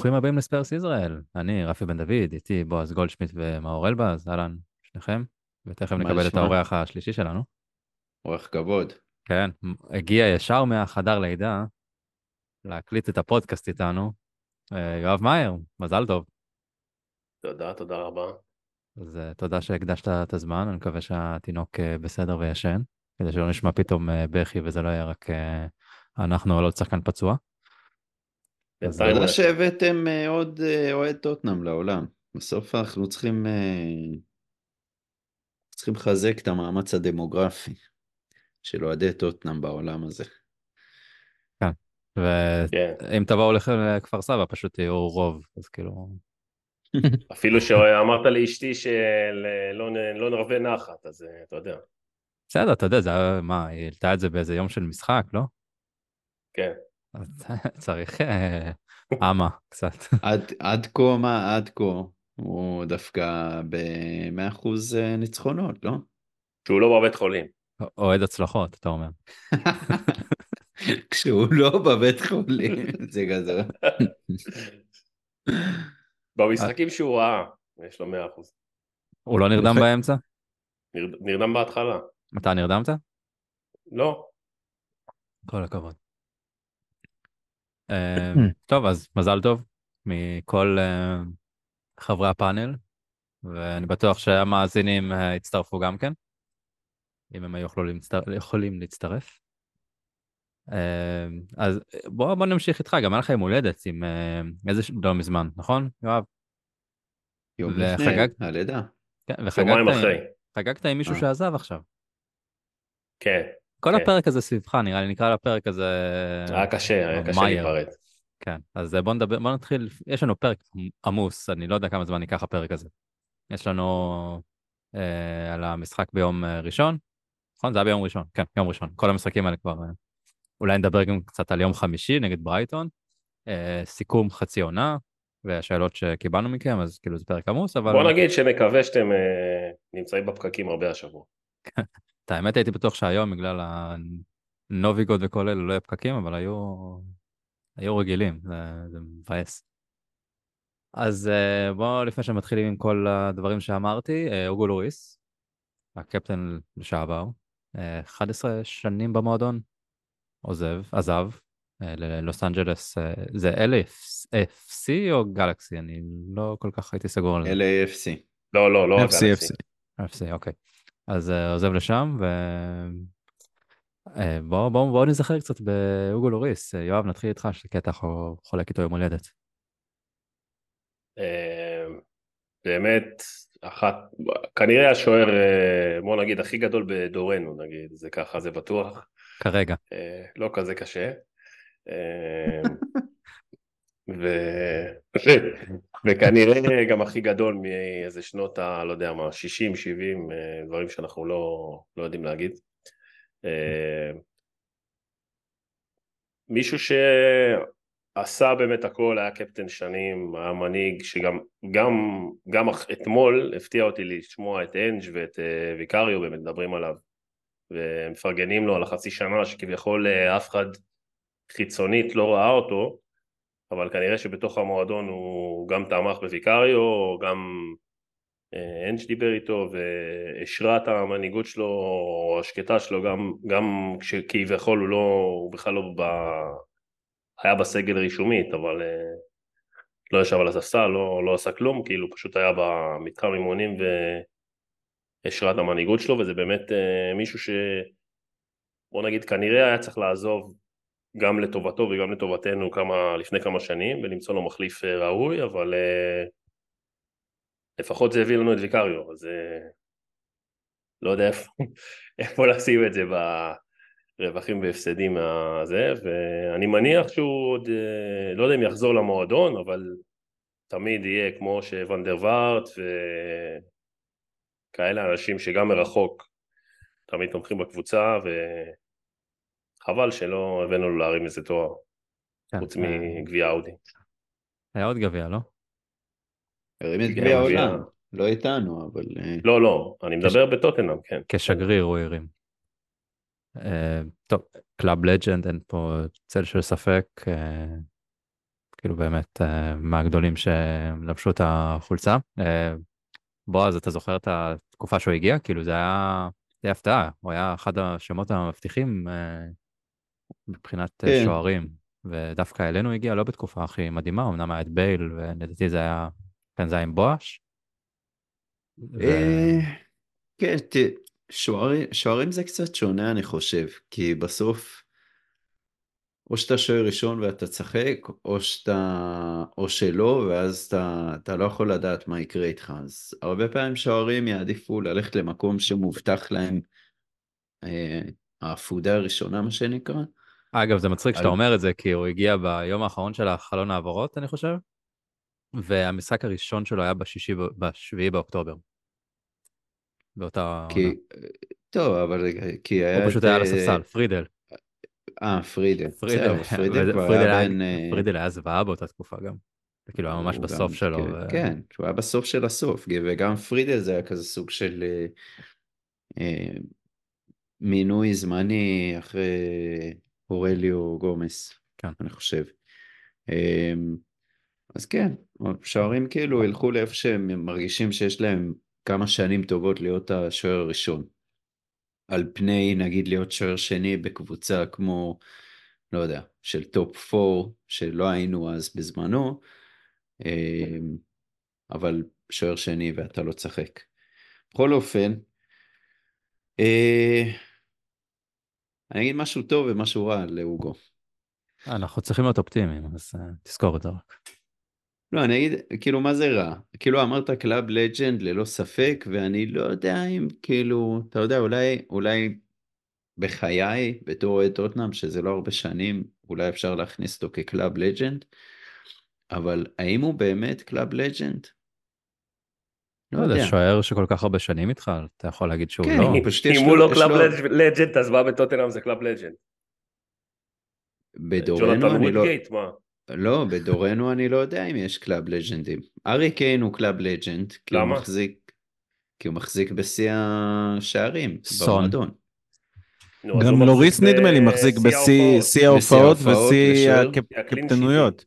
ברוכים הבאים לספרס ישראל. אני רפי בן דוד, איתי בועז גולדשמיט ומאור אלבז, אהלן, שניכם, ותכף נקבל את האורח השלישי שלנו. אורח כבוד. כן, הגיע ישר מהחדר לידה להקליט את הפודקאסט איתנו. אה, יואב מאייר, מזל טוב. תודה, תודה רבה. אז uh, תודה שהקדשת את הזמן, אני מקווה שהתינוק uh, בסדר וישן, כדי שלא נשמע פתאום בכי וזה לא יהיה רק אנחנו על עוד שחקן פצוע. תודה שהבאתם עוד אוהד טוטנאם לעולם. בסוף אנחנו צריכים, צריכים לחזק את המאמץ הדמוגרפי של אוהדי טוטנאם בעולם הזה. כן, ואם תבואו לכפר סבא פשוט תהיו רוב, אז כאילו... אפילו שאמרת לאשתי שלא לא נרווה נחת, אז אתה יודע. בסדר, אתה יודע, זה היה, מה, היא העלתה את זה באיזה יום של משחק, לא? כן. צריך אה, אמה קצת. עד כה מה, עד כה, הוא דווקא ב-100% אה, ניצחונות, לא? שהוא לא בבית חולים. אוהד הצלחות, אתה אומר. כשהוא לא בבית חולים, זה גדול. במשחקים שהוא ראה, יש לו 100%. הוא לא נרדם באמצע? נרדם בהתחלה. אתה נרדמת? לא. כל הכבוד. אה, טוב, אז מזל טוב מכל אה, חברי הפאנל, ואני בטוח שהמאזינים אה, יצטרפו גם כן, אם הם היו יכולים להצטרף. אז בוא, בוא נמשיך איתך, גם היה לך יום הולדת עם איזה לא מזמן, נכון, יואב? יום לפני, הלידה. כן, וחגגת עם מישהו שעזב עכשיו. כן. כל כן. הפרק הזה סביבך, נראה לי, נקרא לפרק הזה... היה קשה, היה קשה להיפרד. כן, אז בוא נדבר, בוא נתחיל, יש לנו פרק עמוס, אני לא יודע כמה זמן ייקח הפרק הזה. יש לנו אה, על המשחק ביום אה, ראשון, נכון? זה היה ביום ראשון, כן, יום ראשון. כל המשחקים האלה כבר... אה, אולי נדבר גם קצת על יום חמישי נגד ברייטון, אה, סיכום חצי עונה, והשאלות שקיבלנו מכם, אז כאילו זה פרק עמוס, אבל... בוא נגיד שנקווה שאתם אה, נמצאים בפקקים הרבה השבוע. את האמת הייתי בטוח שהיום בגלל הנוביגוד וכל אלה לא יהיו פקקים, אבל היו, היו רגילים, זה, זה מבאס. אז uh, בואו לפני שמתחילים עם כל הדברים שאמרתי, אוגו לוריס, הקפטן לשעבר, uh, אה, 11 שנים במועדון, עוזב, עזב ללוס אנג'לס, זה LAFC או גלקסי? אני לא כל כך הייתי סגור על זה. LAFC. לא, לא, לא גלקסי. FC, אוקיי. אז uh, עוזב לשם, ו... Uh, בואו בוא, בוא נזכר קצת באוגו לוריס. Uh, יואב, נתחיל איתך, שקטע חולק איתו יום הולדת. באמת, אחת, כנראה השוער, בוא נגיד, הכי גדול בדורנו, נגיד, זה ככה, זה בטוח. כרגע. לא כזה קשה. ו... וכנראה גם הכי גדול מאיזה שנות ה... לא יודע מה, 60, 70, אה, דברים שאנחנו לא, לא יודעים להגיד. אה, מישהו שעשה באמת הכל, היה קפטן שנים, היה מנהיג שגם גם, גם אתמול הפתיע אותי לשמוע את אנג' ואת אה, ויקריו באמת מדברים עליו ומפרגנים לו על החצי שנה שכביכול אף אחד חיצונית לא ראה אותו אבל כנראה שבתוך המועדון הוא גם תמך בוויקריו, גם אה, אנג' דיבר איתו והשרה את המנהיגות שלו, או השקטה שלו, גם, גם כשכביכול הוא לא, הוא בכלל לא ב... היה בסגל רישומית, אבל אה, לא ישב על הספסל, לא, לא עשה כלום, כאילו פשוט היה במתחם אימונים והשרה את המנהיגות שלו, וזה באמת אה, מישהו ש... בוא נגיד כנראה היה צריך לעזוב גם לטובתו וגם לטובתנו כמה, לפני כמה שנים ולמצוא לו מחליף אה, ראוי, אבל uh, לפחות זה הביא לנו את ויקריו, אז uh, לא יודע איפה, איפה לשים את זה ברווחים והפסדים מהזה, ואני מניח שהוא עוד, לא יודע אם יחזור למועדון, אבל תמיד יהיה כמו שוונדר וארט וכאלה אנשים שגם מרחוק תמיד תומכים בקבוצה ו... חבל שלא הבאנו לו להרים איזה תואר, כן, חוץ אה, מגביע אאודי. היה עוד גביע, לא? הרים את גביע העולם, לא איתנו, אבל... אה, לא, לא, אני מדבר בטוטנאם, כן. כשגריר הוא הרים. אה, טוב, club legend, אין פה צל של ספק. כאילו באמת מהגדולים שלבשו את החולצה. בועז, אתה זוכר את התקופה שהוא הגיע? כאילו זה היה, זה היה הפתעה, הוא היה אחד השמות המבטיחים מבחינת אה, כן. שוערים, ודווקא אלינו הגיע לא בתקופה הכי מדהימה, אמנם היה את בייל, ולדעתי זה היה, כן זה היה עם בואש. ו- אה, כן, שוערים, שוערים זה קצת שונה, אני חושב, כי בסוף, או שאתה שוער ראשון ואתה צחק, או שאתה, או שלא, ואז אתה, אתה לא יכול לדעת מה יקרה איתך. אז הרבה פעמים שוערים יעדיפו ללכת למקום שמובטח להם אה, העפודה הראשונה, מה שנקרא. אגב, זה מצחיק שאתה אומר את זה, כי הוא הגיע ביום האחרון של החלון העברות, אני חושב, והמשחק הראשון שלו היה בשישי, בשביעי באוקטובר. באותה כי. טוב, אבל כי היה הוא פשוט היה על אה, הספסל, פרידל. אה, פרידל. פרידל, היה בן... אה, פרידל היה זוועה באותה תקופה גם. זה כאילו היה ממש הוא בסוף שלו. כן, כן, שהוא היה בסוף של הסוף, וגם פרידל זה היה כזה סוג של אה, מינוי זמני אחרי אורליו גומס, כן. אני חושב. אה, אז כן, שוערים כאילו ילכו לאיפה שהם מרגישים שיש להם כמה שנים טובות להיות השוער הראשון. על פני נגיד להיות שוער שני בקבוצה כמו, לא יודע, של top 4, שלא היינו אז בזמנו, אה, אבל שוער שני ואתה לא תשחק. בכל אופן, אה, אני אגיד משהו טוב ומשהו רע לאוגו. אנחנו צריכים להיות אופטימיים, אז אה, תזכור את זה רק. לא, אני אגיד, כאילו, מה זה רע? כאילו, אמרת club legend ללא ספק, ואני לא יודע אם, כאילו, אתה יודע, אולי, אולי בחיי, בתור אוהד טוטנאם, שזה לא הרבה שנים, אולי אפשר להכניס אותו כ club legend, אבל האם הוא באמת club legend? לא לא יודע. שוער שכל כך הרבה שנים איתך, אתה יכול להגיד שהוא כן, לא. אם הוא לא club legend, אז מה בטוטנאם זה club legend? בדורנו אני לא... לא, בדורנו אני לא יודע אם יש club legend ים. הארי קיין הוא club legend, כי הוא? מחזיק, כי הוא מחזיק בשיא השערים. במועדון. גם לוריס נדמה לי מחזיק בשיא שיא ההופעות ושיא. הקפטנויות.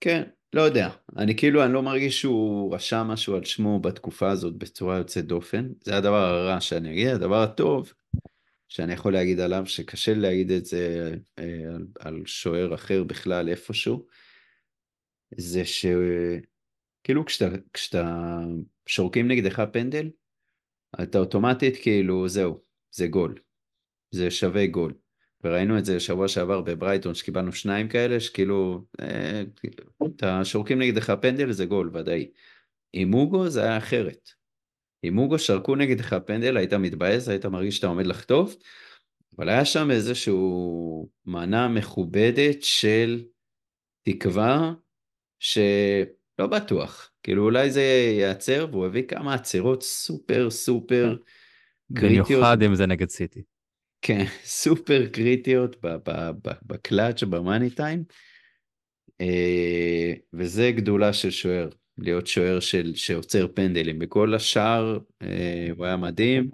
כן, לא יודע. אני כאילו, אני לא מרגיש שהוא רשם משהו על שמו בתקופה הזאת בצורה יוצאת דופן. זה הדבר הרע שאני אגיד. הדבר הטוב שאני יכול להגיד עליו, שקשה לי להגיד את זה אה, על, על שוער אחר בכלל איפשהו, זה שכאילו כשאתה, כשאתה שורקים נגדך פנדל, אתה אוטומטית כאילו, זהו, זה גול. זה שווה גול. וראינו את זה שבוע שעבר בברייטון, שקיבלנו שניים כאלה, שכאילו, אה, אתה שורקים נגדך פנדל, זה גול, ודאי. עם אוגו זה היה אחרת. עם אוגו שרקו נגדך פנדל, היית מתבאס, היית מרגיש שאתה עומד לחטוף, אבל היה שם איזשהו מנה מכובדת של תקווה שלא בטוח. כאילו אולי זה ייעצר, והוא הביא כמה עצירות סופר סופר קריטיות. במיוחד אם זה נגד סיטי. כן, סופר קריטיות בקלאץ' במאני טיים. אה, וזה גדולה של שוער, להיות שוער של, שעוצר פנדלים. בכל השאר אה, הוא היה מדהים.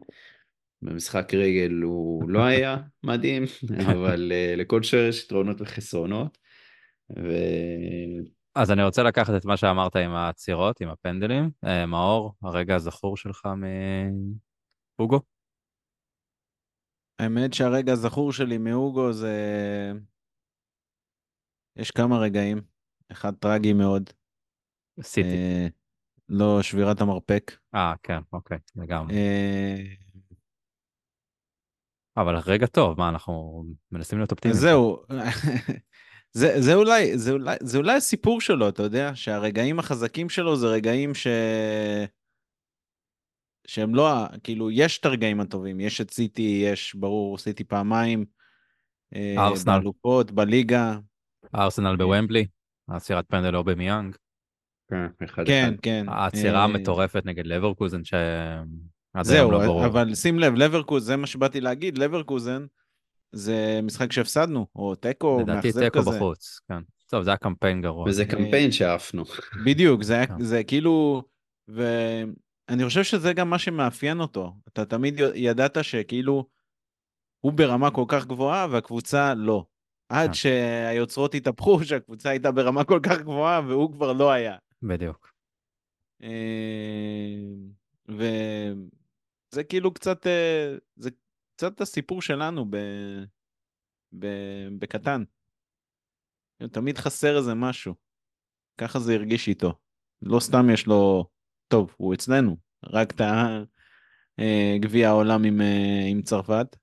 במשחק רגל הוא לא היה מדהים, אבל אה, לכל שוער יש יתרונות וחסרונות. ו... אז אני רוצה לקחת את מה שאמרת עם העצירות, עם הפנדלים. מאור, הרגע הזכור שלך מאוגו? האמת שהרגע הזכור שלי מאוגו זה... יש כמה רגעים. אחד טרגי מאוד. סיטי. אה, לא שבירת המרפק. אה, כן, אוקיי, לגמרי. אה, אבל רגע טוב, מה, אנחנו מנסים להיות אופטימיים. זהו. זה, זה, אולי, זה, אולי, זה אולי הסיפור שלו, אתה יודע, שהרגעים החזקים שלו זה רגעים ש... שהם לא, כאילו, יש את הרגעים הטובים, יש את סיטי, יש, ברור, סיטי פעמיים, אה, ארסנל. באלופות, בליגה, ארסנל בוומבלי, עצירת פנדל אובמיאנג, כן, אחד כן, אחד. כן. העצירה אה, המטורפת נגד לברקוזן, שעד היום זהו, לא ברור. אבל שים לב, לברקוזן, זה מה שבאתי להגיד, לברקוזן, זה משחק שהפסדנו, או תיקו, לדעתי מאכזב תיקו כזה. בחוץ, כן. טוב, זה היה קמפיין גרוע. וזה קמפיין שעפנו. בדיוק, זה, כן. זה כאילו, ואני חושב שזה גם מה שמאפיין אותו. אתה תמיד ידעת שכאילו, הוא ברמה כל כך גבוהה והקבוצה לא. עד כן. שהיוצרות התהפכו, שהקבוצה הייתה ברמה כל כך גבוהה והוא כבר לא היה. בדיוק. אה, וזה כאילו קצת, אה, זה קצת הסיפור שלנו ב... ב... בקטן. תמיד חסר איזה משהו. ככה זה הרגיש איתו. לא סתם יש לו, טוב, הוא אצלנו, רק את אה, גביע העולם עם, אה, עם צרפת.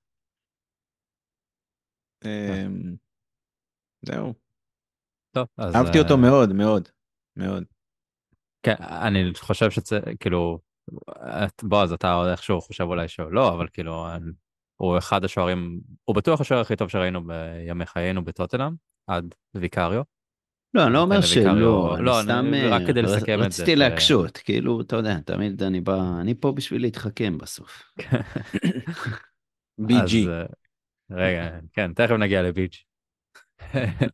אה, זהו. טוב, אז... אהבתי אותו אה, מאוד, מאוד, מאוד. כן, אני חושב שזה, כאילו, את- בועז, אתה עוד איכשהו חושב אולי שהוא לא, אבל כאילו, הוא אחד השוערים, הוא בטוח השוער הכי טוב שראינו בימי חיינו בטוטנאם, עד ויקריו. לא, אני לא אומר כן, שלא, אני לא, אני- סתם... רק אה, כדי לסכם את זה, רציתי להקשות, כאילו, אתה יודע, תמיד אני בא, אני פה בשביל להתחכם בסוף. אז, אה, רגע, כן, תכף נגיע לביץ'.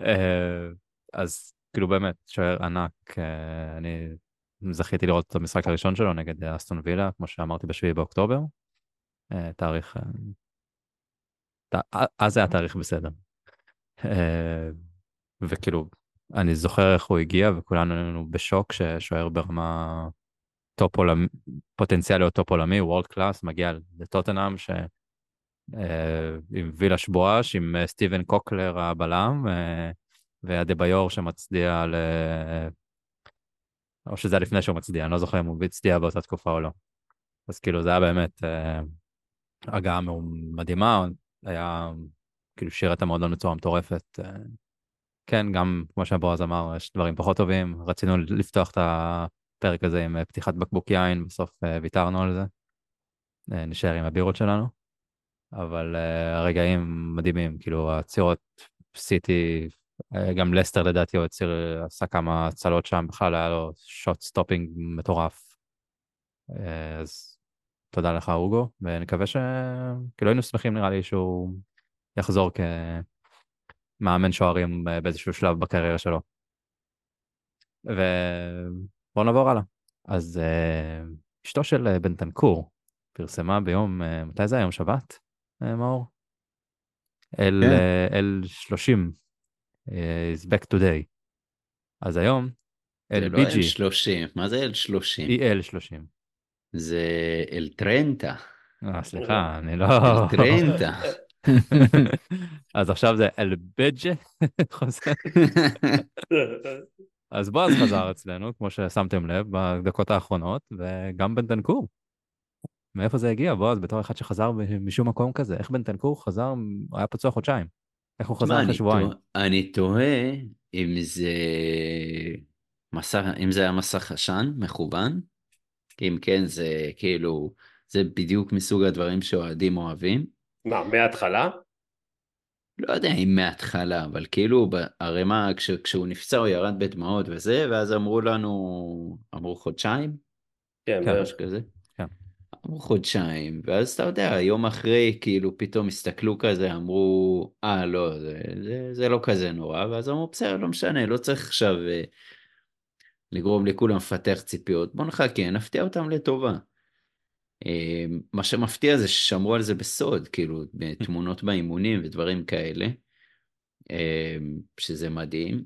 אה, אז כאילו באמת, שוער ענק, אני זכיתי לראות את המשחק הראשון שלו נגד אסטון וילה, כמו שאמרתי בשביעי באוקטובר. תאריך, אז היה תאריך בסדר. אה, וכאילו, אני זוכר איך הוא הגיע וכולנו היינו בשוק ששוער ברמה טופ עולמי, פוטנציאל להיות טופ עולמי, world class, מגיע לטוטנאם, ש... אה, עם וילאש בואש, עם אה, סטיבן קולקר הבלם, אה, והדה-ביור שמצדיע ל... או שזה היה לפני שהוא מצדיע, אני לא זוכר אם הוא הצדיע באותה תקופה או לא. אז כאילו זה היה באמת אה, הגעה מדהימה, היה כאילו שיר את המועדון בצורה מטורפת. כן, גם כמו שבועז אמר, יש דברים פחות טובים, רצינו לפתוח את הפרק הזה עם אה, פתיחת בקבוק יין, בסוף אה, ויתרנו על זה. אה, נשאר עם הבירות שלנו. אבל הרגעים מדהימים, כאילו העצירות סיטי, גם לסטר לדעתי הוא עצר, עשה כמה הצלות שם, בכלל היה לו shot stopping מטורף. אז תודה לך אוגו, ונקווה ש... כאילו היינו שמחים נראה לי שהוא יחזור כמאמן שוערים אה, באיזשהו שלב בקריירה שלו. ובואו נעבור הלאה. אז אה, אשתו של אה, בנטנקור פרסמה ביום, מתי זה היה? יום שבת? אה, מאור? אל, כן. אה, אל 30 אה, is back today. אז היום, זה אל לא ביג'י, L30, מה זה L30? EL 30. זה L30, אה, סליחה, אני לא... L30. אז עכשיו זה אל ביג'י חוזר. אז בועז חזר אצלנו, כמו ששמתם לב, בדקות האחרונות, וגם בנטנקור. מאיפה זה הגיע, בועז, בתור אחד שחזר משום מקום כזה? איך בנטנקור חזר, היה פצוע חודשיים. איך הוא חזר אחרי שבועיים? אני תוהה אם זה מסך, אם זה היה מסך עשן מכוון, אם כן זה כאילו, זה בדיוק מסוג הדברים שאוהדים אוהבים. מה, מההתחלה? לא יודע אם מההתחלה, אבל כאילו, הרי מה, כש, כשהוא נפצע הוא ירד בדמעות וזה, ואז אמרו לנו, אמרו חודשיים, כן, כן. משהו כזה. כן. אמרו חודשיים, ואז אתה יודע, יום אחרי, כאילו פתאום הסתכלו כזה, אמרו, אה, לא, זה, זה, זה לא כזה נורא, ואז אמרו, בסדר, לא משנה, לא צריך עכשיו אה, לגרום לכולם לפתח ציפיות, בוא נחכה, נפתיע אותם לטובה. אה, מה שמפתיע זה ששמרו על זה בסוד, כאילו, תמונות באימונים ודברים כאלה, אה, שזה מדהים.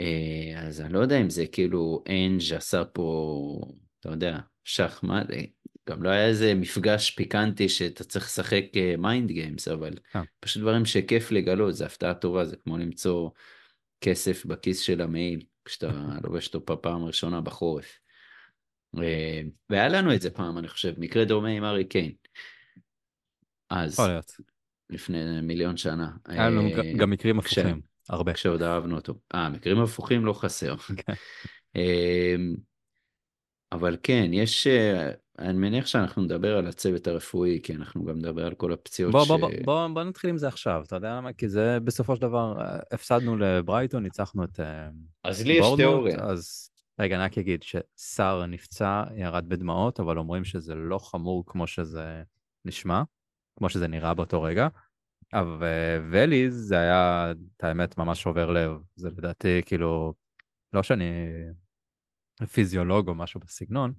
אה, אז אני לא יודע אם זה כאילו אנג' עשה פה, אתה יודע, שחמט, אה, גם לא היה איזה מפגש פיקנטי שאתה צריך לשחק mind games, אבל כן. פשוט דברים שכיף לגלות, זה הפתעה טובה, זה כמו למצוא כסף בכיס של המעיל, כשאתה לובש אותו בפעם הראשונה בחורף. אה, והיה לנו את זה פעם, אני חושב, מקרה דומה עם הארי קיין. אז, יכול להיות. לפני מיליון שנה. היה לנו אה, גם מקרים הפוכים, הרבה. כשעוד אהבנו אותו. אה, מקרים הפוכים לא חסר. כן. אמ, אבל כן, יש, אה, אני מניח שאנחנו נדבר על הצוות הרפואי, כי אנחנו גם נדבר על כל הפציעות בוא, ש... בוא, בוא, בוא, בוא נתחיל עם זה עכשיו, אתה יודע למה? כי זה בסופו של דבר, אה, הפסדנו לברייטון, ניצחנו את אה, אז לי יש תיאוריה. אז רגע, אני רק אגיד שסער נפצע, ירד בדמעות, אבל אומרים שזה לא חמור כמו שזה נשמע, כמו שזה נראה באותו רגע. אבל אה, וליז, זה היה, את האמת, ממש שובר לב. זה לדעתי, כאילו, לא שאני פיזיולוג או משהו בסגנון,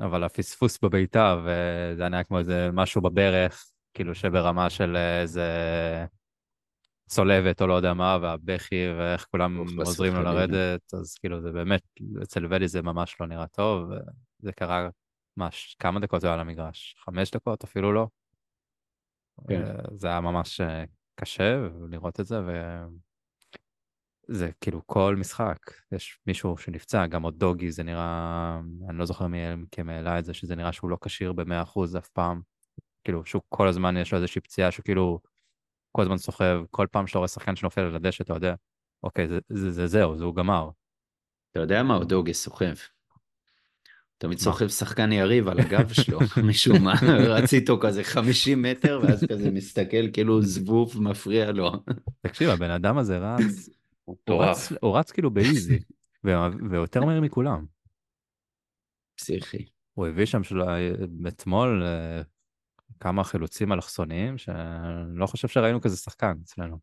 אבל הפספוס בביתה, וזה היה כמו איזה משהו בברך, כאילו שברמה של איזה צולבת או לא יודע מה, והבכי ואיך כולם עוזרים לו. לרדת, אז כאילו זה באמת, אצל ולי זה ממש לא נראה טוב, זה קרה, מה, ש- כמה דקות הוא היה על המגרש? חמש דקות? אפילו לא. כן. אה, זה היה ממש אה, קשה לראות את זה, וזה כאילו כל משחק, יש מישהו שנפצע, גם עוד דוגי, זה נראה, אני לא זוכר מי מכם העלה את זה, שזה נראה שהוא לא כשיר ב-100% אף פעם. כאילו, שהוא כל הזמן יש לו איזושהי פציעה שהוא כאילו כל הזמן סוחב, כל פעם שאתה רואה שחקן שנופל על הדשא, אתה יודע, אוקיי, זה, זה, זה זהו, זה הוא גמר. אתה יודע מה אודוגה סוחב? תמיד? סוחב שחקן יריב על הגב שלו, משום מה, רץ איתו כזה 50 מטר, ואז כזה מסתכל כאילו זבוב מפריע לו. תקשיב, הבן אדם הזה רץ, הוא. רץ, הוא רץ כאילו באיזי, ויותר מהר מכולם. פסיכי. הוא הביא שם של... אתמול אה, כמה חילוצים אלכסוניים, שאני לא חושב שראינו כזה שחקן אצלנו.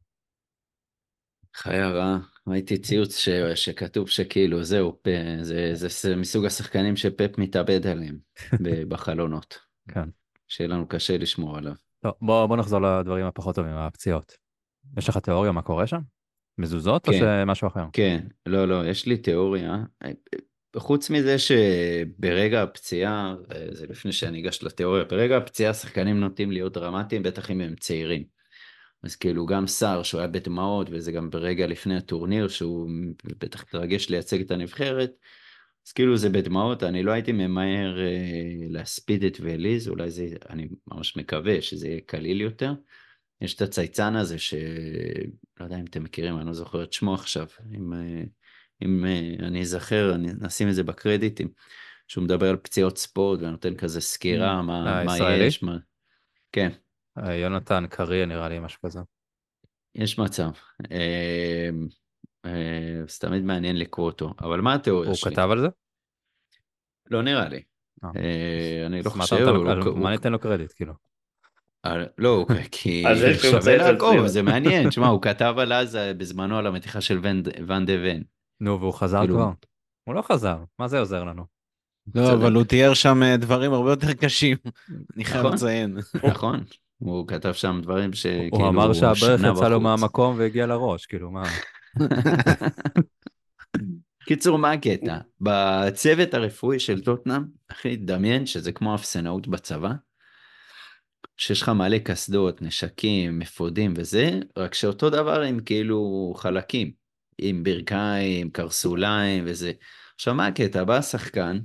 חיה רעה, ראיתי ציוץ ש... שכתוב שכאילו זהו, פ... זה, זה, זה מסוג השחקנים שפפ מתאבד עליהם בחלונות, כן. שיהיה לנו קשה לשמור עליו. טוב, בוא, בוא נחזור לדברים הפחות טובים, הפציעות. יש לך תיאוריה מה קורה שם? מזוזות או כן. שמשהו אחר? כן, לא, לא, יש לי תיאוריה. חוץ מזה שברגע הפציעה, זה לפני שאני אגש לתיאוריה, ברגע הפציעה השחקנים נוטים להיות דרמטיים, בטח אם הם צעירים. אז כאילו גם סער שהוא היה בדמעות, וזה גם ברגע לפני הטורניר, שהוא בטח מתרגש לייצג את הנבחרת, אז כאילו זה בדמעות, אני לא הייתי ממהר אה, להספיד את וליז, אולי זה, אני ממש מקווה שזה יהיה קליל יותר. יש את הצייצן הזה ש... לא יודע אם אתם מכירים, אני לא זוכר את שמו עכשיו. אם, אה, אם אה, אני אזכר, אני נשים את זה בקרדיטים. שהוא מדבר על פציעות ספורט ונותן כזה סקירה, מה, מה הישראלי? יש, מה... כן, אה, יונתן קריא נראה לי משהו כזה. יש מצב. אה, אה, אז תמיד מעניין לקרוא אותו. אבל מה התיאוריה הוא שלי? כתב על זה? לא נראה לי. אה. אה, אני לא מה חושב, הוא- הוא- מה ניתן לו קרדיט, כאילו? אה, לא, הוא- כי זה שווה לעקוב. זה מעניין. תשמע, הוא כתב על אז אה, בזמנו על המתיחה של ון- ואן דה ון. נו, והוא חזר כאילו- כבר? הוא לא חזר, מה זה עוזר לנו? לא. אבל הוא תיאר שם אה, דברים הרבה יותר קשים, אני חייב נכון. לציין. נכון, הוא כתב שם דברים שכאילו הוא אמר שהברך כאילו, יצא לו. מהמקום והגיע לראש, כאילו, מה? קיצור, מה הקטע? בצוות הרפואי של טוטנאם, אחי, דמיין שזה כמו אפסנאות בצבא, שיש לך מלא קסדות, נשקים, אפודים וזה, רק שאותו דבר עם כאילו חלקים, עם ברכיים, קרסוליים וזה. עכשיו, מה הקטע? בא השחקן,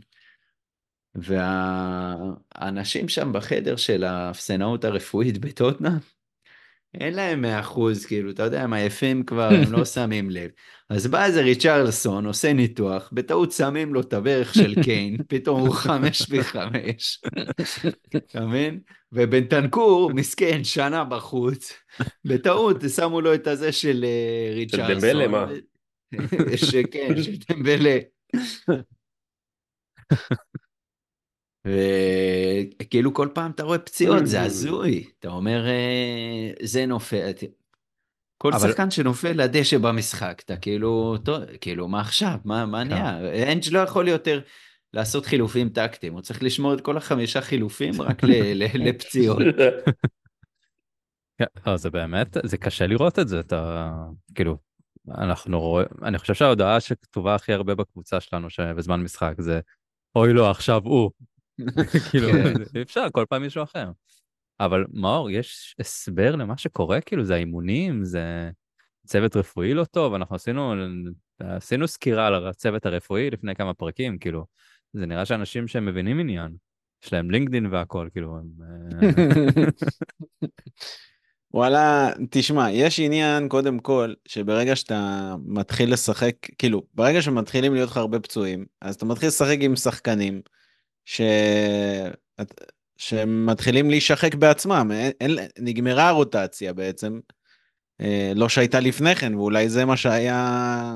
והאנשים שם בחדר של האפסנאות הרפואית בטוטנאם, אין להם 100%, כאילו, אתה יודע, הם עייפים כבר, הם לא שמים לב. אז בא איזה ריצ'רלסון, עושה ניתוח, בטעות שמים לו את הברך של קיין, פתאום הוא חמש וחמש. אתה מבין? ובנטנקור, מסכן, שנה בחוץ, בטעות שמו לו את הזה של אה, ריצ'רלסון. דמבלה, מה? שכן, של דמבלה. וכאילו כל פעם אתה רואה פציעות, זה הזוי. אתה אומר, אה, זה נופל. כל אבל- שחקן שנופל לדשא במשחק, אתה כאילו, טוב, כאילו, מה עכשיו? מה, מה כן. נהיה? אנג' לא יכול יותר לעשות חילופים טקטיים, הוא צריך לשמור את כל החמישה חילופים רק לפציעות. כן, לא, זה באמת, זה קשה לראות את זה, אתה, כאילו, אנחנו רואים, אני חושב שההודעה שכתובה הכי הרבה בקבוצה שלנו שבזמן משחק זה, אוי לא, עכשיו הוא. כאילו, כן. אי אפשר, כל פעם מישהו אחר. אבל מאור, יש הסבר למה שקורה? כאילו, זה האימונים, זה צוות רפואי לא טוב, אנחנו עשינו, עשינו סקירה על הצוות הרפואי לפני כמה פרקים, כאילו, זה נראה שאנשים שהם מבינים עניין, יש להם לינקדין והכל, כאילו, הם... אה, וואלה, תשמע, יש עניין קודם כל, שברגע שאתה מתחיל לשחק, כאילו, ברגע שמתחילים להיות לך הרבה פצועים, אז אתה מתחיל לשחק עם שחקנים ש... שמתחילים להישחק בעצמם, אין, נגמרה הרוטציה בעצם, אה, לא שהייתה לפני כן, ואולי זה מה שהיה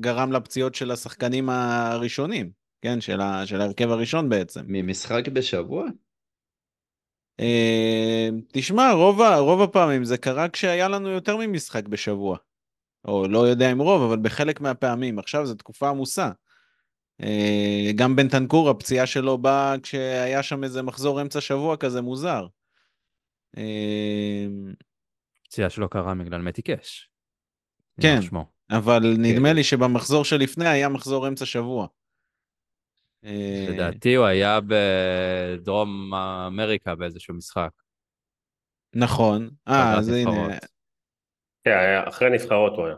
גרם לפציעות של השחקנים הראשונים, כן, של, ה... של ההרכב הראשון בעצם. ממשחק בשבוע? אה, תשמע, רוב, רוב הפעמים זה קרה כשהיה לנו יותר ממשחק בשבוע. או לא יודע אם רוב, אבל בחלק מהפעמים. עכשיו זו תקופה עמוסה. אה, גם בנטנקור, הפציעה שלו באה כשהיה שם איזה מחזור אמצע שבוע כזה מוזר. אה, פציעה שלא קרה בגלל מתי קאש. כן. אבל נדמה כן. לי שבמחזור שלפני היה מחזור אמצע שבוע. אה, לדעתי הוא היה בדרום אמריקה באיזשהו משחק. נכון. אה, אז הנה. כן, היה- אחרי נבחרות הוא היה.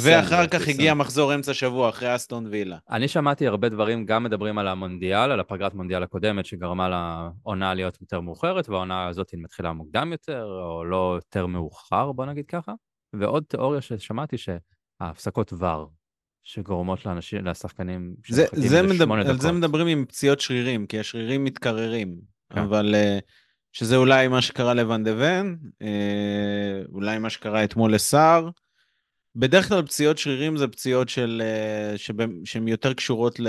ואחר כך. הגיע מחזור אמצע שבוע אחרי אסטון וילה. אני שמעתי הרבה דברים, גם מדברים על המונדיאל, על הפגרת מונדיאל הקודמת, שגרמה לעונה להיות יותר מאוחרת, והעונה הזאת היא מתחילה מוקדם יותר, או לא יותר מאוחר, בוא נגיד ככה. ועוד תיאוריה ששמעתי, שההפסקות ור, שגורמות לאנשים, לשחקנים, שמחכים זה איזה מדבר, שמונה על זה דקות. מדברים עם פציעות שרירים, כי השרירים מתקררים. כן. אבל אה, שזה אולי מה שקרה לוואן דה ון, אולי מה שקרה אתמול לסער. בדרך כלל פציעות שרירים זה פציעות של, אה, שהן יותר קשורות ל,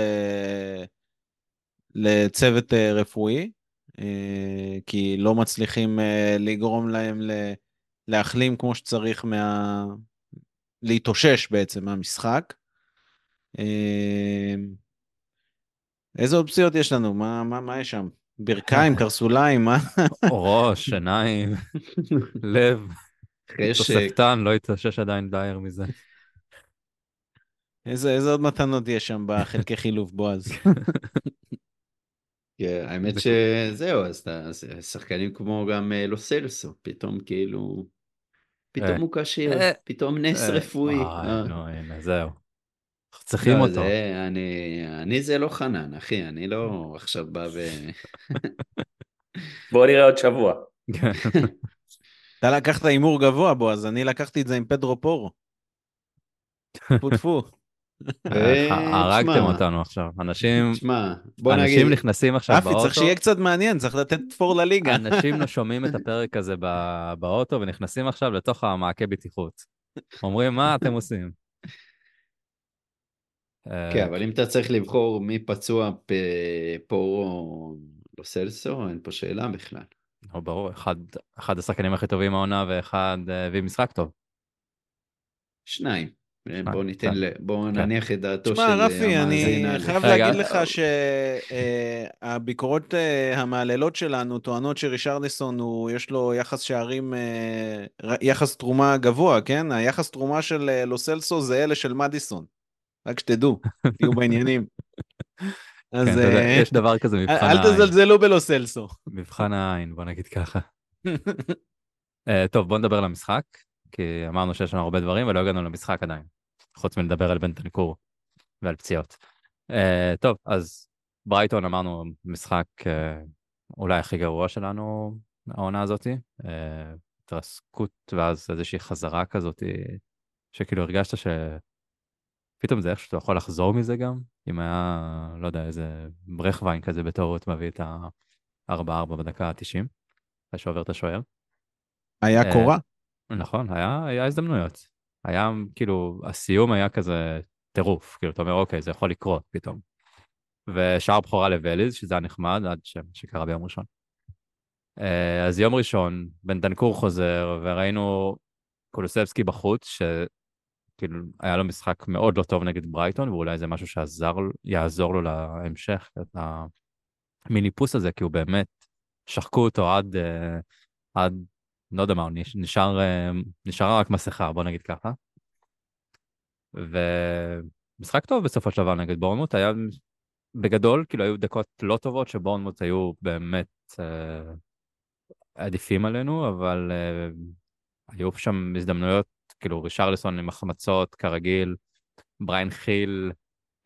לצוות אה, רפואי, אה, כי לא מצליחים לגרום להם להחלים כמו שצריך מה... להתאושש בעצם מהמשחק. איזה עוד פציעות יש לנו? מה, מה, מה יש שם? ברכיים, קרסוליים, מה? ראש, עיניים, לב, חשק. תוספתן, לא התאושש עדיין דייר מזה. איזה, איזה עוד מתנות יש שם בחלקי חילוף, בועז? כן, האמת זה- שזהו, אז שחקנים כמו גם אה, לו סלסו, פתאום כאילו, פתאום אה, הוא כשיר, אה, פתאום נס אה, רפואי. וואי, אה. נו, הנה, זהו. אנחנו צריכים לא, אותו. זה, אני, אני זה לא חנן, אחי, אני לא עכשיו בא ו... בואו נראה עוד שבוע. אתה לקחת הימור גבוה, בועז, אני לקחתי את זה עם פדרו פורו. טפו טפו. אה, הרגתם תשמע, אותנו עכשיו. אנשים אנשים נכנסים עכשיו באוטו, צריך שיהיה קצת מעניין, צריך לתת פור לליגה. אנשים שומעים את הפרק הזה ב- באוטו ונכנסים עכשיו לתוך המעקה בטיחות. אומרים, מה אתם עושים? אה, כן, אבל אם אתה צריך לבחור מי פצוע פורו או לו סלסו, אין פה שאלה בכלל. נו, ברור, אחד, אחד השחקנים הכי טובים העונה ואחד אה, הביא משחק טוב. שניים. בוא כן. ניתן, ל- בואו כן. נניח את דעתו של תשמע, רפי, אני על- חייב רגע. להגיד לך שהביקורות המהללות שלנו טוענות שרישרליסון הוא, יש לו יחס שערים, אה, יחס תרומה גבוה, כן? היחס תרומה של אה, לוסלסו זה אלה של מדיסון. רק שתדעו, תהיו בעניינים. אז כן, אתה יודע, אה, יש דבר כזה מבחן אל העין. תזלזלו בלוסלסו. מבחן העין, בוא נגיד ככה. אה, טוב, בוא נדבר על המשחק, כי אמרנו שיש לנו הרבה דברים ולא הגענו למשחק עדיין, חוץ מלדבר על בנטנקור ועל פציעות. אה, טוב, אז ברייטון אמרנו משחק אולי הכי גרוע שלנו העונה הזאתי. התרסקות ואז איזושהי חזרה כזאת, שכאילו הרגשת שפתאום זה איך שאתה יכול לחזור מזה גם, אם היה, לא יודע, איזה ברכווין כזה בטעות מביא את ה-4-4 בדקה ה-90, אחרי שעובר את השוער. היה אה, קורה. נכון, היה, היה הזדמנויות. היה כאילו, הסיום היה כזה טירוף, כאילו, אתה אומר, אוקיי, זה יכול לקרות פתאום. ושער בכורה לווליז, שזה היה נחמד, עד ש... שקרה ביום ראשון. אה, אז יום ראשון, בן דנקור חוזר, וראינו קולוסבסקי בחוץ, שכאילו היה לו משחק מאוד לא טוב נגד ברייטון, ואולי זה משהו שעזר, יעזור לו להמשך, את המיניפוס הזה, כי הוא באמת, שחקו אותו עד, אה, עד לא יודע מה, הוא נש- נשאר, אה, נשארה רק מסכה, בוא נגיד ככה. ומשחק טוב בסופו של דבר נגד בורנמוט, היה בגדול, כאילו היו דקות לא טובות שבורנמוט היו באמת אה, עדיפים עלינו, אבל אה, היו שם הזדמנויות, כאילו רישרלסון עם החמצות כרגיל, בריין חיל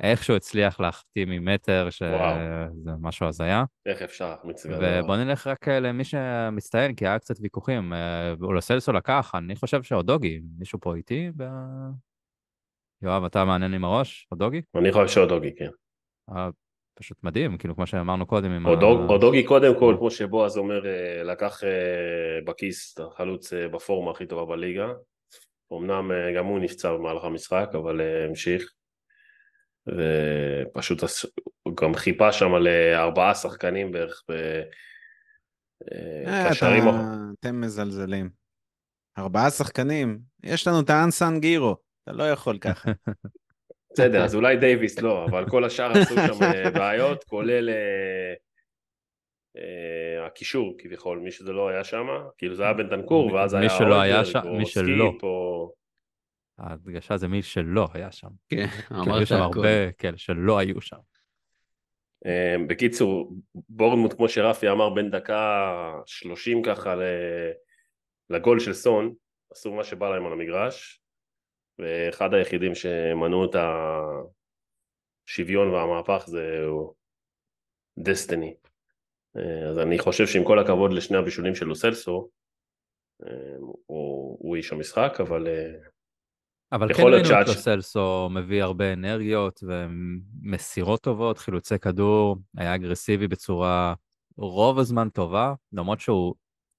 איכשהו הצליח להחטיא ממטר, שזה משהו הזיה. איך אפשר להחמיץ? ובוא נלך רק אה, למי שמצטיין, כי היה קצת ויכוחים. אה, אולוסלסו לקח, אני חושב שאודוגי, מישהו פה איתי? ב... יואב, אתה מעניין עם הראש? אודוגי? אני חושב שאודוגי, כן. אה, פשוט מדהים, כאילו, כמו שאמרנו קודם עם אודוג- ה... אודוגי קודם כל, כמו שבועז אומר, לקח בכיס את החלוץ בפורמה הכי טובה בליגה. אמנם אה, גם הוא נפצע במהלך המשחק, אבל אה, המשיך. ופשוט גם חיפה שם שחקנים בערך ב... אה, אה, קשרים אתה- אתם מזלזלים. ארבעה שחקנים, יש לנו את האנסן גירו, אתה לא יכול ככה. בסדר, אז אולי דייוויס לא, אבל כל השאר עשו שם בעיות, כולל הקישור כביכול, מי שזה לא היה שם, כאילו זה היה בנטנקור, ואז מי היה שלא היה שם- מי שלא. ההדגשה זה מי שלא היה שם. כן, כאילו, אמרת יש שם הכל. הרבה כאלה שלא היו שם. אה, בקיצור, בורנמוט, כמו שרפי אמר, בין דקה 30 ככה לגול של סון, עשו מה שבא להם על המגרש, ואחד היחידים שמנעו את השוויון והמהפך זה דסטיני. אה, אז אני חושב שעם כל הכבוד לשני הבישולים של לוסלסו, אה, הוא, הוא איש המשחק, אבל אה, אבל כן יכול להיות ראינו את שעד לוסלסו מביא הרבה אנרגיות ומסירות טובות, חילוצי כדור, היה אגרסיבי בצורה רוב הזמן טובה, למרות שהוא,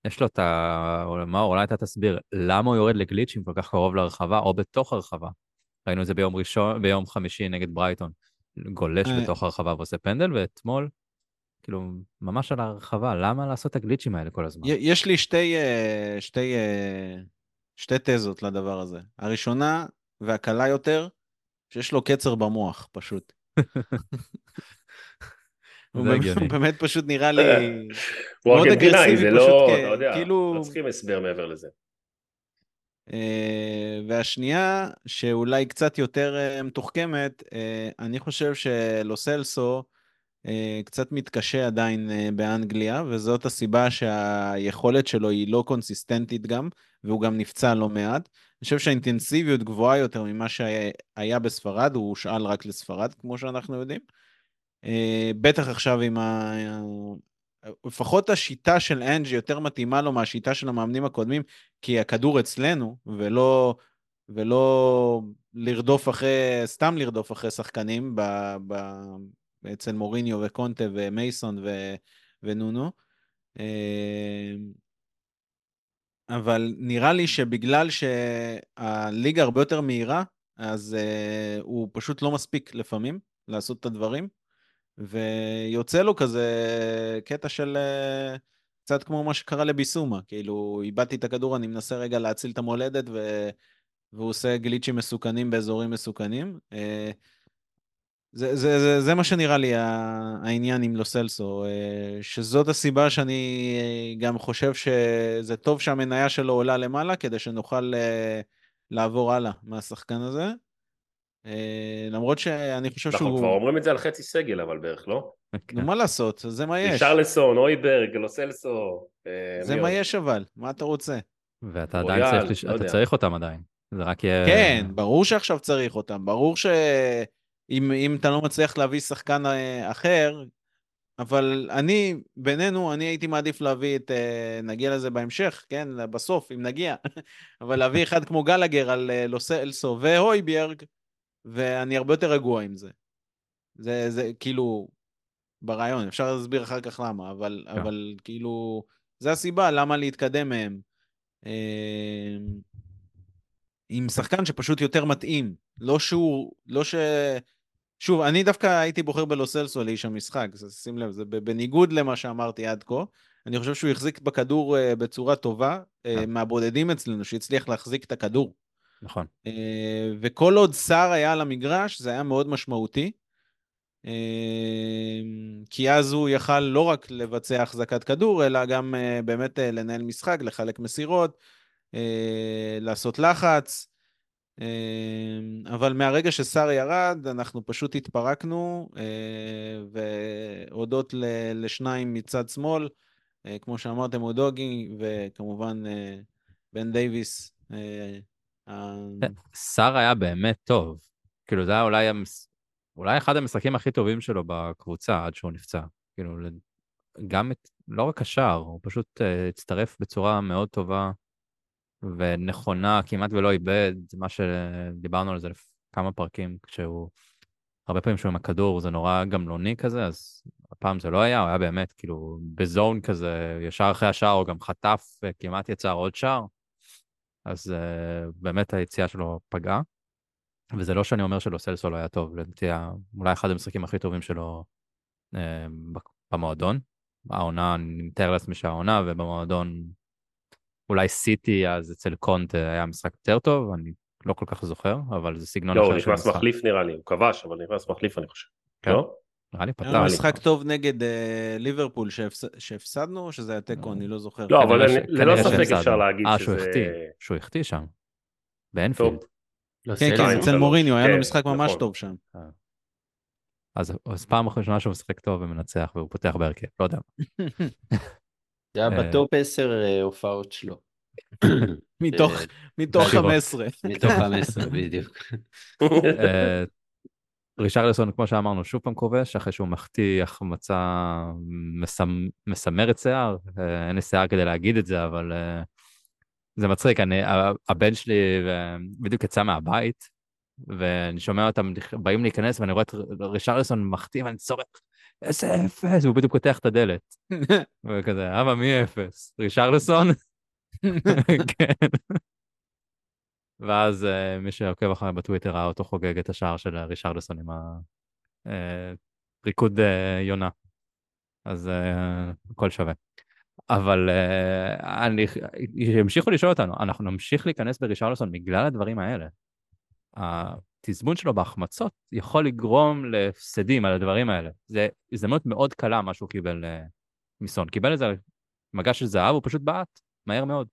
יש לו את ה... מאור, אולי אתה תסביר, למה הוא יורד לגליצ'ים כל כך קרוב לרחבה, או בתוך הרחבה. ראינו את זה ביום ראשון, ביום חמישי נגד ברייטון. גולש. בתוך הרחבה ועושה פנדל, ואתמול, כאילו, ממש על הרחבה, למה לעשות את הגליצ'ים האלה כל הזמן? יש לי שתי, אה, שתי, אה, שתי תזות לדבר הזה. הראשונה, והקלה יותר, שיש לו קצר במוח, פשוט. הוא באמת- פשוט נראה לי... הוא מאוד אגרסיבי זה פשוט לא, אתה יודע, כאילו- לא צריכים הסבר מעבר לזה. אה, והשנייה, שאולי קצת יותר אה, מתוחכמת, אה, אני חושב שלוסלסו אה, קצת מתקשה עדיין אה, באנגליה, וזאת הסיבה שהיכולת שלו היא לא קונסיסטנטית גם, והוא גם נפצע לא מעט. אני חושב שהאינטנסיביות גבוהה יותר ממה שהיה בספרד, הוא הושאל רק לספרד, כמו שאנחנו יודעים. אה, בטח עכשיו עם ה... לפחות השיטה של אנג'י יותר מתאימה לו מהשיטה של המאמנים הקודמים, כי הכדור אצלנו, ולא, ולא לרדוף אחרי, סתם לרדוף אחרי שחקנים ב, ב, אצל מוריניו וקונטה ומייסון ו, ונונו. אה, אבל נראה לי שבגלל שהליגה הרבה יותר מהירה, אז uh, הוא פשוט לא מספיק לפעמים לעשות את הדברים, ויוצא לו כזה קטע של uh, קצת כמו מה שקרה לביסומה, כאילו איבדתי את הכדור, אני מנסה רגע להציל את המולדת, ו... והוא עושה גליצ'ים מסוכנים באזורים מסוכנים. Uh, זה, זה, זה, זה מה שנראה לי העניין עם לוסלסו, אה, שזאת הסיבה שאני אה, גם חושב שזה טוב שהמניה שלו עולה למעלה, כדי שנוכל אה, לעבור הלאה מהשחקן הזה. למרות שאני חושב אנחנו שהוא... כבר אומרים את זה על חצי סגל, אבל בערך, לא? נו, מה לעשות? זה מה יש. שרלסון, אויברג, לוסלסו. זה מה? יש אבל, מה אתה רוצה? ואתה עדיין צריך. לא אתה. צריך אותם עדיין. זה רק יהיה... כן, ברור שעכשיו צריך אותם, ברור שאם אם אתה לא מצליח להביא שחקן אה, אחר, אבל אני, בינינו, אני הייתי מעדיף להביא את, אה, נגיע לזה בהמשך, כן, בסוף, אם נגיע, אבל להביא אחד כמו גלגר על אה, לוסלסו והויביארג, ואני הרבה יותר רגוע עם זה. זה, זה כאילו, ברעיון, אפשר להסביר אחר כך למה, אבל, כן. אבל כאילו, זה הסיבה למה להתקדם מהם. אה, עם שחקן שפשוט יותר מתאים. לא שהוא, לא ש... שוב, אני דווקא הייתי בוחר בלוסלסו לאיש המשחק, שים לב, זה בניגוד למה שאמרתי עד כה. אני חושב שהוא החזיק בכדור uh, בצורה טובה, אה. מהבודדים אצלנו שהצליח להחזיק את הכדור. נכון. Uh, וכל עוד סער היה על המגרש, זה היה מאוד משמעותי. כי אז הוא יכל לא רק לבצע החזקת כדור, אלא גם באמת לנהל משחק, לחלק מסירות, לעשות לחץ. אמ, אבל מהרגע שסער ירד, אנחנו פשוט התפרקנו, אה, והודות לשניים מצד שמאל, אה, כמו שאמרתם, אודוגי, וכמובן אה, בן דייוויס. סער היה באמת טוב. כאילו, זה היה אולי. אולי אחד המשחקים הכי טובים שלו בקבוצה עד שהוא נפצע. כאילו, גם את, לא רק השער, הוא פשוט הצטרף בצורה מאוד טובה ונכונה, כמעט ולא איבד, מה שדיברנו על זה. כמה פרקים, כשהוא, הרבה פעמים שהוא עם הכדור, זה נורא גמלוני כזה, אז הפעם זה לא היה, הוא היה באמת כאילו בזון כזה, ישר אחרי השער הוא גם חטף וכמעט יצר עוד שער, אז uh, באמת היציאה שלו פגעה. וזה לא שאני אומר שלוסלסו לא היה טוב, לדעתי אולי אחד המשחקים הכי טובים שלו אה, במועדון. העונה, אני מתאר לעצמי שהעונה, ובמועדון אולי סיטי, אז אצל קונט היה משחק יותר טוב, אני לא כל כך זוכר, אבל זה סגנון לא, אחר הוא של נכנס משחק. מחליף נראה לי, הוא כבש, אבל נכנס מחליף אני חושב. כן. לא? נראה לי היה פתח. לנו משחק טוב נגד אה, ליברפול שהפס- שהפסדנו, או שזה היה תיקו? אני לא זוכר. לא, אבל ש- ללא ספק. אפשר להגיד אה, שהוא שזה- החטיא, שהוא החטיא שם. באנפילד. לא, כן. כן, שתיים, אצל. מוריניו, היה לו כן, משחק ממש נכון. טוב שם. אז, אז פעם ראשונה שהוא משחק טוב ומנצח והוא פותח בהרכב, לא יודע. זה היה אה. בטופ 10 אה, הופעות שלו. מתוך- אה, מתוך בשירות. 15. מתוך 15 בדיוק. רישרלסון, כמו שאמרנו, שוב פעם כובש, אחרי שהוא מחטיא החמצה מסמ... מסמרת שיער. אין לי שיער כדי להגיד את זה, אבל זה מצחיק. אני, הבן שלי בדיוק יצא מהבית, ואני שומע אותם באים להיכנס, ואני רואה את רישרלסון מחטיא, ואני צורק, איזה אפס, והוא בדיוק פותח את הדלת. וכזה, אבא, מי אפס? רישרלסון? כן. ואז אה, מי שעוקב אחריי בטוויטר ראה אותו חוגג את השער של רישרלסון עם הריקוד יונה. אז אה, הכל שווה. אבל אה, אני, ימשיכו לשאול אותנו, אנחנו נמשיך להיכנס ברישרלסון בגלל הדברים האלה. התזמון שלו בהחמצות יכול לגרום להפסדים על הדברים האלה. זו הזדמנות מאוד קלה מה שהוא קיבל אה, מסון. קיבל איזה מגע של זהב, הוא פשוט בעט, מהר מאוד.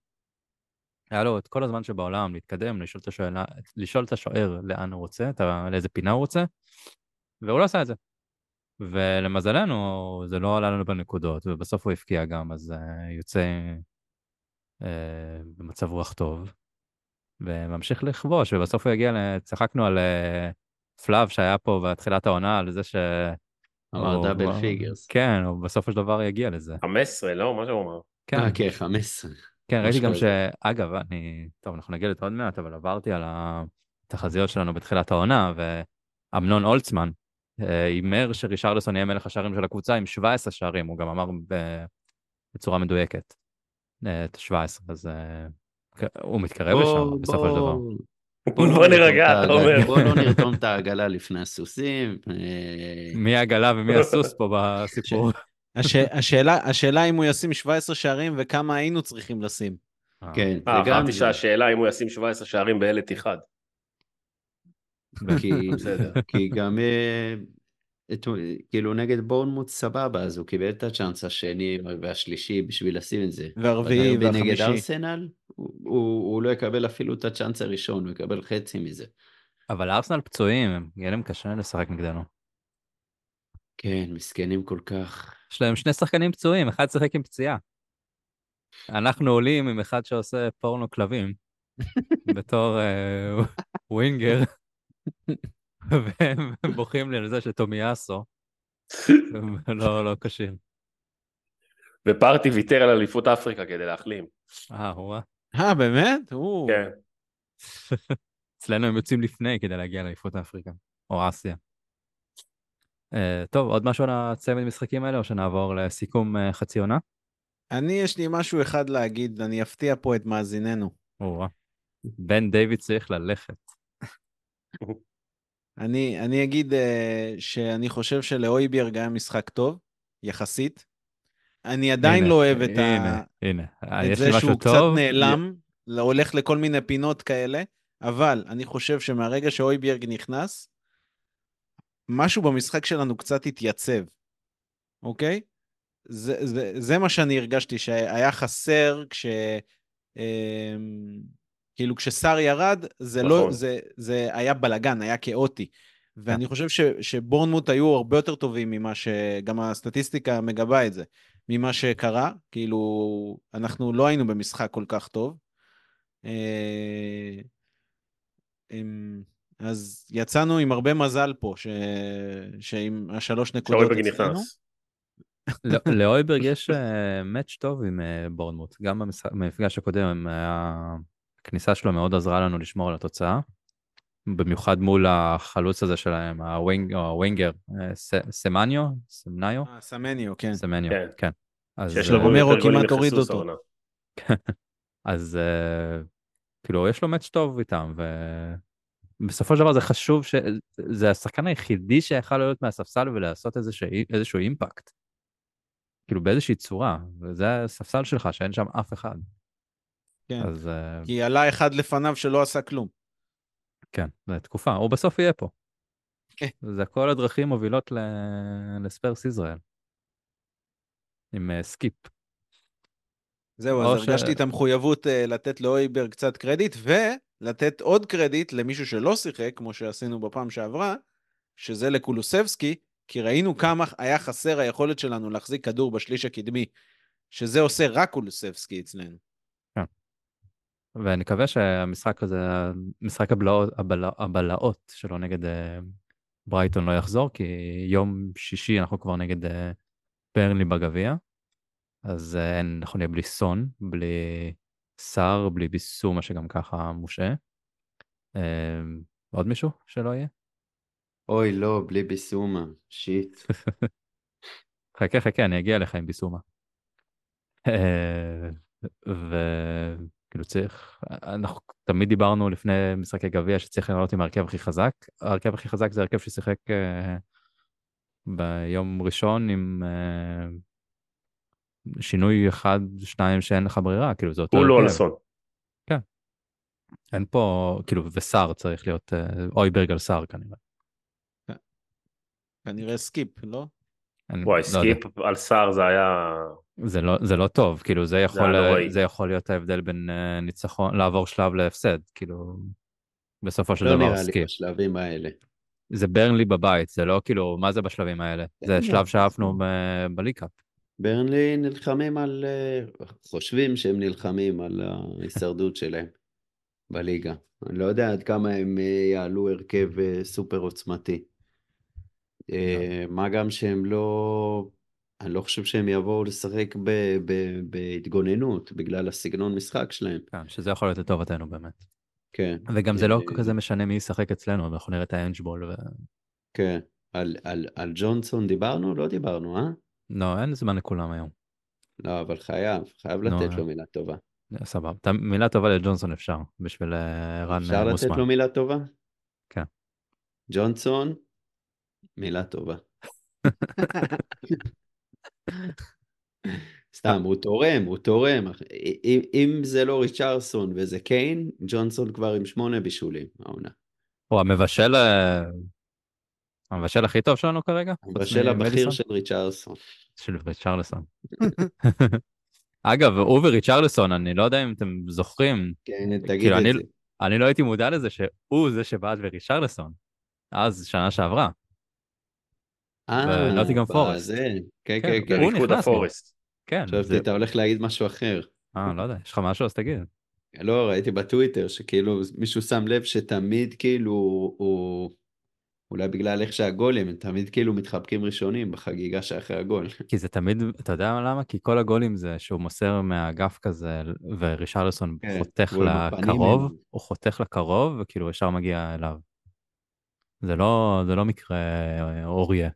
היה לו את כל הזמן שבעולם להתקדם, לשאול את השואל, לשאול את השוער לאן הוא רוצה, את לאיזה פינה הוא רוצה, והוא לא עשה את זה. ולמזלנו, זה לא עלה לנו בנקודות, ובסוף הוא הבקיע גם, אז uh, יוצא uh, במצב רוח טוב, וממשיך לכבוש, ובסוף הוא יגיע, צחקנו על uh, פלאו שהיה פה בתחילת העונה, על זה ש... אמר double figures. כן, הוא בסופו של דבר יגיע לזה. 15, לא? מה שהוא אמר. כן, אה, כן, 15. כן, ראיתי גם ש... אגב, אני... טוב, אנחנו נגיע לזה עוד מעט, אבל עברתי על התחזיות שלנו בתחילת העונה, ואמנון אולצמן אה, הימר שרישרלסון יהיה מלך השערים של הקבוצה עם 17 שערים, הוא גם אמר בצורה מדויקת אה, את ה-17, אז אה, הוא מתקרב לשם בסופו של דבר. בוא לא בוא את אתה אומר. בוא לא נרתום את העגלה לפני הסוסים. אה, מי העגלה ומי הסוס פה בסיפור? הש... השאלה, השאלה אם הוא ישים 17 שערים וכמה היינו צריכים לשים. אה, כן, אה, וגם חשבתי שהשאלה אם הוא ישים 17 שערים באלת אחד. כי. כי גם את, כאילו נגד בורנמוט סבבה, אז הוא קיבל את הצ'אנס השני והשלישי בשביל לשים את זה. והרביעי אבל נגד והחמישי. ארסנל, הוא, הוא, הוא לא יקבל אפילו את הצ'אנס הראשון, הוא יקבל חצי מזה. אבל ארסנל פצועים, הם- יהיה להם קשה לשחק נגדנו. כן, מסכנים כל כך. יש להם שני שחקנים פצועים, אחד שיחק עם פציעה. אנחנו עולים עם אחד שעושה פורנו כלבים, בתור אה, ווינגר, והם בוכים לי על זה שטומיאסו, לא, לא קשים. ופרטי ויתר על אליפות אפריקה כדי להחלים. אה, וואה. אה, באמת? או, כן. אצלנו הם יוצאים לפני כדי להגיע לאליפות אפריקה, או אסיה. אה, טוב, עוד משהו על הצמד משחקים האלה, או שנעבור לסיכום אה, חצי עונה? אני, יש לי משהו אחד להגיד, אני אפתיע פה את מאזיננו. וואה. בן דיוויד צריך ללכת. אני, אני אגיד uh, שאני חושב שלאויביארג היה משחק טוב, יחסית. אני עדיין הנה, לא אוהב את, הנה, ה... הנה. את יש זה שהוא קצת טוב. נעלם, לא- הולך לכל מיני פינות כאלה, אבל אני חושב שמהרגע שאויביארג נכנס, משהו במשחק שלנו קצת התייצב, אוקיי? זה, זה, זה מה שאני הרגשתי, שהיה חסר כש... אמ, כאילו כשסער ירד, זה לא, נכון. זה, זה היה בלגן, היה כאוטי. ואני חושב ש, שבורנמוט היו הרבה יותר טובים ממה ש... גם הסטטיסטיקה מגבה את זה, ממה שקרה. כאילו, אנחנו לא היינו במשחק כל כך טוב. אה, אז יצאנו עם הרבה מזל פה, ש... שעם השלוש נקודות שהויברג נכנס. לא- להויברג יש match טוב עם אה, בורנמות'. גם במפגש הקודם, הכניסה שלו מאוד עזרה לנו לשמור על התוצאה. במיוחד מול החלוץ הזה שלהם, הווינג- או הווינגר, אה, ס- סמניו? סמניו? אה, סמניו, כן. סמניו, כן. כן. אז, שיש אה, רומרו גולים כמעט הוריד אותו. אז כאילו, יש לו מאץ' טוב איתם, ובסופו של דבר זה חשוב, ש... זה השחקן היחידי שיכל להיות מהספסל ולעשות איזשהו, איזשהו אימפקט. כאילו באיזושהי צורה, וזה הספסל שלך שאין שם אף אחד. כן. אז כי עלה אחד לפניו שלא עשה כלום. כן, זו תקופה, הוא בסוף יהיה פה. זה כל הדרכים מובילות ל- לספרס ישראל. עם אה, סקיפ. זהו, אז ש- הרגשתי את המחויבות אה, לתת להויברג קצת קרדיט, ולתת עוד קרדיט למישהו שלא שיחק, כמו שעשינו בפעם שעברה, שזה לקולוסבסקי, כי ראינו כמה היה חסר היכולת שלנו להחזיק כדור בשליש הקדמי, שזה עושה רק קולוסבסקי אצלנו. ואני מקווה שהמשחק הזה, משחק הבלעות, הבלע, הבלעות שלו נגד אה, ברייטון לא יחזור, כי יום שישי אנחנו כבר נגד אה, ברנלי בגביע, אז אה, אין, אנחנו נהיה בלי סון, בלי סער, בלי ביסומה שגם ככה מושעה. אה, עוד מישהו שלא יהיה? אוי, לא, בלי ביסומה, שיט. חכה, חכה, אני אגיע אליך עם ביסומה. אה, וכאילו צריך, אנחנו תמיד דיברנו לפני משחקי גביע שצריך לעלות עם ההרכב הכי חזק. ההרכב הכי חזק זה הרכב ששיחק אה, ביום ראשון עם אה, שינוי אחד, שניים שאין לך ברירה, כאילו זה אותו הוא לא הרכב. אולסון. אין פה, כאילו, וסאר צריך להיות, אה, הויברג על סאר כנראה. כנראה סקיפ, לא? וואי, לא. סקיפ על סאר זה היה... זה לא, זה לא טוב, כאילו זה יכול, נוראי. זה יכול להיות ההבדל בין אה, ניצחון, לעבור שלב להפסד, כאילו, בסופו של לא דבר נראה לי סקיפ. בשלבים האלה. זה ברנלי בבית, זה לא כאילו, מה זה בשלבים האלה? זה שלב. שאפנו בליקאפ. ברנלי נלחמים על... אה, חושבים שהם נלחמים על ההישרדות שלהם בליגה. אני לא יודע עד כמה הם אה, יעלו הרכב סופר עוצמתי. אה, מה גם שהם לא... אני לא חושב שהם יבואו לשחק ב- ב- בהתגוננות בגלל הסגנון משחק שלהם. כן, שזה יכול להיות לטובתנו באמת. כן. וגם זה לא אה, כזה משנה מי ישחק אצלנו, אנחנו נראה את האנג'בול ו... כן. על, על, על ג'ונסון דיברנו? לא דיברנו, אה? לא, אין זמן לכולם היום. לא, אבל חייב, חייב לתת אה. לו מילה טובה. סבבה. ת- מילה טובה לג'ונסון אפשר, בשביל אה, רן אפשר אה, לתת מוסמן. לו מילה טובה? כן. ג'ונסון, מילה טובה. סתם, הוא תורם, הוא תורם. אם, אם זה לא ריצ'רסון וזה קיין, ג'ונסון כבר עם שמונה בישולים, העונה. הוא המבשל, אה, המבשל הכי טוב שלנו כרגע? המבשל הבכיר? של ריצ'רסון. של ריצ'רלסון. אגב, הוא וריצ'רלסון, אני לא יודע אם אתם זוכרים, כן, תגיד כאילו, את אני- זה. אני לא הייתי מודע לזה שהוא זה שבעט וריצ'רלסון. אז, שנה שעברה. אה, בנוטיגהאם פורסט. בזה. כן, כן, כן, כן. הוא בריקוד נכנס. כן, חשבתי. אתה הולך להגיד משהו אחר. אה, לא יודע, יש לך משהו אז תגיד. לא, ראיתי בטוויטר שכאילו מישהו שם לב שתמיד כאילו הוא, אולי בגלל איך שהגולים, הם תמיד כאילו מתחבקים ראשונים בחגיגה שאחרי הגול. כי זה תמיד, אתה יודע למה? כי כל הגולים זה שהוא מוסר מהאגף כזה, וריצ'רלסון כן, חותך לקרוב, הם- הוא חותך לקרוב, וכאילו ישר מגיע אליו. זה לא, זה לא מקרה אה, אוריה,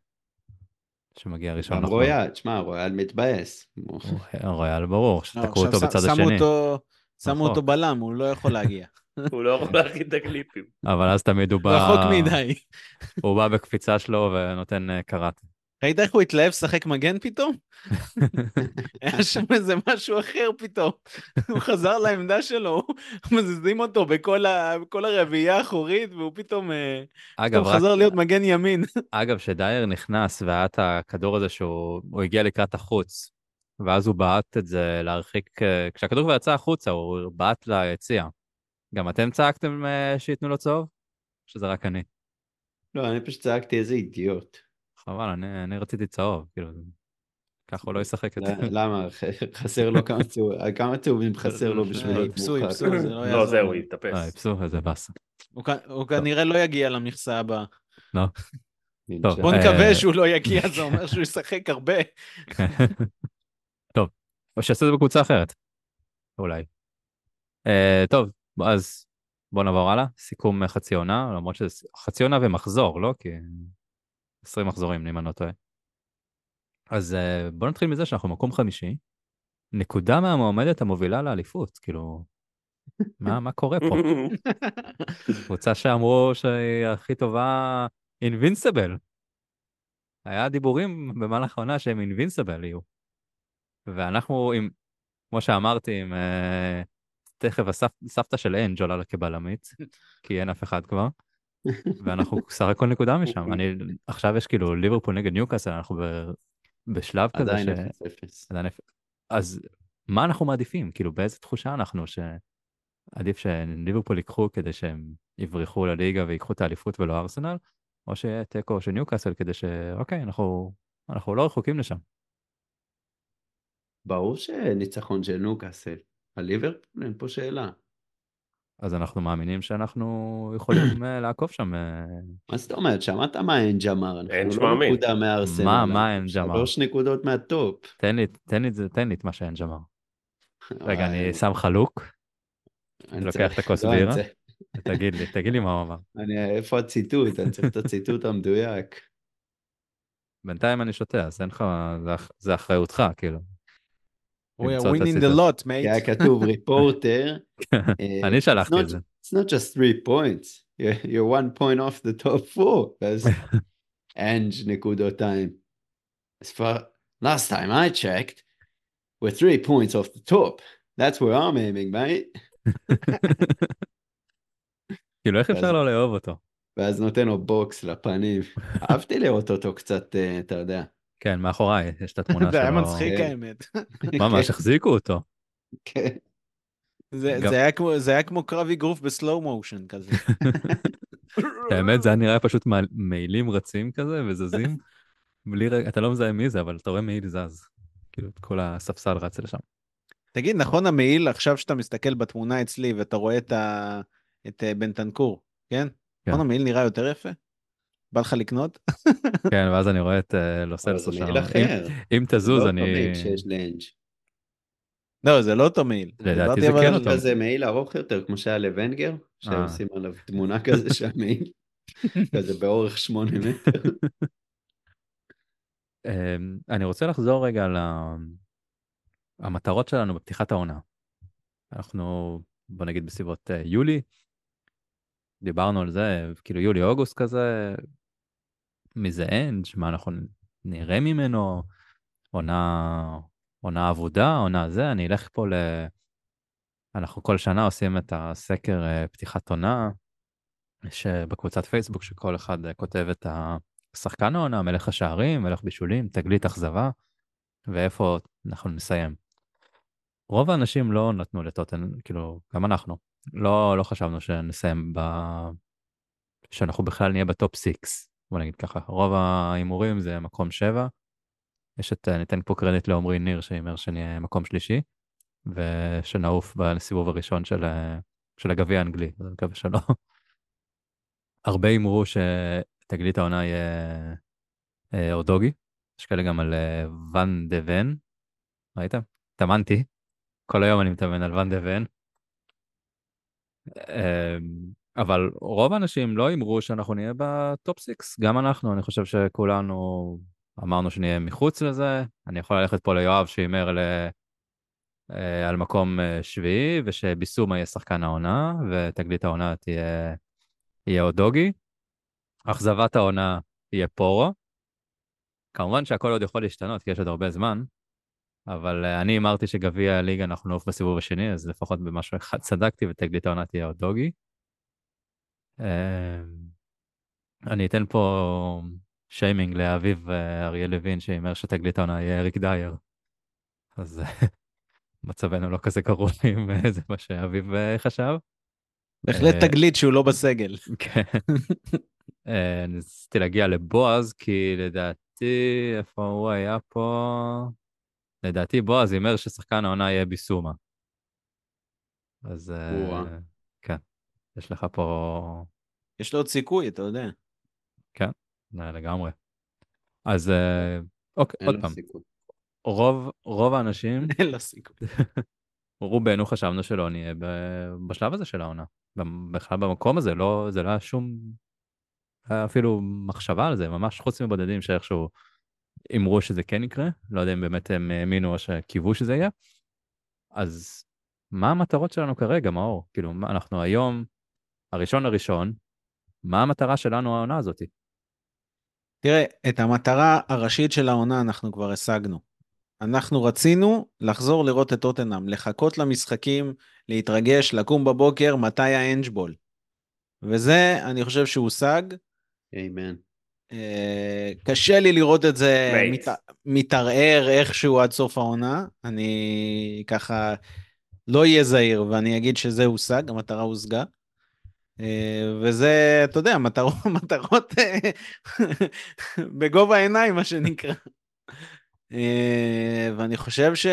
שמגיע ראשון גם. רויאל, תשמע, רויאל מתבאס. הוא- רויאל ברור, לא, שתקעו אותו בצד השני, אותו- שמו אותו. בלם, הוא לא יכול להגיע. הוא לא יכול להכין את הקליפים. אבל אז תמיד הוא בא, רחוק מדי. הוא בא בקפיצה שלו ונותן אה, קראטה. ראית איך הוא התלהב לשחק מגן פתאום? היה שם איזה משהו אחר פתאום. הוא חזר לעמדה שלו, מזיזים אותו בכל ה- בכל הרביעייה האחורית, והוא פתאום אה, אגב, פתאום רק, חזר להיות מגן ימין. אגב, שדייר נכנס והיה את הכדור הזה שהוא הוא הגיע לקראת החוץ, ואז הוא בעט את זה להרחיק, אה, כשהכדור כבר יצא החוצה, הוא בעט ליציע. גם אתם צעקתם אה, שייתנו לו צהוב? שזה רק אני? לא, אני פשוט צעקתי איזה אידיוט. חבל, אני, אני רציתי צהוב, כאילו, ככה הוא לא ישחק יותר. ל- למה? חסר לו כמה צהובים, כמה צהובים חסר לו בשביל אה, להיות איפסו? איפסו, זה לא לא, יעזור. זהו, הוא אה, יתאפס. איפסו, איזה באסה. הוא כנראה לא יגיע למכסה הבאה. טוב, בוא אה, נקווה שהוא לא יגיע, זה אומר שהוא ישחק הרבה. טוב, או שיעשו את זה בקבוצה אחרת, אולי. טוב, אז בוא נעבור הלאה, סיכום חצי עונה, למרות שזה חצי עונה ומחזור, לא? כי 20 מחזורים, אם אני לא טועה. אז uh, בוא נתחיל מזה שאנחנו מקום חמישי, נקודה מהמועמדת המובילה לאליפות, כאילו, מה, מה קורה פה? קבוצה שאמרו שהיא הכי טובה, אינבינסבל. היה דיבורים במהלך העונה שהם אינבינסבל יהיו. ואנחנו עם, כמו שאמרתי, עם uh, תכף הסבתא של אנג' עולה לה כבלמית, כי אין אף אחד כבר. ואנחנו סך הכל נקודה משם. אני, עכשיו יש כאילו ליברפול נגד ניוקאסל, אנחנו ב, בשלב כזה עדיין ש... 0-0. עדיין אפ- אז מה אנחנו מעדיפים? כאילו באיזה תחושה אנחנו שעדיף שליברפול ייקחו כדי שהם יברחו לליגה ויקחו את האליפות ולא ארסנל, או שיהיה תיקו של ניוקאסל כדי שאוקיי, אנחנו, אנחנו לא רחוקים לשם. ברור שניצחון של נוקאסל. על ליברפול אין פה שאלה. אז אנחנו מאמינים שאנחנו יכולים אה, לעקוף שם. אה, מה זאת אומרת? שמעת מה ג'מאר? אין אנחנו לא. נקודה מהארסנל. מה- מה אין ג'מאר? שלוש נקודות מהטופ. תן לי, תן לי את זה, תן לי את מה שאין ג'מאר. רגע, אני שם חלוק, אני לוקח את הכוס לא, בירה. תגיד לי, תגיד לי מה הוא אמר. אני- איפה הציטוט? אני צריך את הציטוט המדויק. בינתיים אני שותה, אז אין לך, זה אחריותך, כאילו. We are winning the lot, כי היה mate. כתוב ריפורטר. אה, אני שלחתי it's את not- זה. It's not just three points. You're, one point off the top four. אז אנג' נקודותיים. As far last time I checked, we're three points off the top. That's where I'm aiming, mate. כאילו, איך אפשר לא לאהוב אותו? ואז נותן לו בוקס לפנים. אהבתי לראות אותו קצת, אה, אתה יודע. כן, מאחוריי, יש את התמונה שלו. זה היה מצחיק כן. האמת. ממש החזיקו אותו. כן. זה היה כמו- קרב אגרוף בסלואו מושן כזה. האמת, זה היה נראה פשוט מעילים רצים כזה וזזים. בלי אתה לא מזהה מי זה, אבל אתה רואה מעיל זז. כאילו, כל הספסל רץ לשם. תגיד, נכון המעיל, עכשיו שאתה מסתכל בתמונה אצלי ואתה רואה את ה- את אה, בנטנקור, כן? כן. נכון המעיל נראה יותר יפה? בא לך לקנות? כן, ואז אני רואה את אה, לוסלסו זה שם. אם- זה תזוז, לא אני... לא, זה לא אותו מעיל. לדעתי דיברתי זה כן אותו. כזה מעיל ארוך יותר, כמו שהיה לוונגר, שהיו אה. עושים עליו תמונה כזה של המעיל, כזה באורך שמונה מטר. אמ, אני רוצה לחזור רגע ל... המטרות שלנו בפתיחת העונה. אנחנו, בוא נגיד בסביבות אה, יולי, דיברנו על זה, כאילו יולי-אוגוסט כזה, מי זה אנג', מה אנחנו נראה ממנו, עונה, עונה עבודה, עונה זה, אני אלך פה ל... אנחנו כל שנה עושים את הסקר אה, פתיחת עונה, שבקבוצת פייסבוק שכל אחד אה, כותב את השחקן העונה, מלך השערים, מלך בישולים, תגלית אכזבה, ואיפה אנחנו נסיים. רוב האנשים לא נתנו לטוטן, כאילו, גם אנחנו, לא, לא חשבנו שנסיים ב... שאנחנו בכלל נהיה בטופ 6, בוא נגיד ככה. רוב ההימורים זה מקום 7. יש את, ניתן פה קרדיט לעומרי ניר שהימר שנהיה מקום שלישי, ושנעוף בסיבוב הראשון של, ה- של הגביע האנגלי, אז אני מקווה שלא. הרבה הימרו שתגלית העונה יהיה אה, אודוגי, יש כאלה גם על אה, ואן דה ון, ראיתם? התאמנתי, כל היום אני מתאמן על ואן דה ון. אבל רוב האנשים לא הימרו שאנחנו נהיה ב top 6, גם אנחנו, אני חושב שכולנו אמרנו שנהיה מחוץ לזה, אני יכול ללכת פה ליואב שהימר ל... אה, על מקום אה, שביעי, ושביסומה יהיה שחקן העונה, ותגלית העונה תהיה, יהיה עוד דוגי. אכזבת העונה יהיה פורו. כמובן שהכל עוד יכול להשתנות, כי יש עוד הרבה זמן, אבל אה, אני אמרתי שגביע הליגה אנחנו נעוף בסיבוב השני, אז לפחות במשהו אחד צדקתי, ותגלית העונה תהיה עוד דוגי. אני אתן פה שיימינג לאביב אה, אריה לוין, שהימר שתגלית העונה יהיה אריק דייר. אז מצבנו לא כזה גרוע אם אה, זה מה שאביב אה, חשב. בהחלט תגלית שהוא לא בסגל. כן. ניסיתי להגיע לבועז, כי לדעתי, איפה הוא היה פה? לדעתי בועז הימר ששחקן העונה יהיה ביסומה. אז יש לך פה... יש לו עוד סיכוי, אתה יודע. אה, לגמרי. אז אה, אוקיי, עוד פעם, סיכוי. רוב, רוב האנשים, אין לו סיכוי. רובנו חשבנו שלא נהיה בשלב הזה של העונה. בכלל במקום הזה, לא, זה לא היה שום, היה אפילו מחשבה על זה, ממש חוץ מבודדים שאיכשהו אמרו שזה כן יקרה, לא יודע אם באמת הם האמינו או שקיוו שזה יהיה. אז מה המטרות שלנו כרגע, מאור? כאילו, אנחנו היום, הראשון לראשון, מה המטרה שלנו העונה הזאתי? תראה, את המטרה הראשית של העונה אנחנו כבר השגנו. אנחנו רצינו לחזור לראות את טוטנאם, לחכות למשחקים, להתרגש, לקום בבוקר, מתי האנג'בול. וזה, אני חושב שהושג. איימן. אה, קשה לי לראות את זה. מת, מתערער איכשהו עד סוף העונה. אני ככה לא אהיה זהיר ואני אגיד שזה הושג, המטרה הושגה. אה, וזה, אתה יודע, מטרות, מטרות אה, בגובה העיניים, מה שנקרא. אה, ואני חושב ש...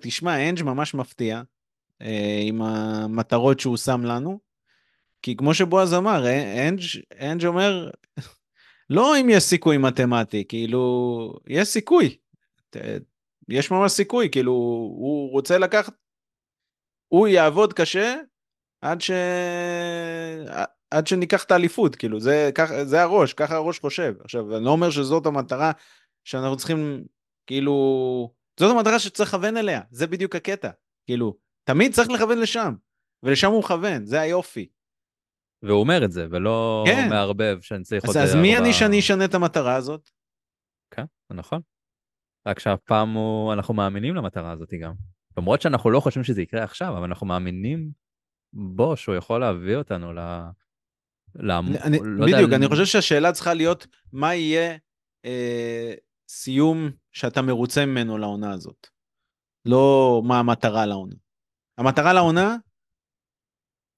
תשמע, אנג' ממש מפתיע עם המטרות שהוא שם לנו. כי כמו שבועז אמר, אנג', אנג' אומר, לא אם יש סיכוי מתמטי, כאילו, יש סיכוי. יש ממש סיכוי, כאילו, הוא רוצה לקחת, הוא יעבוד קשה עד ש... עד שניקח את האליפות, כאילו, זה, כך, זה הראש, ככה הראש חושב. עכשיו, אני לא אומר שזאת המטרה שאנחנו צריכים, כאילו, זאת המטרה שצריך לכוון אליה, זה בדיוק הקטע. כאילו, תמיד צריך לכוון לשם, ולשם הוא מכוון, זה היופי. והוא אומר את זה, ולא כן. מערבב שאני צריך אז, עוד אז מי ארבע- אני שאני אשנה את המטרה הזאת? כן, זה נכון. רק שהפעם הוא, אנחנו מאמינים למטרה הזאת גם. למרות שאנחנו לא חושבים שזה יקרה עכשיו, אבל אנחנו מאמינים בו שהוא יכול להביא אותנו ל... ל... אני, לא יודע, בדיוק, ל- אני חושב שהשאלה צריכה להיות, מה יהיה אה, סיום שאתה מרוצה ממנו לעונה הזאת? לא מה המטרה לעונה. המטרה לעונה,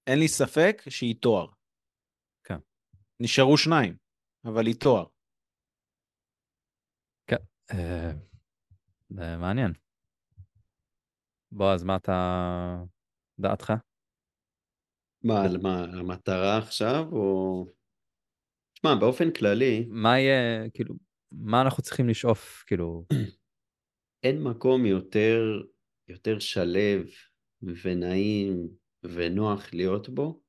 אין לי ספק שהיא תואר. כן. נשארו שניים, אבל היא תואר. אה, זה מעניין. בועז, מה אתה... דעתך? מה, מה, המטרה עכשיו, או... תשמע, באופן כללי, מה יהיה, כאילו, מה אנחנו צריכים לשאוף, כאילו, אין מקום יותר, יותר שלב ונעים ונוח להיות בו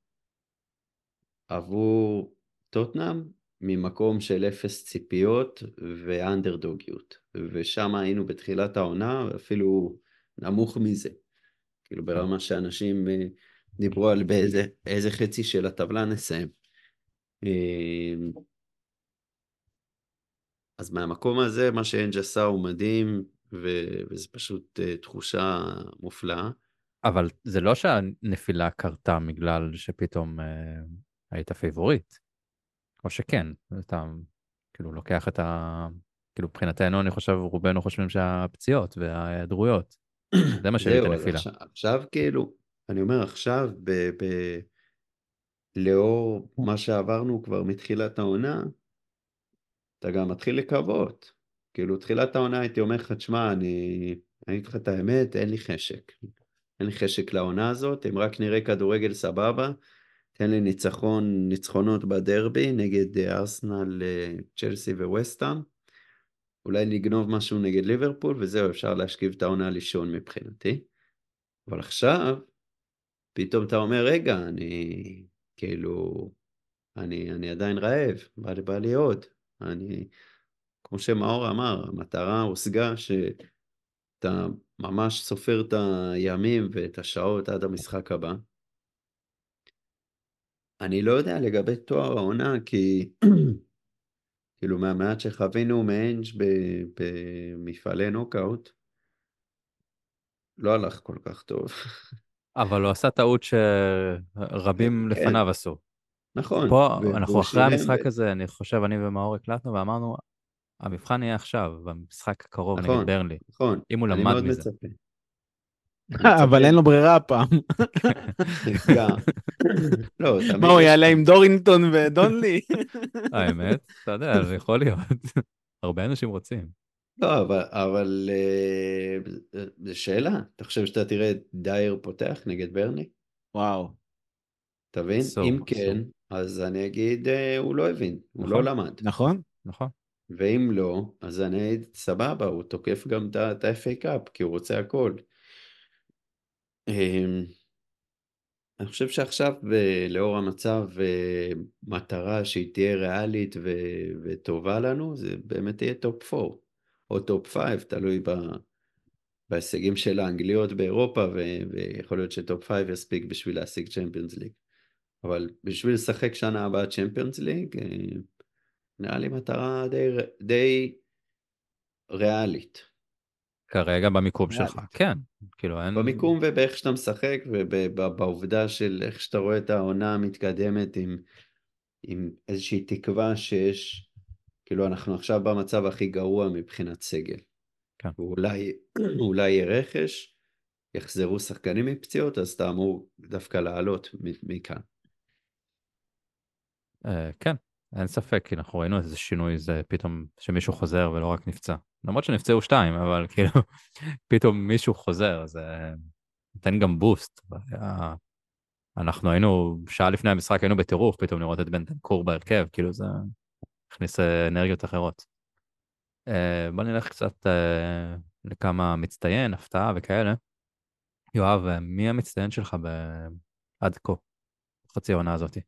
עבור טוטנאם ממקום של אפס ציפיות ואנדרדוגיות. ושם היינו בתחילת העונה, אפילו נמוך מזה. כאילו ברמה שאנשים אה, דיברו על באיזה איזה חצי של הטבלה נסיים. אה, אז מהמקום הזה, מה שאנג' עשה הוא מדהים, ו- וזה פשוט אה, תחושה מופלאה. אבל זה לא שהנפילה קרתה בגלל שפתאום אה, היית פייבוריט. או שכן, אתה כאילו לוקח את ה... כאילו מבחינתנו, אני חושב, רובנו חושבים שהפציעות וההיעדרויות, זה מה שהביא את זהו, אז הנפילה. עכשיו, עכשיו כאילו, אני אומר עכשיו, ב- ב- לאור מה שעברנו כבר מתחילת העונה, אתה גם מתחיל לקוות. כאילו, תחילת העונה הייתי אומר לך, תשמע, אני אגיד לך את האמת, אין לי חשק. אין לי חשק לעונה הזאת, אם רק נראה כדורגל סבבה, תן לי ניצחון, ניצחונות בדרבי נגד אה, ארסנל, אה, צ'לסי וווסטהאם. אולי לגנוב משהו נגד ליברפול, וזהו, אפשר להשכיב את העונה לישון מבחינתי. אבל עכשיו, פתאום אתה אומר, רגע, אני כאילו, אני, אני עדיין רעב, בא לי, בא לי עוד. אני, כמו שמאור אמר, המטרה הושגה שאתה ממש סופר את הימים ואת השעות עד המשחק הבא. אני לא יודע לגבי תואר העונה, כי כאילו מהמעט שחווינו מאנג' במפעלי נוקאוט, לא הלך כל כך טוב. אבל הוא עשה טעות שרבים כן. לפניו עשו. נכון. פה, ו- אנחנו אחרי המשחק ו- הזה, אני חושב, אני ומאור הקלטנו ואמרנו, המבחן יהיה עכשיו, במשחק הקרוב נכון. נגד ברנלי. נכון, אם הוא למד מזה. מצפה. אבל אין לו ברירה הפעם. לא, מה, הוא יעלה עם דורינגטון ודונלי? האמת, אתה יודע, זה יכול להיות. הרבה אנשים רוצים. לא, אבל, אבל אה, זו שאלה. אתה חושב שאתה תראה את דייר פותח נגד ברני? וואו. אתה מבין? אסור, אם. כן, אז אני אגיד, אה, הוא לא הבין, הוא לא נכון. למד. נכון? נכון. ואם לא, אז אני אגיד, סבבה, הוא תוקף גם את ה-FA קאפ, כי הוא רוצה הכל. אמ, אני חושב שעכשיו, אה, לאור המצב, אה, מטרה שהיא תהיה ריאלית ו- וטובה לנו, זה באמת יהיה top 4, או top 5, תלוי ב- בהישגים של האנגליות באירופה, ו- ויכול להיות ש top 5 יספיק בשביל להשיג צ'מפיונס ליג. אבל בשביל לשחק שנה הבאה צ'מפיונס ליג, אה, נראה לי מטרה די, די ריאלית. כרגע במיקום ריאלית. שלך, כן. כאילו אין... במיקום ובאיך שאתה משחק ובעובדה של איך שאתה רואה את העונה המתקדמת עם, עם איזושהי תקווה שיש, כאילו אנחנו עכשיו במצב הכי גרוע מבחינת סגל. כן. ואולי אולי יהיה רכש, יחזרו שחקנים מפציעות, אז אתה אמור דווקא לעלות מכאן. אה, כן, אין ספק, כי אנחנו ראינו איזה שינוי, זה פתאום שמישהו חוזר ולא רק נפצע. למרות שנפצעו שתיים, אבל כאילו, פתאום מישהו חוזר, זה נותן גם בוסט. היה- אנחנו היינו, שעה לפני המשחק היינו בטירוף, פתאום לראות את בנטנקור בהרכב, כאילו זה הכניס אה, אנרגיות אחרות. אה, בוא נלך קצת אה, לכמה מצטיין, הפתעה וכאלה. יואב, מי המצטיין שלך ב- עד כה, חצי העונה הזאתי?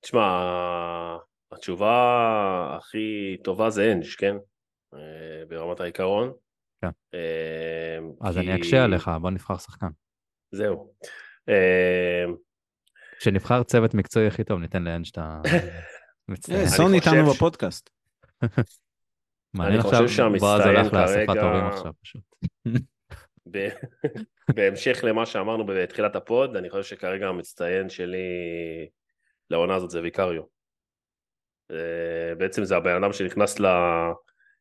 תשמע, התשובה הכי טובה זה אנג', כן? ברמת העיקרון. כן. אז אני אקשה עליך, בוא נבחר שחקן. זהו. כשנבחר צוות מקצועי הכי טוב, ניתן לאנג' את המצטיין. אה, סון איתנו בפודקאסט. מעניין אני חושב עכשיו, בועז לאספת כרגע- הורים עכשיו פשוט. ב- בהמשך למה שאמרנו בתחילת הפוד, אני חושב שכרגע המצטיין שלי לעונה הזאת זה ויקריו. אה, בעצם זה הבן אדם שנכנס ל...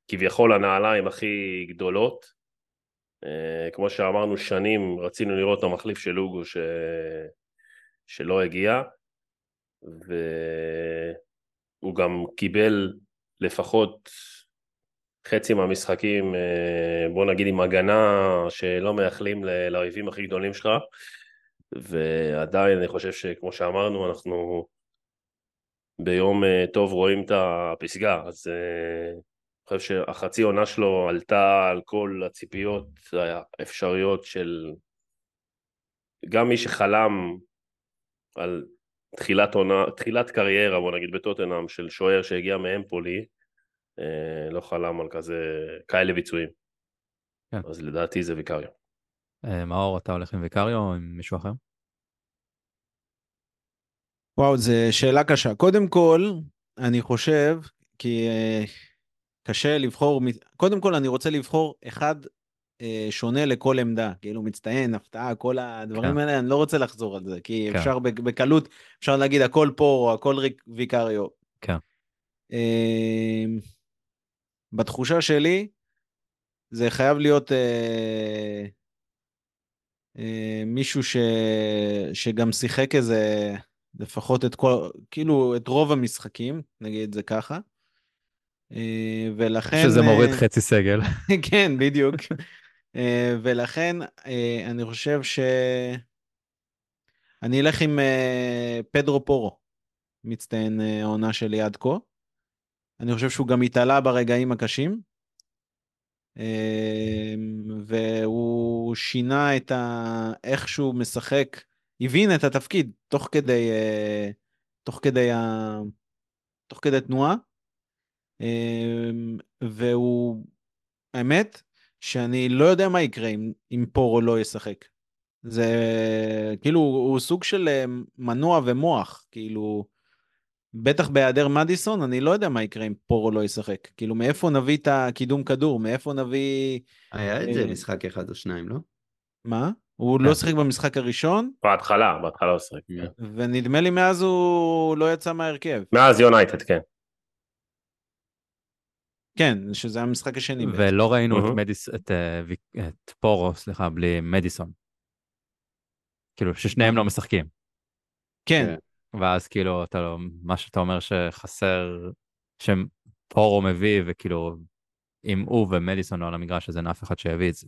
כביכול לנעליים הכי גדולות. אה, כמו שאמרנו, שנים רצינו לראות את המחליף של לוגו ש... שלא הגיע, והוא גם קיבל לפחות חצי מהמשחקים, אה, בוא נגיד עם הגנה שלא מייחלים ל- לאויבים הכי גדולים שלך, ועדיין אני חושב שכמו שאמרנו, אנחנו ביום אה, טוב רואים את הפסגה, אז אה, אני חושב שהחצי עונה שלו עלתה על כל הציפיות האפשריות של גם מי שחלם על תחילת עונה, תחילת קריירה, בוא נגיד בטוטנאם, של שוער שהגיע מאמפולי, אה, לא חלם על כזה, כאלה ביצועים. כן. אז לדעתי זה ויקריו. אה, מאור, אתה הולך עם ויקריו או עם מישהו אחר? וואו, זו שאלה קשה. קודם כל, אני חושב, כי אה, קשה לבחור, קודם כל אני רוצה לבחור אחד שונה לכל עמדה, כאילו מצטיין, הפתעה, כל הדברים כן. האלה, אני לא רוצה לחזור על זה, כי כן. אפשר בק- בקלות, אפשר להגיד הכל פה או הכל ריק- ויקריו. כן. אה, בתחושה שלי, זה חייב להיות אה, אה, מישהו ש... שגם שיחק איזה, לפחות את כל, כאילו את רוב המשחקים, נגיד את זה ככה. אה, ולכן... שזה מוריד אה, חצי סגל. כן, בדיוק. אה, ולכן אה, אני חושב ש... אני אלך עם אה, פדרו פורו, מצטיין העונה שלי עד כה. אני חושב שהוא גם התעלה ברגעים הקשים. והוא שינה את ה... איך שהוא משחק, הבין את התפקיד תוך כדי, תוך כדי, ה... תוך כדי תנועה. והוא, האמת, שאני לא יודע מה יקרה אם, אם פורו לא ישחק. זה כאילו, הוא סוג של אה, מנוע ומוח, כאילו, בטח בהיעדר מדיסון, אני לא יודע מה יקרה אם פורו לא ישחק. כאילו, מאיפה נביא את הקידום כדור? מאיפה נביא... היה את זה אה, משחק אחד או שניים, לא? מה? הוא כן. לא שיחק במשחק הראשון, בהתחלה, בהתחלה הוא שיחק. כן. ונדמה לי מאז הוא לא יצא מההרכב. מאז יונייטד, כן. כן, שזה המשחק השני. ולא ראינו את. מדיס... את, אה, את פורו, סליחה, בלי מדיסון. כאילו, ששניהם לא משחקים. כן, ואז כאילו, אתה, לא- מה שאתה אומר שחסר, שפורו מביא, וכאילו, אם הוא ומדיסון לא על המגרש, אז אין אף אחד שיביא את זה.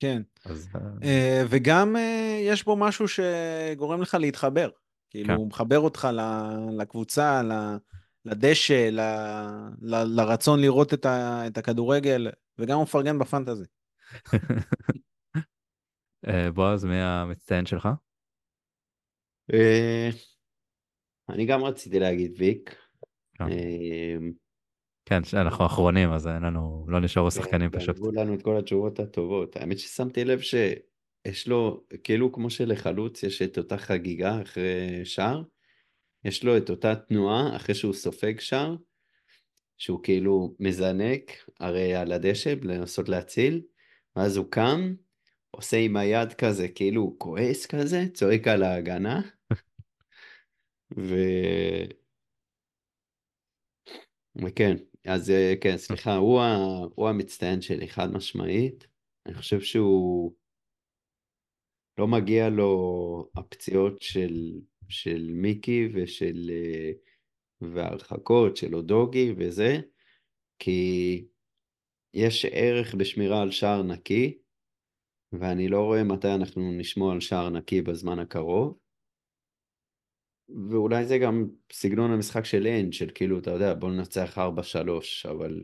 כן. אז אה, אה, וגם יש בו משהו שגורם לך להתחבר. כאילו, כן. הוא מחבר אותך ל- לקבוצה, ל- לדשא, ל- ל- לרצון לראות את ה- את הכדורגל, וגם הוא מפרגן בפנטזי. אה, בועז, מי המצטיין שלך? אה, אני גם רציתי להגיד ויק. כן. אה, כן, אנחנו אחרונים, אז אין לנו, לא נשארו שחקנים פשוט. גנבו לנו את כל התשובות הטובות. האמת ששמתי לב שיש לו, כאילו כמו שלחלוץ יש את אותה חגיגה אחרי שער, יש לו את אותה תנועה אחרי שהוא סופג שער, שהוא כאילו מזנק הרי על הדשא לנסות להציל, ואז הוא קם, עושה עם היד כזה, כאילו הוא כועס כזה, צועק על ההגנה, ו... וכן, אז אה, כן, סליחה, הוא, ה... הוא המצטיין שלי, חד משמעית. אני חושב שהוא... לא מגיע לו הפציעות של, של מיקי ושל... אה, והרחקות של אודוגי וזה, כי יש ערך בשמירה על שער נקי, ואני לא רואה מתי אנחנו נשמור על שער נקי בזמן הקרוב. ואולי זה גם סגנון המשחק של אין, של כאילו, אתה יודע, בוא ננצח 4-3, אבל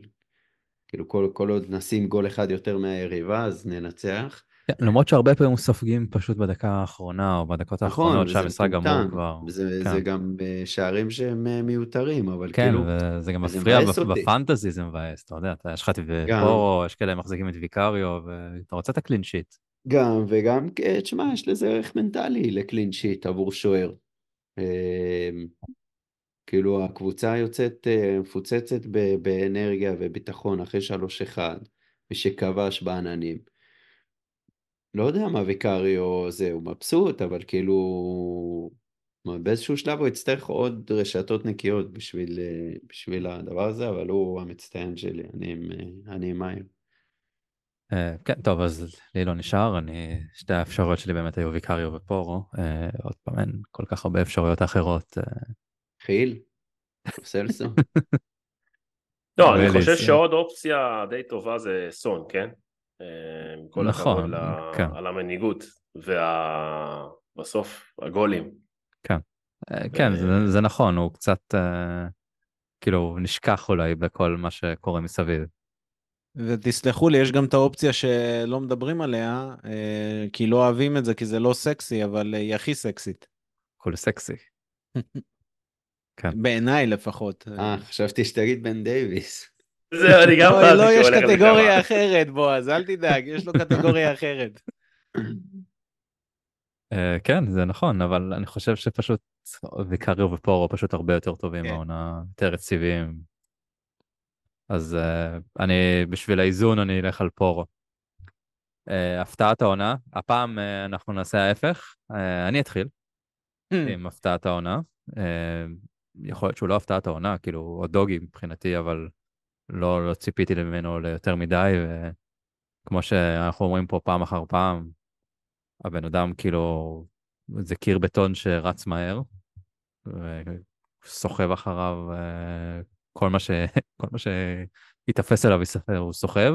כאילו כל, כל עוד נשים גול אחד יותר מהיריבה, אז ננצח. כן, למרות שהרבה פעמים סופגים פשוט בדקה האחרונה או בדקות נכון, האחרונות וזה שהמשחק גמור כבר. וזה, כן. זה גם אה, שערים שהם אה, מיותרים, אבל כן, כאילו, וזה גם מפריע. בפנטזי, זה מבאס, אתה יודע, יש לך את. פורו, יש כאלה מחזיקים את ויקריו, ואתה רוצה את הקלין שיט. גם, וגם, אה, תשמע, יש לזה ערך מנטלי לקלין שיט עבור שוער. אה, כאילו הקבוצה יוצאת מפוצצת באנרגיה וביטחון אחרי 3-1, ושכבש בעננים. לא יודע מה ויקריו זה, הוא מבסוט, אבל כאילו, מה, באיזשהו שלב הוא יצטרך עוד רשתות נקיות בשביל, אה, בשביל הדבר הזה, אבל הוא המצטיין שלי, אני עם, אה, אני עם מאיר. אה, כן, טוב, אז לי לא נשאר, אני, שתי האפשרויות שלי באמת היו ויקריו ופורו. עוד פעם, אין כל כך הרבה אפשרויות אחרות. חיל? סלסו? לא, אני חושב. שעוד אופציה די טובה זה סון, כן? אה, עם כל נכון, הכבוד כן. על המנהיגות, ובסוף הגולים. אה, כן, זה, זה נכון, הוא קצת, אה, כאילו, נשכח אולי בכל מה שקורה מסביב. ותסלחו לי, יש גם את האופציה שלא מדברים עליה, כי לא אוהבים את זה, כי זה לא סקסי, אבל היא הכי סקסית. כול סקסי. כן. בעיניי לפחות. אה, חשבתי שתגיד בן דייוויס. זהו, אני גם חשבתי לא, יש. קטגוריה אחרת, בועז, אל תדאג, יש לו קטגוריה אחרת. אה, כן, זה נכון, אבל אני חושב שפשוט ויקריו ופורו פשוט הרבה יותר טובים כן. מהעונה, יותר יציבים. אז אה, אני, בשביל האיזון, אני אלך על פורו. אה, הפתעת העונה, הפעם אנחנו נעשה ההפך, אני אתחיל עם הפתעת העונה. יכול להיות שהוא לא הפתעת העונה, כאילו, הוא דוגי מבחינתי, אבל לא, לא ציפיתי ממנו ליותר מדי, וכמו שאנחנו אומרים פה פעם אחר פעם, הבן אדם כאילו, זה קיר בטון שרץ מהר, וסוחב אחריו אה, כל מה, ש... כל מה שיתאפס אליו הוא סוחב.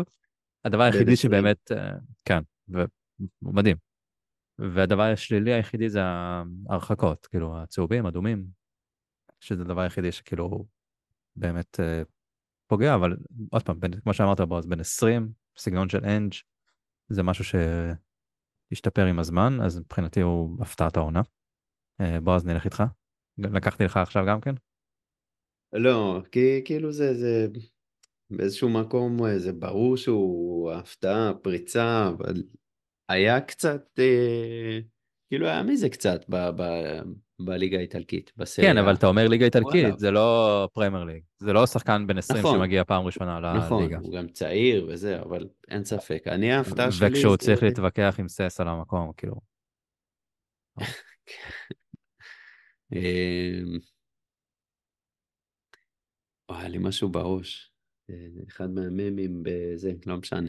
הדבר היחידי. שבאמת, אה, כן, והוא מדהים. והדבר השלילי היחידי זה ההרחקות, כאילו הצהובים, אדומים, שזה הדבר היחידי שכאילו באמת אה, פוגע, אבל עוד פעם, בין, כמו שאמרת בועז, בן 20, סגנון של אנג', זה משהו שהשתפר עם הזמן, אז מבחינתי הוא הפתעת העונה. אה, בועז, נלך איתך. לקחתי לך עכשיו גם כן? לא, כי כאילו זה, זה באיזשהו מקום זה ברור שהוא הפתעה, פריצה, אבל היה קצת, אה, כאילו היה מזה קצת ב, ב, בליגה האיטלקית, בסריה. כן, אבל אתה אומר ליגה. איטלקית, זה לא פרמייר ליג. זה לא שחקן בן 20 נכון. שמגיע פעם ראשונה נכון, לליגה. הוא גם צעיר וזה, אבל אין ספק. אני ההפתעה שלי וכשהוא צריך להתווכח עם סס על המקום, כאילו, אמ, וואי, היה לי משהו בראש. אה, אחד מהממים בזה, לא משנה.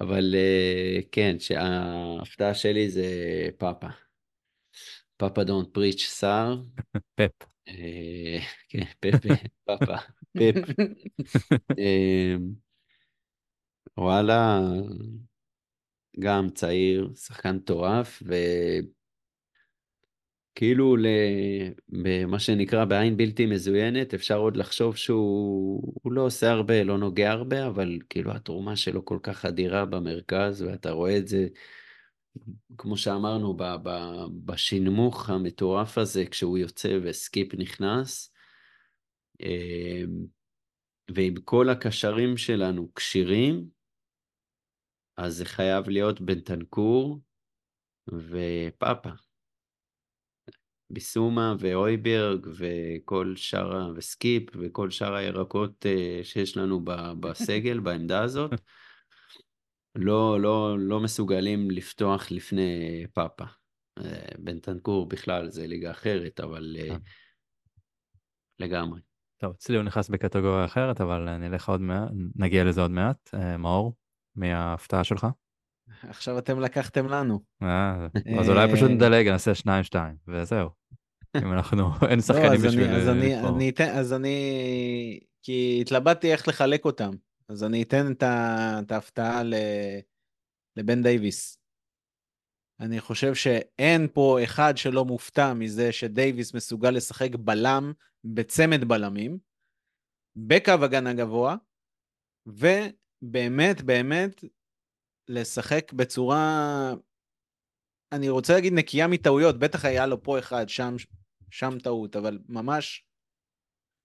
אבל אה, כן, שההפתעה שלי זה פאפה. פאפה דונט פריץ' סער. פפ. אה, כן, פפה, פאפה, פפ. אמ, וואלה, גם צעיר, שחקן מטורף, וכאילו ל... במה שנקרא בעין בלתי מזוינת, אפשר עוד לחשוב שהוא הוא לא עושה הרבה, לא נוגע הרבה, אבל כאילו התרומה שלו כל כך אדירה במרכז, ואתה רואה את זה, כמו שאמרנו, ב... ב... בשנמוך המטורף הזה, כשהוא יוצא וסקיפ נכנס. אמ, ועם כל הקשרים שלנו כשירים, אז זה חייב להיות בנטנקור ופאפה. ביסומה ואויברג וכל שאר, ה- וסקיפ וכל שאר הירקות אה, שיש לנו ב- בסגל, בעמדה הזאת, לא, לא, לא מסוגלים לפתוח לפני פאפה. אה, בנטנקור בכלל זה ליגה אחרת, אבל אה. לגמרי. טוב, אצלי הוא נכנס בקטגוריה אחרת, אבל נלך עוד מעט, נגיע לזה עוד מעט. מאור, מי ההפתעה שלך? עכשיו אתם לקחתם לנו. אז אולי פשוט נדלג, נעשה שניים שתיים, וזהו. אם אנחנו, אין לא, שחקנים אז בשביל אני, אז אני, לבחור. אני אתן, אז אני, כי התלבטתי איך לחלק אותם, אז אני אתן את, ההפתעה לבן דייוויס. אני חושב שאין פה אחד שלא מופתע מזה שדייוויס מסוגל לשחק בלם בצמד בלמים, בקו הגנה גבוה, ובאמת, באמת, לשחק בצורה, אני רוצה להגיד נקייה מטעויות, בטח היה לו פה אחד, שם, שם טעות, אבל ממש,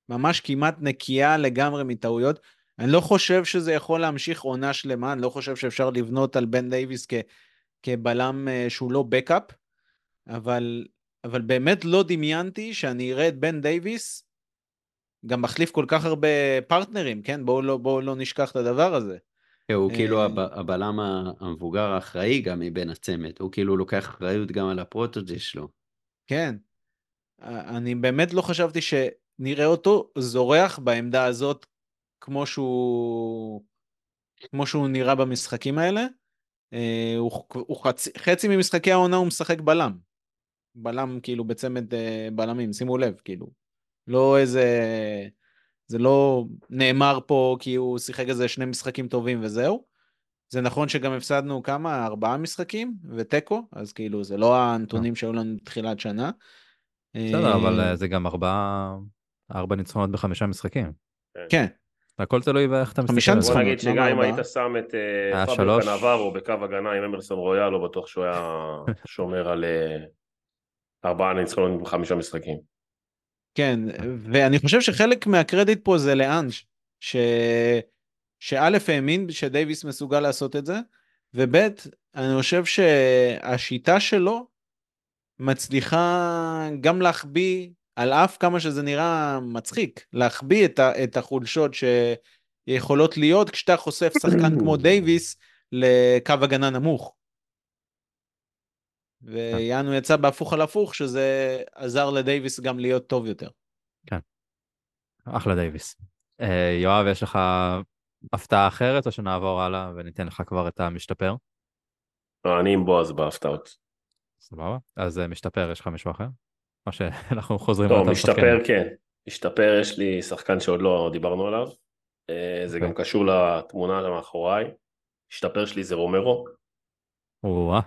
ממש כמעט נקייה לגמרי מטעויות. אני לא חושב שזה יכול להמשיך עונה שלמה, אני לא חושב שאפשר לבנות על בן דייוויס כ, כבלם אה, שהוא לא בקאפ, אבל, אבל באמת לא דמיינתי שאני אראה את בן דייוויס גם מחליף כל כך הרבה פרטנרים, כן? בואו לא, בואו לא נשכח את הדבר הזה. הוא כאילו אה, הב- הבלם המבוגר האחראי גם מבין הצמד, הוא כאילו לוקח אחריות גם על הפרוטוג'י שלו. כן. אני באמת לא חשבתי שנראה אותו זורח בעמדה הזאת כמו שהוא, כמו שהוא נראה במשחקים האלה. אה, הוא, הוא חצי, חצי ממשחקי העונה הוא משחק בלם. בלם כאילו בצמד אה, בלמים, שימו לב, כאילו. לא איזה... זה לא נאמר פה כי הוא שיחק איזה שני משחקים טובים וזהו. זה נכון שגם הפסדנו כמה? ארבעה משחקים ותיקו, אז כאילו זה לא הנתונים שהיו לנו בתחילת שנה. בסדר, אבל אה, אה, זה גם ארבעה, ארבע ניצחונות בחמישה משחקים. כן, הכל תלוי באיך אתה מסתכל חמישה על זה. בוא ניצחונות. נגיד למה שגם אם? היית שם את אה, שלוש. קנברו בקו הגנה עם אמרסון רויאל, לא בטוח שהוא היה שומר על ארבעה ניצחונות בחמישה משחקים. כן, ואני חושב שחלק מהקרדיט פה זה לאנג' ש... שא' האמין שדייוויס מסוגל לעשות את זה, וב' אני חושב שהשיטה שלו מצליחה גם להחביא, על אף כמה שזה נראה מצחיק, להחביא את, ה... את החולשות שיכולות להיות כשאתה חושף שחקן כמו דייוויס לקו הגנה נמוך. ויענו יצא בהפוך על הפוך, שזה עזר לדייוויס גם להיות טוב יותר. אחלה דייוויס. אה, יואב, יש לך הפתעה אחרת, או שנעבור הלאה וניתן לך כבר את המשתפר? לא, אני עם בועז בהפתעות. סבבה? אז אה, משתפר, יש לך מישהו אחר? או שאנחנו חוזרים לא, לאותם משתפר שחקנים? כן. משתפר, יש לי שחקן שעוד לא דיברנו עליו. אה, זה אוקיי. גם קשור לתמונה מאחוריי. משתפר שלי זה רומרו.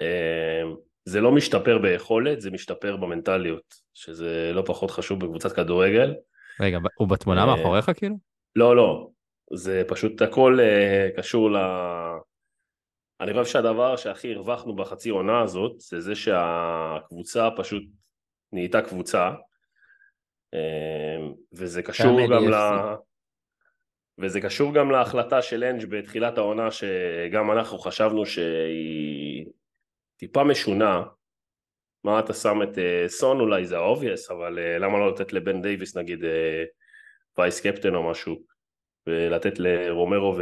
אה, זה לא משתפר ביכולת, זה משתפר במנטליות, שזה לא פחות חשוב בקבוצת כדורגל. רגע, הוא בתמונה מאחוריך כאילו? לא, לא, זה פשוט הכל קשור ל... אני חושב שהדבר שהכי הרווחנו בחצי עונה הזאת, זה זה שהקבוצה פשוט נהייתה קבוצה, אה, וזה קשור גם ל... וזה קשור גם להחלטה של אנג' בתחילת העונה, שגם אנחנו חשבנו שהיא טיפה משונה. מה אתה שם את אה, סון? אולי זה ה-obvious, אבל אה, למה לא לתת לבן דייוויס נגיד וייס קפטן או משהו, ולתת לרומרו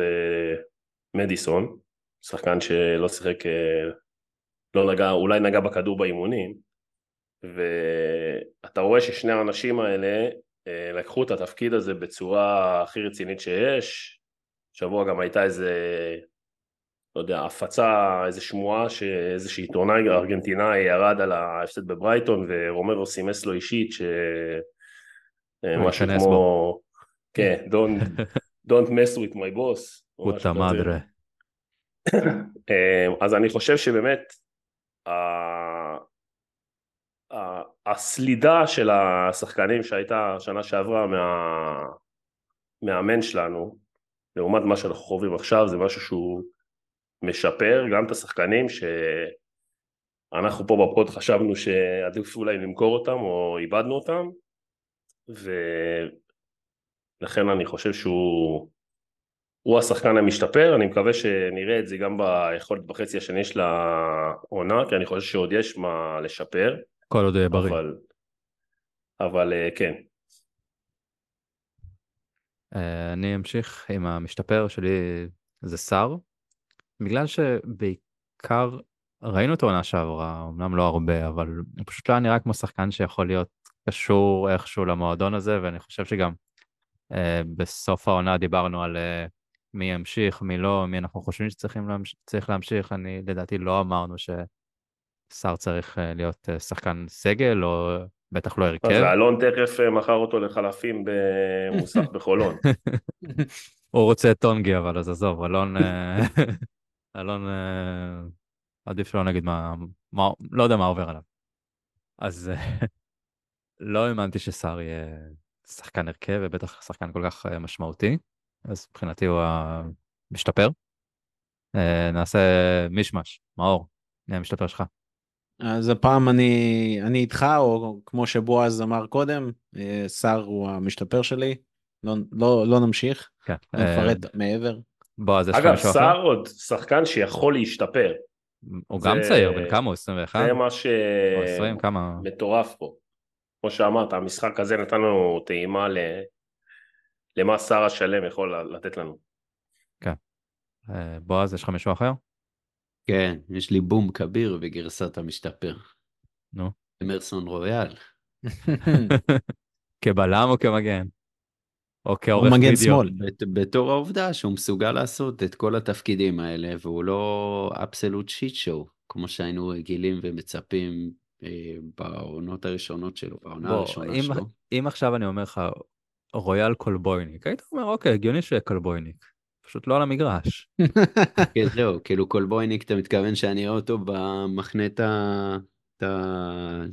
ומדיסון, שחקן שלא שיחק, אה, לא נגע, אולי נגע בכדור באימונים, ואתה רואה ששני האנשים האלה אה, לקחו את התפקיד הזה בצורה הכי רצינית שיש. שבוע גם הייתה איזה, לא יודע, הפצה, איזה שמועה שאיזשהו עיתונאי ארגנטינאי ירד על ההפסד בברייטון ורומרו סימס לו אישית ש... אה, משהו כמו, כן, don't, don't mess with my boss. פוטה. מדרה. אה, אז אני חושב שבאמת הסלידה של השחקנים שהייתה שנה שעברה מה- מהאמן שלנו לעומת מה שאנחנו חווים עכשיו זה משהו שהוא משפר גם את השחקנים שאנחנו פה בפוד חשבנו שעדיף אולי למכור אותם או איבדנו אותם ולכן אני חושב שהוא הוא השחקן המשתפר, אני מקווה שנראה את זה גם ביכולת בחצי השני של העונה, כי אני חושב שעוד יש מה לשפר, כל עוד יהיה בריא. אבל אבל אה, כן. אה, אני אמשיך עם המשתפר שלי, זה שר, בגלל שבעיקר ראינו את העונה שעברה, אמנם לא הרבה, אבל הוא פשוט לא היה נראה כמו שחקן שיכול להיות קשור איכשהו למועדון הזה, ואני חושב שגם אה, בסוף העונה דיברנו על אה, מי ימשיך, מי לא, מי אנחנו חושבים שצריכים להמש... צריך להמשיך, אני לדעתי לא אמרנו ששר צריך אה, להיות אה, שחקן סגל, או בטח לא אז הרכב. אלון תכף אה, מכר אותו לחלפים במוסך בחולון. הוא רוצה את טונגי, אבל אז עזוב, אלון, אלון, עדיף שלא נגיד מה, מה, לא יודע מה עובר עליו. אז לא האמנתי שסער יהיה שחקן הרכב, ובטח שחקן כל כך משמעותי, אז מבחינתי הוא המשתפר. אה, נעשה מישמש, מאור, מי המשתפר שלך? אז הפעם אני, אני איתך, או כמו שבועז אמר קודם, אה, סער הוא המשתפר שלי. לא, לא, לא נמשיך, כן. לא אה, נפרט מעבר. בועז, יש לך אגב, מישהו אחר? סער עוד שחקן שיכול להשתפר. הוא זה- גם צעיר, בן כמה הוא? 21? זה מה או 20? כמה? שמטורף פה. כמו שאמרת, המשחק הזה נתן לנו טעימה ל... למה שר השלם יכול לתת לנו. אה, בועז, יש לך מישהו אחר? כן, יש לי בום כביר בגרסת המשתפר. נו. אמרסון רויאל. כבלם או כמגן? או כעורך מגן וידאו? שמאל. בת- בתור העובדה שהוא מסוגל לעשות את כל התפקידים האלה, והוא לא absolute shit show, כמו שהיינו רגילים ומצפים אה, בעונות הראשונות שלו, בעונה בוא, הראשונה אם- שלו. אם עכשיו אני אומר לך רויאל קולבויניק, היית אומר, אוקיי, הגיוני שיהיה קולבויניק. פשוט לא על המגרש. כן, זהו, כאילו קולבויניק, אתה מתכוון שאני אראה אותו במחנה את ה... אה,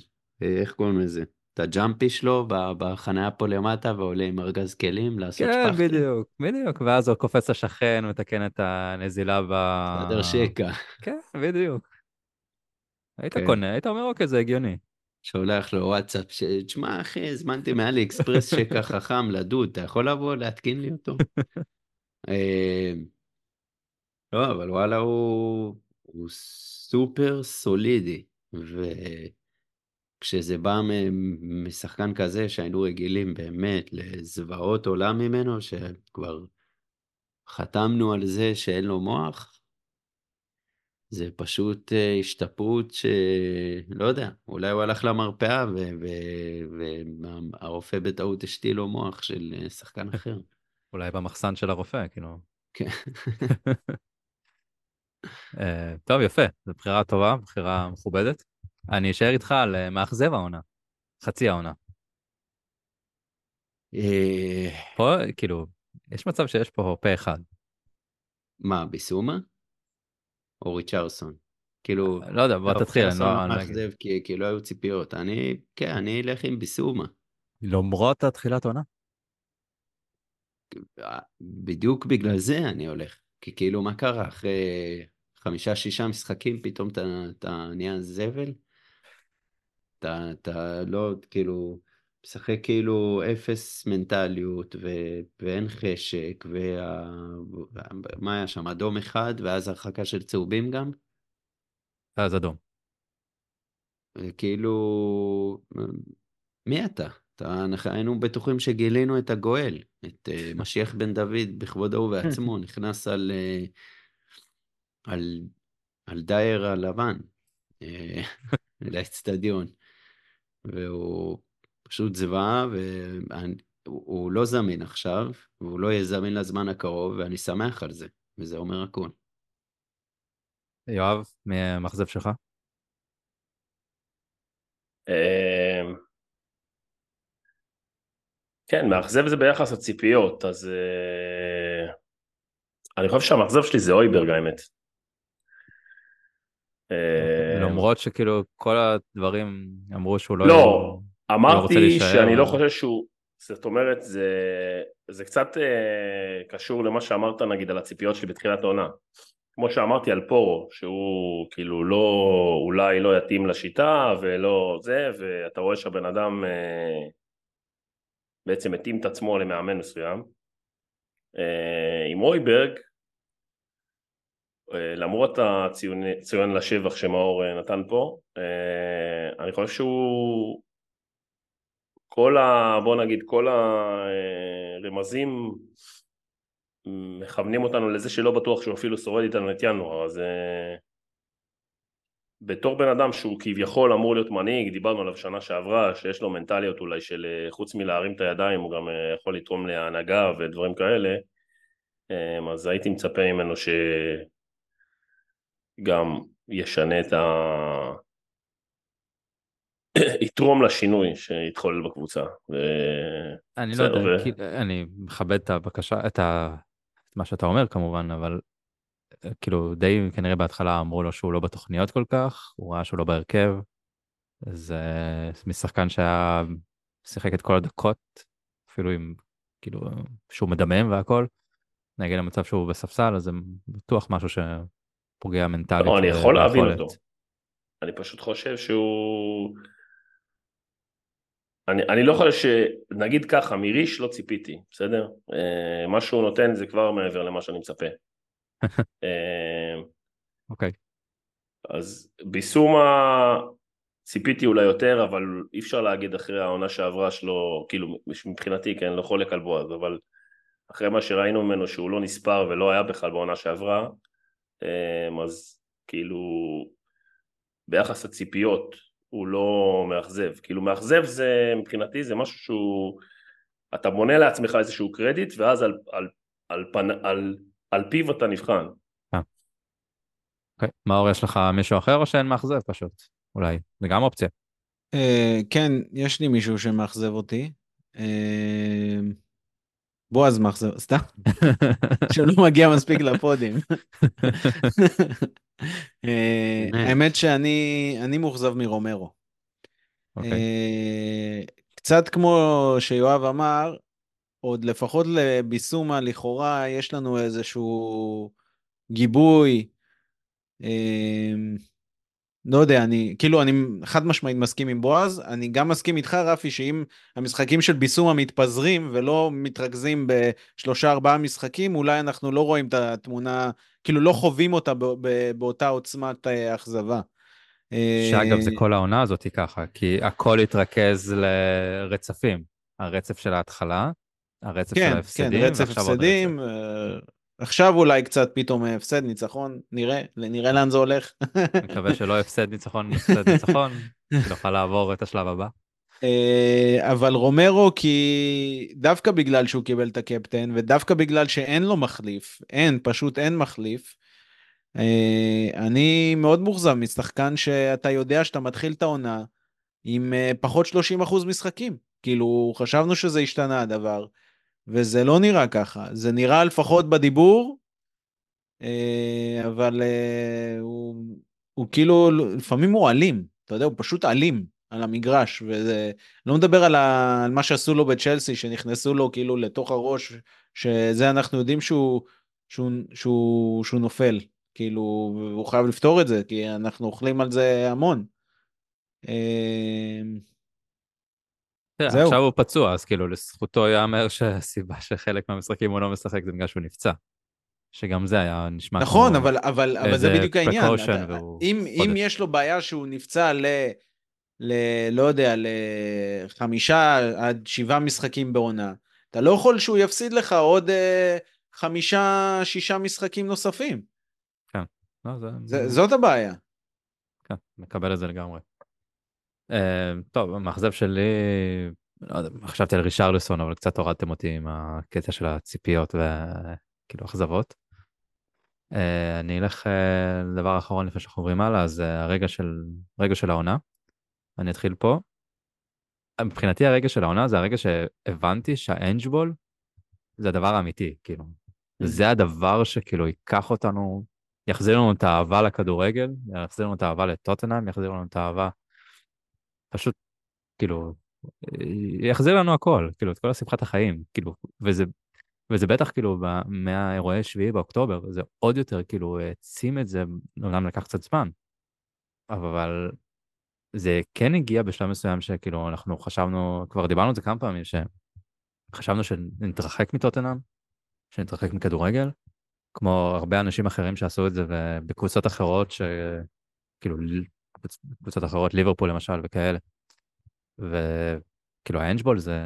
איך קוראים לזה? את הג'אמפי שלו בחניה פה למטה ועולה עם ארגז כלים לעשות כן, שפכטל? בדיוק, בדיוק. ואז הוא קופץ לשכן, מתקן את הנזילה ב... סדר שקע. כן, בדיוק. היית כן. קונה, היית אומר, אוקיי, זה הגיוני. שולח לו וואטסאפ, ש- תשמע אחי, הזמנתי מאלי אקספרס שקע חכם לדוד, אתה יכול לבוא להתקין לי אותו? אה, לא, אבל וואלה הוא, הוא סופר סולידי, וכשזה בא משחקן כזה שהיינו רגילים באמת לזוועות עולם ממנו, שכבר חתמנו על זה שאין לו מוח, זה פשוט אה, השתפרות שלא יודע, אולי הוא הלך למרפאה והרופא בטעות השתיל לו מוח של אה, שחקן אחר. אולי במחסן של הרופא, כאילו. כן. אה, טוב, יפה, זו בחירה טובה, בחירה מכובדת. אני אשאר איתך על מאכזב העונה, חצי העונה. פה, כאילו, יש מצב שיש פה פה אחד. מה, ביסומה? או ריצ'רסון? כאילו, לא יודע, בוא לא, תתחיל, אני לא... אני לא. מאכזב כי כי לא היו ציפיות. אני, כן, אני אלך עם ביסומה. למרות התחילת עונה. אה, בדיוק בגלל זה אני הולך. כי כאילו, מה קרה? אחרי חמישה-שישה משחקים, פתאום אתה, נהיה זבל? אתה לא, כאילו, משחק כאילו אפס מנטליות, ו, ואין חשק, וה... מה היה שם? אדום אחד, ואז הרחקה של צהובים גם? אז אדום. וכאילו, מי אתה? אתה, אנחנו היינו בטוחים שגילינו את הגואל, את uh, משיח בן דוד בכבודו ובעצמו, נכנס על, uh, על, על דייר הלבן, אה, לאצטדיון, והוא פשוט זוועה, והוא לא זמין עכשיו, והוא לא יהיה זמין לזמן הקרוב, ואני שמח על זה, וזה אומר הכול. יואב, מי המאכזב שלך? אמ, כן, מאכזב זה ביחס לציפיות, אז אה, אני חושב שהמאכזב שלי זה אויברג האמת. למרות שכאילו כל הדברים אמרו שהוא לא... לא, אמרתי להישאר, שאני לא אבל- חושב שהוא, זאת אומרת, זה, זה קצת אה, קשור למה שאמרת נגיד על הציפיות שלי בתחילת העונה. כמו שאמרתי על פורו, שהוא כאילו לא, אולי לא יתאים לשיטה ולא זה, ואתה רואה שהבן אדם אה, בעצם התאים את עצמו למאמן מסוים. אה, עם אויברג, אה, למרות הציון ציון לשבח שמאור אה, נתן פה, אה, אני חושב שהוא כל ה... בוא נגיד, כל הרמזים מכוונים אותנו לזה שלא בטוח שהוא אפילו שורד איתנו את ינואר, אז אה, בתור בן אדם שהוא כביכול אמור להיות מנהיג, דיברנו עליו שנה שעברה, שיש לו מנטליות אולי של אה, חוץ מלהרים את הידיים הוא גם אה, יכול לתרום להנהגה ודברים כאלה, אז הייתי מצפה ממנו שגם ישנה את ה... יתרום לשינוי שיתחולל בקבוצה. ו... אני לא יודע, ו... כי, אני מכבד את הבקשה, את, ה... את מה שאתה אומר כמובן, אבל אה, כאילו די כנראה בהתחלה אמרו לו שהוא לא בתוכניות כל כך, הוא ראה שהוא לא בהרכב, זה משחקן שהיה שיחק את כל הדקות, אפילו עם כאילו שהוא מדמם והכל, נגיד למצב שהוא בספסל, אז זה בטוח משהו שפוגע מנטלית. לא, אני יכול להבין אותו. אני פשוט חושב שהוא... אני, אני לא יכול ש... נגיד ככה, מריש לא ציפיתי, בסדר? אה, מה שהוא נותן זה כבר מעבר למה שאני מצפה. אה, אוקיי. אז ביסומה ציפיתי אולי יותר, אבל אי אפשר להגיד אחרי העונה שעברה שלו, כאילו מבחינתי, כן, לא חולק על בועז, אבל אחרי מה שראינו ממנו שהוא לא נספר ולא היה בכלל בעונה שעברה, אה, אז כאילו ביחס לציפיות הוא לא מאכזב. כאילו מאכזב זה, מבחינתי זה משהו שהוא, אתה בונה לעצמך איזשהו קרדיט ואז על, על, על, על, על, על פיו אתה נבחן. אה. אוקיי, מאור יש לך מישהו אחר או שאין מאכזב פשוט? אולי, זה גם אופציה. Uh, כן, יש לי מישהו שמאכזב אותי. Uh, בועז מאכזב, סתם. שלא מגיע מספיק לפודים. אה, האמת שאני מאוכזב מרומרו. אוקיי. אה, קצת כמו שיואב אמר, עוד לפחות לביסומה, לכאורה יש לנו איזשהו גיבוי. אה, לא יודע, אני, כאילו, אני חד משמעית מסכים עם בועז, אני גם מסכים איתך, רפי, שאם המשחקים של ביסומה מתפזרים ולא מתרכזים בשלושה ארבעה משחקים, אולי אנחנו לא רואים את התמונה, כאילו לא חווים אותה באותה עוצמת אה, אכזבה. שאגב, זה כל העונה הזאת ככה, כי הכל התרכז לרצפים. הרצף של ההתחלה, הרצף כן, של ההפסדים, כן, רצף הפסדים, עכשיו אולי קצת פתאום הפסד ניצחון, נראה, נראה לאן זה הולך. מקווה שלא הפסד ניצחון, הפסד ניצחון, שנוכל לעבור את השלב הבא. אה, אבל רומרו כי דווקא בגלל שהוא קיבל את הקפטן ודווקא בגלל שאין לו מחליף, אין, פשוט אין מחליף, אה, אני מאוד מאוכזב משחקן שאתה יודע שאתה מתחיל את העונה עם אה, פחות 30% משחקים. כאילו, חשבנו שזה השתנה הדבר. וזה לא נראה ככה, זה נראה לפחות בדיבור, אבל הוא, הוא כאילו, לפעמים הוא אלים, אתה יודע, הוא פשוט אלים על המגרש, וזה, לא מדבר על, ה, על מה שעשו לו בצ'לסי, שנכנסו לו כאילו לתוך הראש, שזה אנחנו יודעים שהוא, שהוא, שהוא, שהוא נופל, כאילו, הוא חייב לפתור את זה, כי אנחנו אוכלים על זה המון. זהו. עכשיו הוא פצוע, אז כאילו לזכותו ייאמר שהסיבה שחלק מהמשחקים הוא לא משחק זה בגלל שהוא נפצע. שגם זה היה נשמע נכון, כמו... אבל, אבל, אבל זה בדיוק העניין. אתה, אם, אם יש לו בעיה שהוא נפצע ל... ל... לא יודע, לחמישה עד שבעה משחקים בעונה, אתה לא יכול שהוא יפסיד לך עוד אה, חמישה, שישה משחקים נוספים. כן. לא, זה... זה, זאת הבעיה. כן, מקבל את זה לגמרי. Uh, טוב, המאכזב שלי, לא יודע, חשבתי על רישרלסון, אבל קצת הורדתם אותי עם הקטע של הציפיות וכאילו אכזבות. Uh, אני אלך uh, לדבר האחרון לפני שאנחנו עוברים הלאה, אז uh, הרגע של, רגע של העונה. אני אתחיל פה. מבחינתי הרגע של העונה זה הרגע שהבנתי שהאנג'בול זה הדבר האמיתי, כאילו. Mm. זה הדבר שכאילו ייקח אותנו, יחזיר לנו את האהבה לכדורגל, יחזיר לנו את האהבה לטוטנאם, יחזיר לנו את האהבה פשוט, כאילו, יחזיר לנו הכל, כאילו, את כל השמחת החיים, כאילו, וזה, וזה בטח כאילו מהאירועי שביעי באוקטובר, זה עוד יותר כאילו העצים את זה, אומנם לקח קצת זמן, אבל זה כן הגיע בשלב מסוים שכאילו אנחנו חשבנו, כבר דיברנו על זה כמה פעמים, שחשבנו שנתרחק מטוטנאם, שנתרחק מכדורגל, כמו הרבה אנשים אחרים שעשו את זה בקבוצות אחרות, שכאילו קבוצות אחרות, ליברפול למשל וכאלה. כאילו האנג'בול זה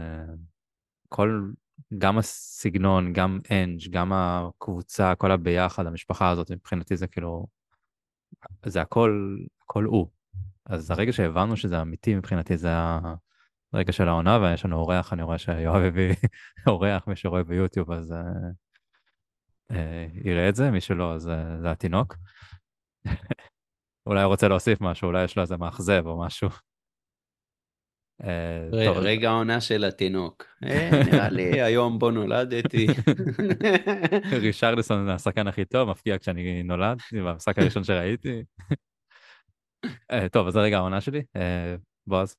כל, גם הסגנון, גם אנג', גם הקבוצה, כל הביחד, המשפחה הזאת, מבחינתי זה כאילו, זה הכל, הכל הוא. אז הרגע שהבנו שזה אמיתי מבחינתי זה הרגע של העונה, ויש לנו אורח, אני רואה שיואב הביא אורח, מי שרואה ביוטיוב אז אה, אה, יראה את זה, מי שלא אז אה, זה התינוק. אולי הוא רוצה להוסיף משהו, אולי יש לו איזה מאכזב או משהו. אה, רגע העונה של התינוק. אה, נראה לי היום בו נולדתי. רישרליסון זה השחקן הכי טוב, מפקיע כשאני נולדתי, במשחק הראשון שראיתי. אה, טוב, אז זה רגע העונה שלי. אה, בועז,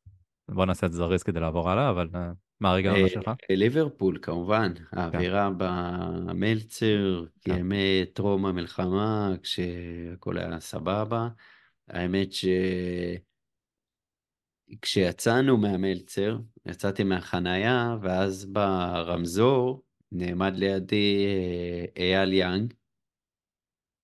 בוא נעשה את זה זריז כדי לעבור הלאה, אבל אה, מה הרגע העונה שלך? ליברפול כמובן, האווירה במלצר, כן. ימי טרום המלחמה, כשהכל היה סבבה. האמת שכשיצאנו מהמלצר, יצאתי מהחנייה, ואז ברמזור נעמד לידי אייל יאנג.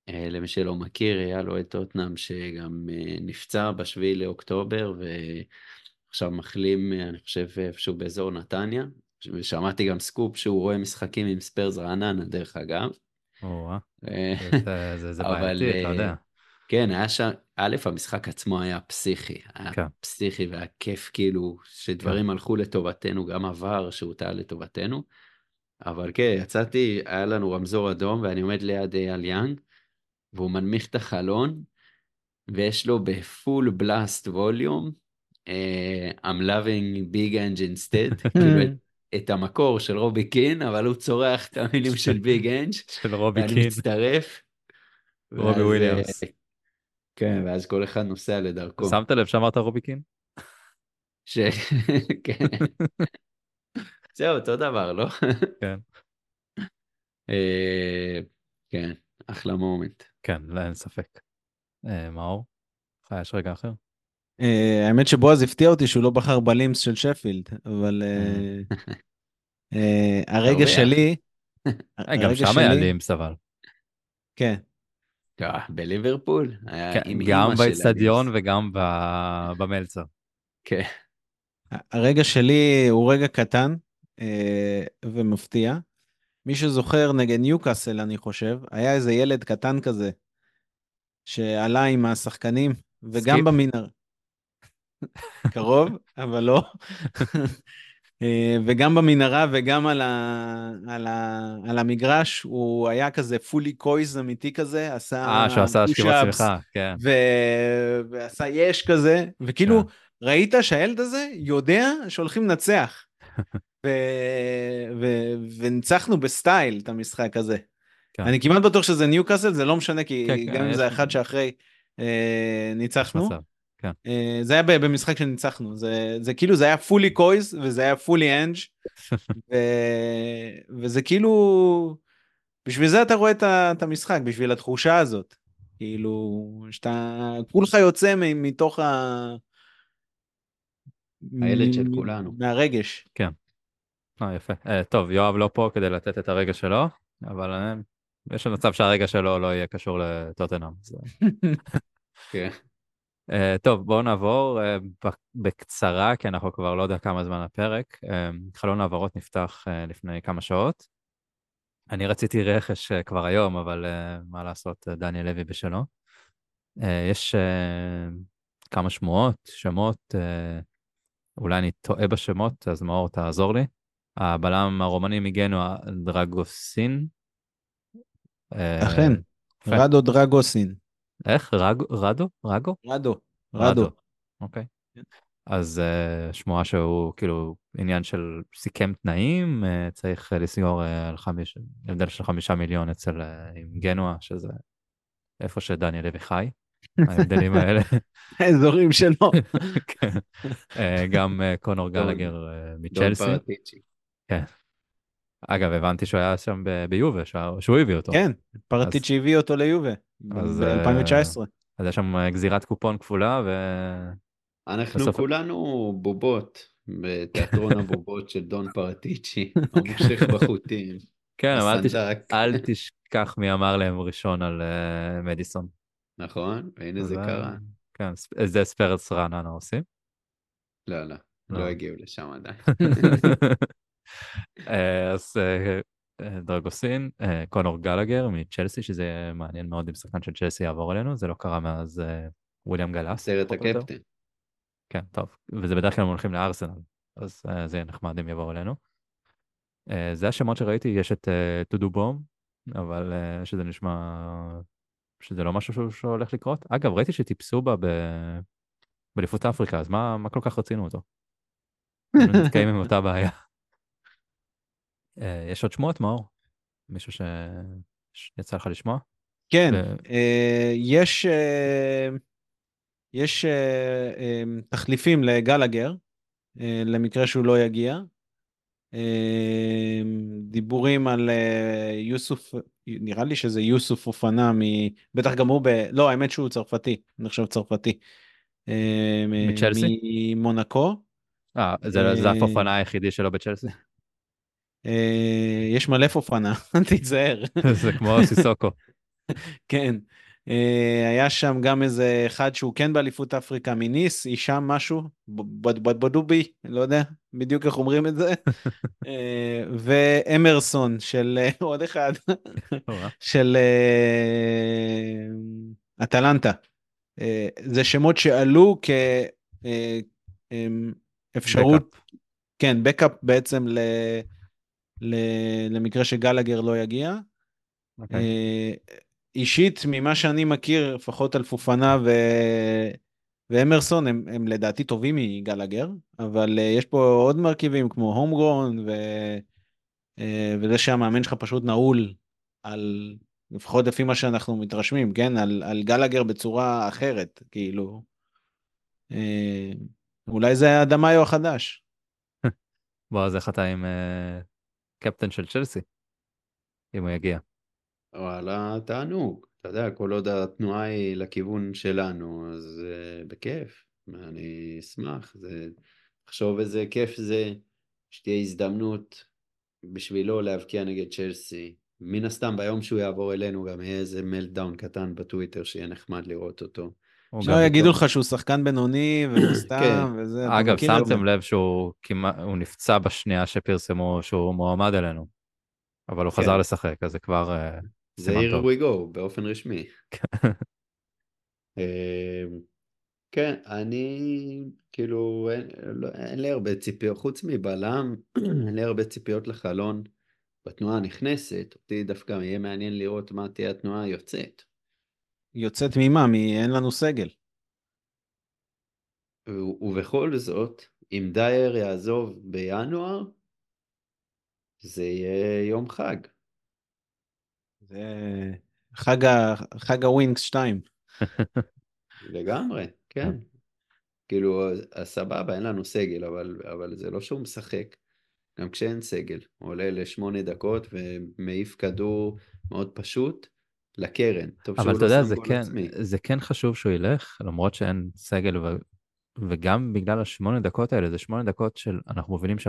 אה, למי שלא מכיר, אייל אוהד טוטנהאם שגם אה, נפצע בשביעי לאוקטובר, ועכשיו מחלים, אה, אני חושב, איפשהו באזור נתניה. ושמעתי גם סקופ שהוא רואה משחקים עם ספרס רעננה, דרך אגב. או-אה, אה, זה- זה- בעייתי, אתה יודע. כן, היה שם, א', המשחק עצמו היה פסיכי, היה כן. פסיכי והיה כיף כאילו שדברים הלכו לטובתנו, גם עבר שהוטה לטובתנו, אבל כן, יצאתי, היה לנו רמזור אדום ואני עומד ליד אייל יאנג, והוא מנמיך את החלון, ויש לו ב full blast volume, I'm loving Big Ange instead, כאילו את, את המקור של רובי קין, אבל הוא צורח את המילים של ביג אנג', של רובי ואני קין. מצטרף. רובי ואז, אה, וויליאמס. כן, ואז כל אחד נוסע לדרכו. שמת לב שאמרת רובי קין? ש... כן. זהו, אותו דבר, לא? כן. אה, כן, אחלה מומנט. כן, לא, אין ספק. אה, מאור? לך יש רגע אחר? אה, האמת שבועז הפתיע אותי שהוא לא בחר בלימס של שפילד, אבל אה, אה, הרגע אורח. שלי, אה, גם הרגע שם היה לימס אבל. כן, אה, בליברפול, כן, גם באצטדיון. וגם ב- במלצר. כן, הרגע שלי הוא רגע קטן אה, ומפתיע. מי שזוכר נגד ניוקאסל, אני חושב, היה איזה ילד קטן כזה, שעלה עם השחקנים, וגם סקיפ. במנהרה. קרוב, אבל לא. אה, וגם במנהרה וגם על, ה... על, ה... על המגרש, הוא היה כזה fully COYS אמיתי כזה, עשה... אה, שהוא עשה push-ups, צמיחה, כן. ו... ועשה יש כזה, וכאילו, כן. ראית שהילד הזה יודע שהולכים לנצח. ו... ו... וניצחנו בסטייל את המשחק הזה. כן. אני כמעט בטוח שזה ניוקאסל, זה לא משנה, כי כן, כן, גם אם יש- זה האחד שאחרי אה, ניצחנו. מצב. אה, זה היה במשחק שניצחנו, זה, זה כאילו, זה היה fully COYS וזה היה fully אנג' ו... וזה כאילו, בשביל זה אתה רואה את, המשחק, בשביל התחושה הזאת. כאילו, שאתה, כולך יוצא מתוך ה... הילד מ- של כולנו. מהרגש. אה, יפה. אה, טוב, יואב לא פה כדי לתת את הרגע שלו, אבל אה, יש מצב שהרגע שלו לא יהיה קשור לטוטנאם. אז, כן. אה, טוב, בואו נעבור אה, בקצרה, כי אנחנו כבר לא יודע כמה זמן הפרק. אה, חלון העברות נפתח אה, לפני כמה שעות. אני רציתי רכש אה, כבר היום, אבל אה, מה לעשות, אה, דניאל לוי בשלו. אה, יש אה, כמה שמועות, שמות, אה, אולי אני טועה בשמות, אז מאור תעזור לי. הבלם הרומני מגנוע, דרגוסין. אה, אכן, יפה. רדו דרגוסין. איך? רדו? רגו? רדו. רדו. אוקיי. אז uh, שמועה שהוא כאילו עניין של סיכם תנאים, uh, צריך uh, לסגור על חמיש, הבדל של חמישה מיליון אצל עם גנוע, שזה איפה שדניאל לוי חי, ההבדלים האלה. האזורים שלו. כן. גם קונור גלגר מצ'לסי. פרטיצ'י. אגב, הבנתי שהוא היה שם ב- ביובה, שהוא שהוא הביא אותו. כן, פרטיץ' הביא אותו ליובה. אז, ב-2019. אז יש שם uh, גזירת קופון כפולה, ו... אנחנו בסוף- כולנו בובות בתיאטרון הבובות של דון פרטיצ'י, המושך בחוטים, כן, אבל אל תש- אל תשכח מי אמר להם ראשון על uh, מדיסון. נכון? והנה זה אז, קרה. אה, כן, זה ספרס רעננה עושים. לא, לא. לא לא. הגיעו לשם עדיין. אה, אז אה, אה, דרגוסין, קונור גלגר מצ'לסי, שזה מעניין מאוד אם שחקן של צ'לסי יעבור אלינו, זה לא קרה מאז וויליאם גלאס. סרט. הקפטן. כן, טוב, וזה בדרך כלל הם הולכים לארסנל, אז זה יהיה נחמד אם יבואו אלינו. זה השמות שראיתי, יש את טודו בום, אבל שזה נשמע שזה לא משהו שהולך לקרות. אגב, ראיתי שטיפסו בה באליפות אפריקה, אז מה מה כל כך רצינו אותו? נתקעים עם אותה בעיה. אה, יש עוד שמועות, מאור? מישהו ש- שיצא לך לשמוע? כן, ו- אה, יש, אה, יש תחליפים לגלגר, למקרה שהוא לא יגיע. דיבורים על יוסוף, נראה לי שזה יוסוף אופנה, מ... בטח גם הוא ב... לא, האמת שהוא צרפתי, אני חושב צרפתי. מצ'לסי? ממונקו. אה, זה זה הפופנה היחידי שלו בצ'לסי? אה, יש מלא פופנה, תיזהר. זה כמו סיסוקו. כן. אה, היה שם גם איזה אחד שהוא כן באליפות אפריקה מניס, הישאם משהו, בדובי, לא יודע בדיוק איך אומרים את זה. אה, ואמרסון של עוד אחד. של אטלנטה. זה שמות שעלו כאפשרות. כן, בקאפ בעצם למקרה שגלגר לא יגיע. אוקיי. אה, אישית, ממה שאני מכיר, לפחות על פופנה ו... ואמרסון, הם, הם לדעתי טובים מגלגר, אבל uh, יש פה עוד מרכיבים כמו הומגרון, ו... uh, וזה שהמאמן שלך פשוט נעול על, לפחות לפי מה שאנחנו מתרשמים, כן? על, על גלגר בצורה אחרת, כאילו. אולי זה הדמאיו החדש. בוא, אז איך אתה עם אה, קפטן של צ'לסי? אם הוא יגיע. וואלה, תענוג. אתה יודע, כל עוד התנועה היא לכיוון שלנו, אז uh, בכיף. אני אשמח. זה... תחשוב איזה כיף זה שתהיה הזדמנות בשבילו להבקיע נגד צ'לסי. מן הסתם, ביום שהוא יעבור אלינו גם יהיה איזה מלטדאון קטן בטוויטר שיהיה נחמד לראות אותו. שלא יגידו לך שהוא שחקן בינוני וסתם כן. וזה. אגב. שמתם לב שהוא נפצע בשנייה שפרסמו שהוא מועמד אלינו. אבל הוא כן. חזר לשחק, אז זה כבר אה, זה here we go, באופן רשמי. אה, כן, אני, כאילו, אין, לא, אין לי הרבה ציפיות, חוץ מבלם, אין לי הרבה ציפיות לחלון בתנועה הנכנסת. אותי דווקא יהיה מעניין לראות מה תהיה התנועה היוצאת. יוצאת ממה? מ- אין לנו סגל. ו- ובכל זאת, אם דייר יעזוב בינואר, זה יהיה יום חג. זה חג, ה... חג הווינקס 2. לגמרי, כן. כאילו, סבבה, אין לנו סגל, אבל, אבל זה לא שהוא משחק. גם כשאין סגל, הוא עולה לשמונה דקות ומעיף כדור מאוד פשוט לקרן. טוב אבל אתה לא יודע, זה כן, עצמי. זה כן חשוב שהוא ילך, למרות שאין סגל, ו... וגם בגלל השמונה דקות האלה, זה שמונה דקות של אנחנו מובילים 3-0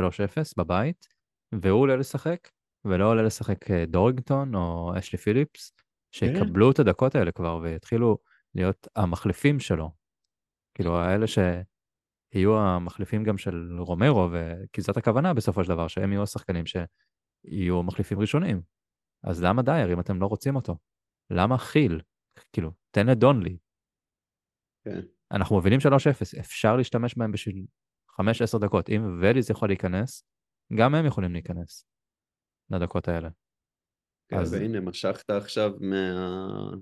בבית, והוא עולה לשחק, ולא עולה לשחק אה, דורגטון או אשלי פיליפס, שיקבלו את הדקות האלה כבר ויתחילו להיות המחליפים שלו. כאילו, האלה שיהיו המחליפים גם של רומרו, ו... כי זאת הכוונה בסופו של דבר, שהם יהיו השחקנים שיהיו מחליפים ראשונים. אז למה דייר אם אתם לא רוצים אותו? למה חיל? כאילו, תן לדונלי. כן. אנחנו מובילים 3-0, אפשר להשתמש בהם בשביל 5-10 דקות. אם וליס יכול להיכנס, גם הם יכולים להיכנס לדקות האלה. כן, אז- והנה, משכת עכשיו מה...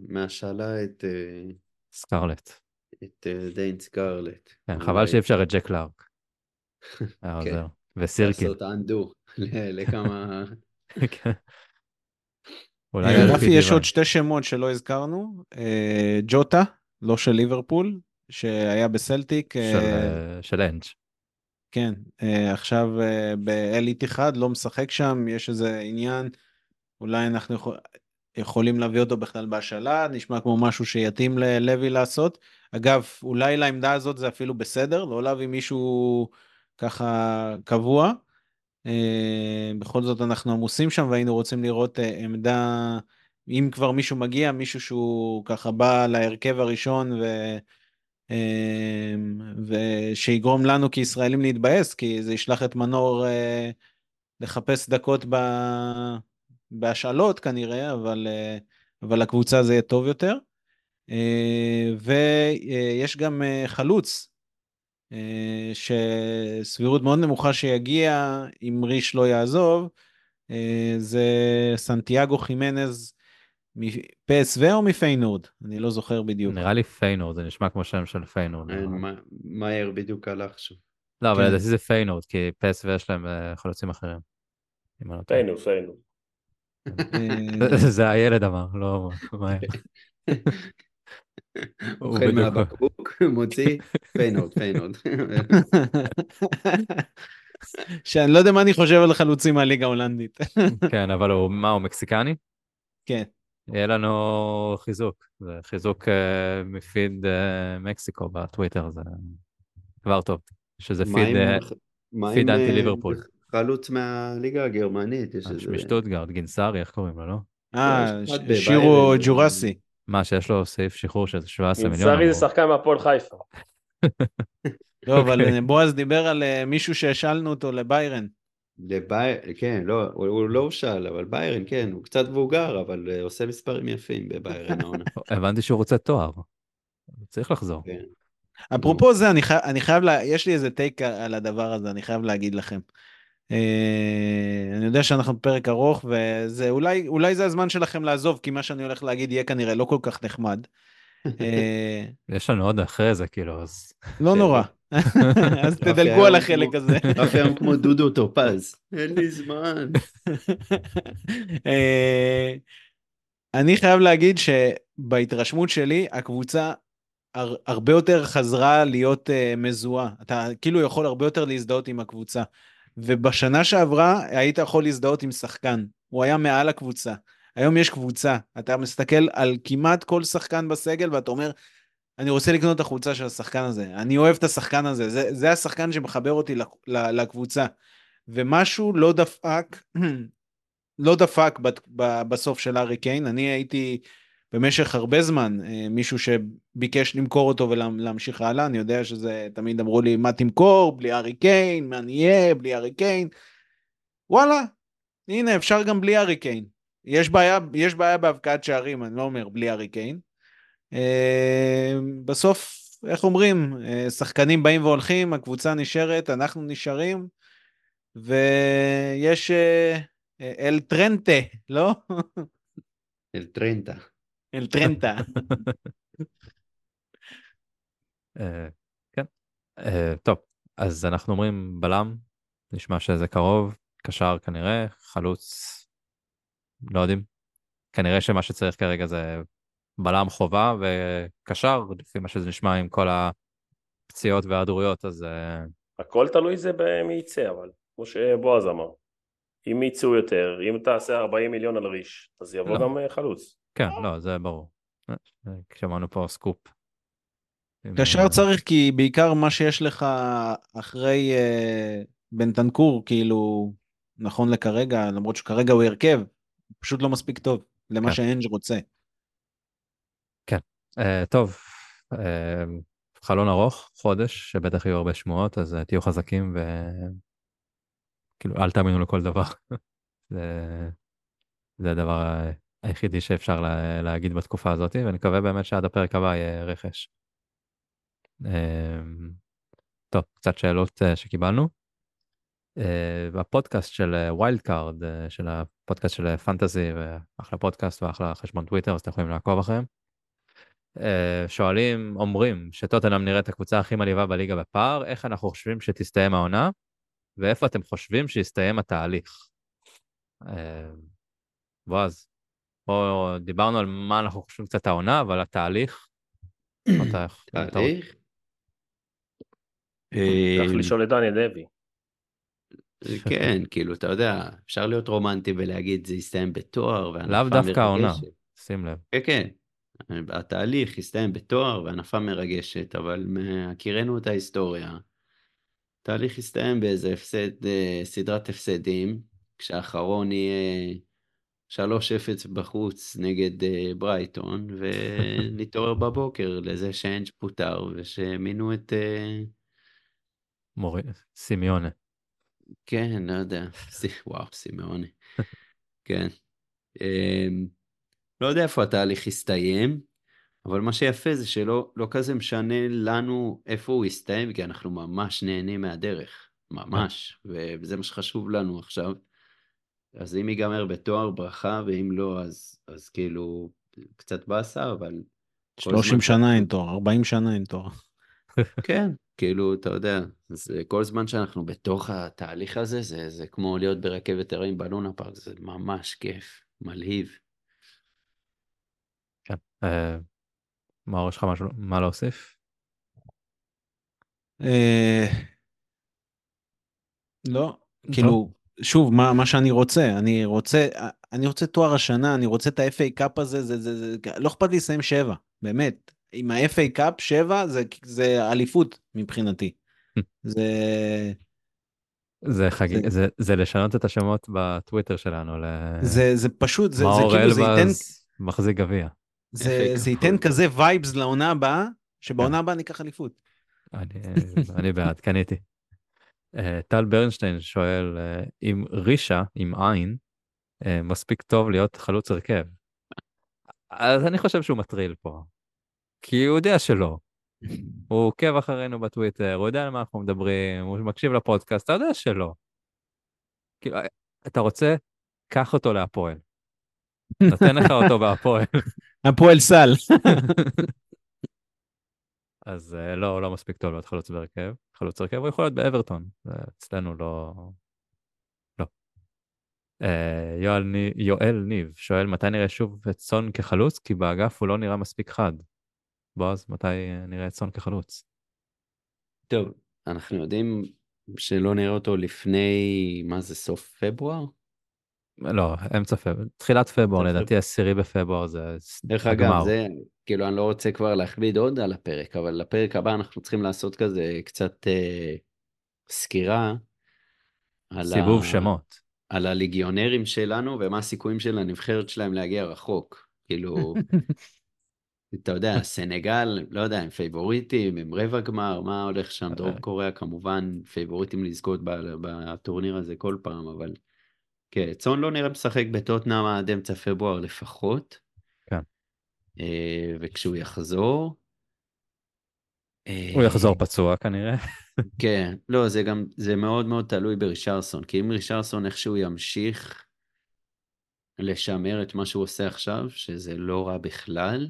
מהשאלה את, אה, סקרלט. את אה, דיין סקרלט. כן, חבל שאי אפשר את ג'ק לארק. היה כן. עוזר. וסירקין. לעשות אנדו לכמה... אולי אה, אלפי רפי, יש. עוד שתי שמות שלא הזכרנו. אה, ג'וטה, לא של ליברפול, שהיה בסלטיק. של, אה, אה, של אנג'. כן, אה, עכשיו אה, באל איתיחד, לא משחק שם, יש איזה עניין, אולי אנחנו יכול, יכולים להביא אותו בכלל בהשאלה, נשמע כמו משהו שיתאים ללוי לעשות. אגב, אולי לעמדה הזאת זה אפילו בסדר, לא להביא מישהו ככה קבוע. אה, בכל זאת אנחנו עמוסים שם והיינו רוצים לראות אה, עמדה, אם כבר מישהו מגיע, מישהו שהוא ככה בא להרכב הראשון ו... אה, ושיגרום לנו כישראלים להתבאס, כי זה ישלח את מנור לחפש דקות ב... בהשאלות כנראה, אבל, אבל לקבוצה זה יהיה טוב יותר. ויש גם חלוץ, שסבירות מאוד נמוכה שיגיע אם ריש לא יעזוב, אה, זה סנטיאגו חימנז מפסו או מפיינורד? אני לא זוכר בדיוק. נראה לי פיינורד, זה נשמע כמו שם של פיינורד. מה- מהר בדיוק הלך שוב. לא, אבל כן. לדעתי זה פיינורד, כי פסו יש להם אה, חלוצים אחרים. לא טועה. פיינו, פיינו. אה, זה הילד אמר, לא מה... אוכל מהבקבוק, מוציא, פיינורד, פיינורד. שאני לא יודע מה אני חושב על חלוצים מהליגה ההולנדית. כן, אבל הוא, מה, הוא מקסיקני? כן. יהיה לנו חיזוק, זה חיזוק אה, מפיד אה, מקסיקו בטוויטר, זה כבר טוב. שזה פיד עם- מה פיד עם, אנטי ליברפול. חלוץ מהליגה הגרמנית, יש איזה... משטוטגרד, גינסארי, איך קוראים לו, לא? אה, שירו ג'ורסי. מה, שיש לו סעיף שחרור של 17 מיליון. נמצרי זה. שחקן מהפועל חיפה. לא, אבל אוקיי. אה, בועז דיבר על אה, מישהו שהשאלנו אותו לביירן. לבייר... כן, לא, הוא, לא הושאל, אבל ביירן, כן, הוא קצת מבוגר, אבל אה, עושה מספרים יפים בביירן העונה. הבנתי שהוא רוצה תואר. צריך לחזור. כן. אפרופו זה, אני חי- אני חייב, יש לי איזה טייק על הדבר הזה, אני חייב להגיד לכם. אה, אני יודע שאנחנו בפרק ארוך, וזה אולי, אולי זה הזמן שלכם לעזוב, כי מה שאני הולך להגיד יהיה כנראה לא כל כך נחמד. אה, יש לנו עוד אחרי זה, כאילו, אז... לא נורא. אז רפי תדלגו על החלק הזה. רפי היום כמו דודו טופז. אין לי זמן. אה, אני חייב להגיד שבהתרשמות שלי, הקבוצה הר- הרבה יותר חזרה להיות uh, מזוהה. אתה כאילו יכול הרבה יותר להזדהות עם הקבוצה. ובשנה שעברה היית יכול להזדהות עם שחקן. הוא היה מעל הקבוצה. היום יש קבוצה. אתה מסתכל על כמעט כל שחקן בסגל ואתה אומר, אני רוצה לקנות את החולצה של השחקן הזה. אני אוהב את השחקן הזה. זה, זה השחקן שמחבר אותי לקבוצה. ומשהו לא דפק, לא דפק בסוף של הארי קיין. אני הייתי במשך הרבה זמן אה, מישהו שביקש למכור אותו ולהמשיך הלאה. אני יודע שזה, תמיד אמרו לי, מה תמכור? בלי הארי קיין, מה נהיה? בלי הארי קיין. וואלה, הנה, אפשר גם בלי הארי קיין. יש בעיה, יש בעיה בהבקעת שערים, אני לא אומר בלי הארי קיין. אה, בסוף, איך אומרים, אה, שחקנים באים והולכים, הקבוצה נשארת, אנחנו נשארים, ויש אל טרנטה, לא? אל טרנטה. אל טרנטה. אה, כן. אה, טוב, אז אנחנו אומרים בלם, נשמע שזה קרוב, קשר כנראה, חלוץ, לא יודעים. כנראה שמה שצריך כרגע זה בלם חובה וקשר, לפי מה שזה נשמע עם כל הפציעות וההיעדרויות, אז אה, הכל תלוי זה במי יצא, אבל כמו שבועז אמר. אם יצאו יותר, אם תעשה 40 מיליון על ריש, אז יבוא לא. גם חלוץ. כן, לא, זה ברור. אה, שמענו פה סקופ. קשר אה, צריך כי בעיקר מה שיש לך אחרי אה, בנטנקור, כאילו, נכון לכרגע, למרות שכרגע הוא הרכב, פשוט לא מספיק טוב למה כן. שאנג' רוצה. אה, טוב, אה, חלון ארוך, חודש, שבטח יהיו הרבה שמועות, אז אה, תהיו חזקים וכאילו אל תאמינו לכל דבר. זה, זה הדבר היחידי שאפשר לה, להגיד בתקופה הזאת, ונקווה באמת שעד הפרק הבא יהיה רכש. אה, טוב, קצת שאלות אה, שקיבלנו. אה, בפודקאסט של ווילד קארד, של הפודקאסט של פנטזי, ואחלה פודקאסט ואחלה חשבון טוויטר, אז אתם יכולים לעקוב אחריהם. אה, שואלים, אומרים שטוטנאם נראית הקבוצה הכי מלאיבה בליגה בפער, איך אנחנו חושבים שתסתיים העונה, ואיפה אתם חושבים שיסתיים התהליך? אה, בועז, פה דיברנו על מה אנחנו חושבים קצת העונה, אבל התהליך, תהליך? צריך אה, לשאול את דניאל לוי. כן, כאילו, אתה יודע, אפשר להיות רומנטי ולהגיד זה יסתיים בתואר, והנפה לאו דווקא העונה. מרגשת. שים לב. כן, כן. התהליך יסתיים בתואר והנפה מרגשת, אבל מהכירנו את ההיסטוריה, התהליך יסתיים באיזה הפסד, אה, סדרת הפסדים, כשהאחרון יהיה 3-0 בחוץ נגד אה, ברייטון, ונתעורר בבוקר לזה שאנג' פוטר, ושמינו את... אה, מורי, סימיונה. כן, לא יודע, וואו, סימאוני. כן. אמ, לא יודע איפה התהליך הסתיים, אבל מה שיפה זה שלא לא כזה משנה לנו איפה הוא יסתיים, כי אנחנו ממש נהנים מהדרך, ממש, וזה מה שחשוב לנו עכשיו. אז אם ייגמר בתואר, ברכה, ואם לא, אז, אז כאילו, קצת באסה, אבל... כל 30 זמן שנה אין תואר, 40 שנה אין תואר. כן, כאילו, אתה יודע, אז אה, כל זמן שאנחנו בתוך התהליך הזה, זה, זה כמו להיות ברכבת הרים בלונה פארק, זה ממש כיף, מלהיב. כן. אה, מאור, יש לך משהו, מה להוסיף? אה, לא, כאילו, שוב, מה, מה שאני רוצה, אני רוצה, אני רוצה תואר השנה, אני רוצה את ה-FA קאפ הזה, זה, זה, זה, לא אכפת לי לסיים שבע, באמת. עם ה-FA Cup שבע זה, זה אליפות מבחינתי. זה, זה חגיג, זה, זה לשנות את השמות בטוויטר שלנו ל... זה, זה פשוט, זה, זה כאילו, זה ייתן, מחזיק גביע. זה, זה. ייתן כזה vibes לעונה הבאה, שבעונה הבאה ניקח אליפות. אני, אני בעד, קניתי. אה, טל ברנשטיין שואל אה, אם רישה, עם עין, אה, מספיק טוב להיות חלוץ הרכב. אז אני חושב שהוא מטריל פה. כי הוא יודע שלא. הוא עוקב אחרינו בטוויטר, הוא יודע על מה אנחנו מדברים, הוא מקשיב לפודקאסט, אתה יודע שלא. כאילו, אתה רוצה, קח אותו להפועל. נותן לך אותו בהפועל. הפועל סל. אז אה, לא, לא מספיק טוב להיות חלוץ בהרכב. חלוץ הרכב הוא יכול להיות באברטון, אצלנו לא... לא. אה, יואל, יואל ניב שואל מתי נראה שוב את סון כחלוץ, כי באגף הוא לא נראה מספיק חד. בועז, מתי אה, נראה את סון כחלוץ? טוב, אנחנו יודעים שלא נראה אותו לפני, מה זה, סוף פברואר? לא, אמצע פברואר, תחילת פברואר, לדעתי עשירי בפברואר זה דרך. אגב, זה, כאילו, אני לא רוצה כבר להכביד עוד על הפרק, אבל לפרק הבא אנחנו צריכים לעשות כזה קצת אה, סקירה סיבוב ה, שמות. על הליגיונרים שלנו ומה הסיכויים של הנבחרת שלהם להגיע רחוק. כאילו, אתה יודע, סנגל, לא יודע, הם פייבוריטים, הם רבע גמר, מה הולך שם? דרום אה. קוריאה כמובן פייבוריטים לזכות בטורניר הזה כל פעם, אבל כן, סון לא נראה משחק בטוטנאם עד אמצע פברואר לפחות. כן. אה, וכשהוא יחזור... הוא אה, יחזור פצוע כנראה. כן, לא, זה גם, זה מאוד מאוד תלוי ברישרסון, כי אם רישרסון איכשהו ימשיך לשמר את מה שהוא עושה עכשיו, שזה לא רע בכלל,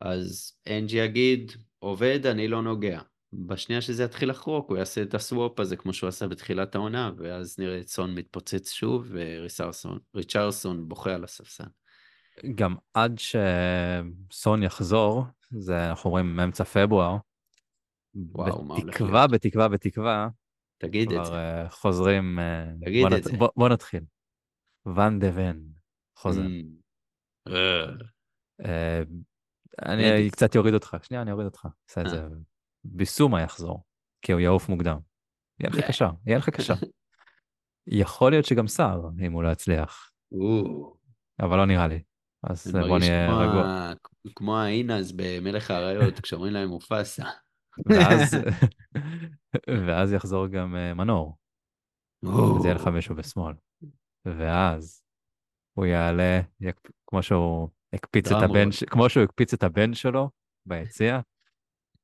אז אנג'י יגיד, עובד, אני לא נוגע. בשנייה שזה יתחיל לחרוק, הוא יעשה את הסוואפ הזה כמו שהוא עשה בתחילת העונה, ואז נראה את סון מתפוצץ שוב, וריצ'רסון בוכה על הספסל. גם עד שסון יחזור, זה אנחנו אומרים מאמצע פברואר. וואו, בתקווה? בתקווה, בתקווה, תגיד את זה. כבר אה, חוזרים... אה, תגיד בוא את נת- זה. בוא- בוא נתחיל. ואן דה ון חוזר. Mm. אה, אני. קצת אוריד אותך, שנייה, אני אוריד אותך. עשה את. זה. ביסומה יחזור, כי הוא יעוף מוקדם. יהיה לך אה. קשה, יהיה לך קשה. יכול להיות שגם סער, אם הוא לא יצליח, אבל לא נראה לי. אז בוא נהיה כמו רגוע. כמו האינאז במלך האריות, כשאומרים להם מופסה. ואז, ואז יחזור גם אה, מנור, אז יהיה לך מישהו בשמאל. ואז הוא יעלה. כמו שהוא הקפיץ את הבן. כמו שהוא הקפיץ את הבן שלו ביציע,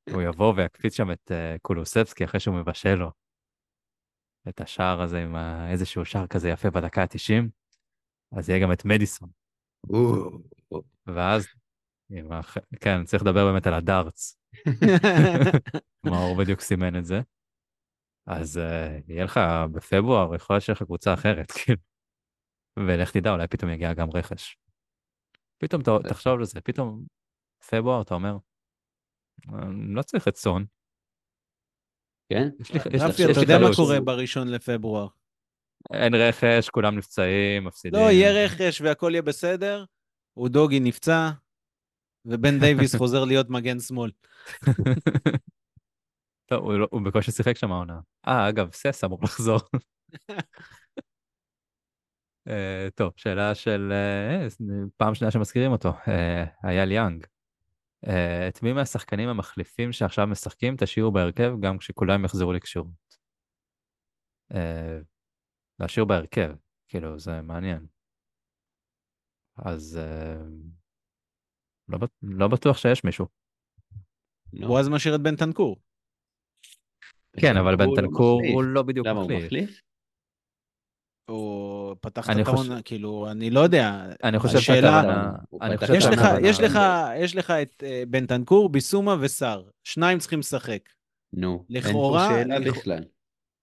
הוא יבוא ויקפיץ שם את uh, קולוסבסקי אחרי שהוא מבשל לו את השער הזה עם ה... איזשהו שער כזה יפה בדקה ה-90, אז יהיה גם את מדיסון. ואז, הח... כן, צריך לדבר באמת על הדארטס, מאור בדיוק סימן את זה. אז uh, יהיה לך בפברואר, יכול להיות שיהיה לך קבוצה אחרת, כאילו. ולך תדע, אולי פתאום יגיע גם רכש. פתאום תחשוב על זה, פתאום פברואר אתה אומר, "אני לא צריך את סון, כן? יש לי יש לי- רפי, יש אתה לי יודע מה. קורה בראשון לפברואר. אין רכש, כולם נפצעים, מפסידים. לא, יהיה רכש והכל יהיה בסדר, אודוגי נפצע, ובן דייוויס חוזר להיות מגן שמאל. טוב, הוא לא- הוא בקושי שיחק שם העונה. אה, אגב, סס אמור לחזור. אה, טוב, שאלה של... אה, פעם שנייה שמזכירים אותו, אה, אייל יאנג. אה, את מי מהשחקנים המחליפים שעכשיו משחקים תשאירו בהרכב גם כשכולם יחזרו לכשירות? אה, להשאיר בהרכב, כאילו, זה מעניין. אז אה, לא, לא בטוח שיש מישהו. לא. בועז משאיר את בן תנקור. כן, אבל בנטנקור לא בנטנקור מחליף. הוא לא בדיוק למה הוא פתח את חושב- העונה, כאילו, אני לא יודע. אני חושב השאלה- חושב יש לך, יש לך, יש לך את אה, בן תנקור, ביסומה וסער. שניים צריכים לשחק. נו, לכאורה- אין פה שאלה לכ- בכלל.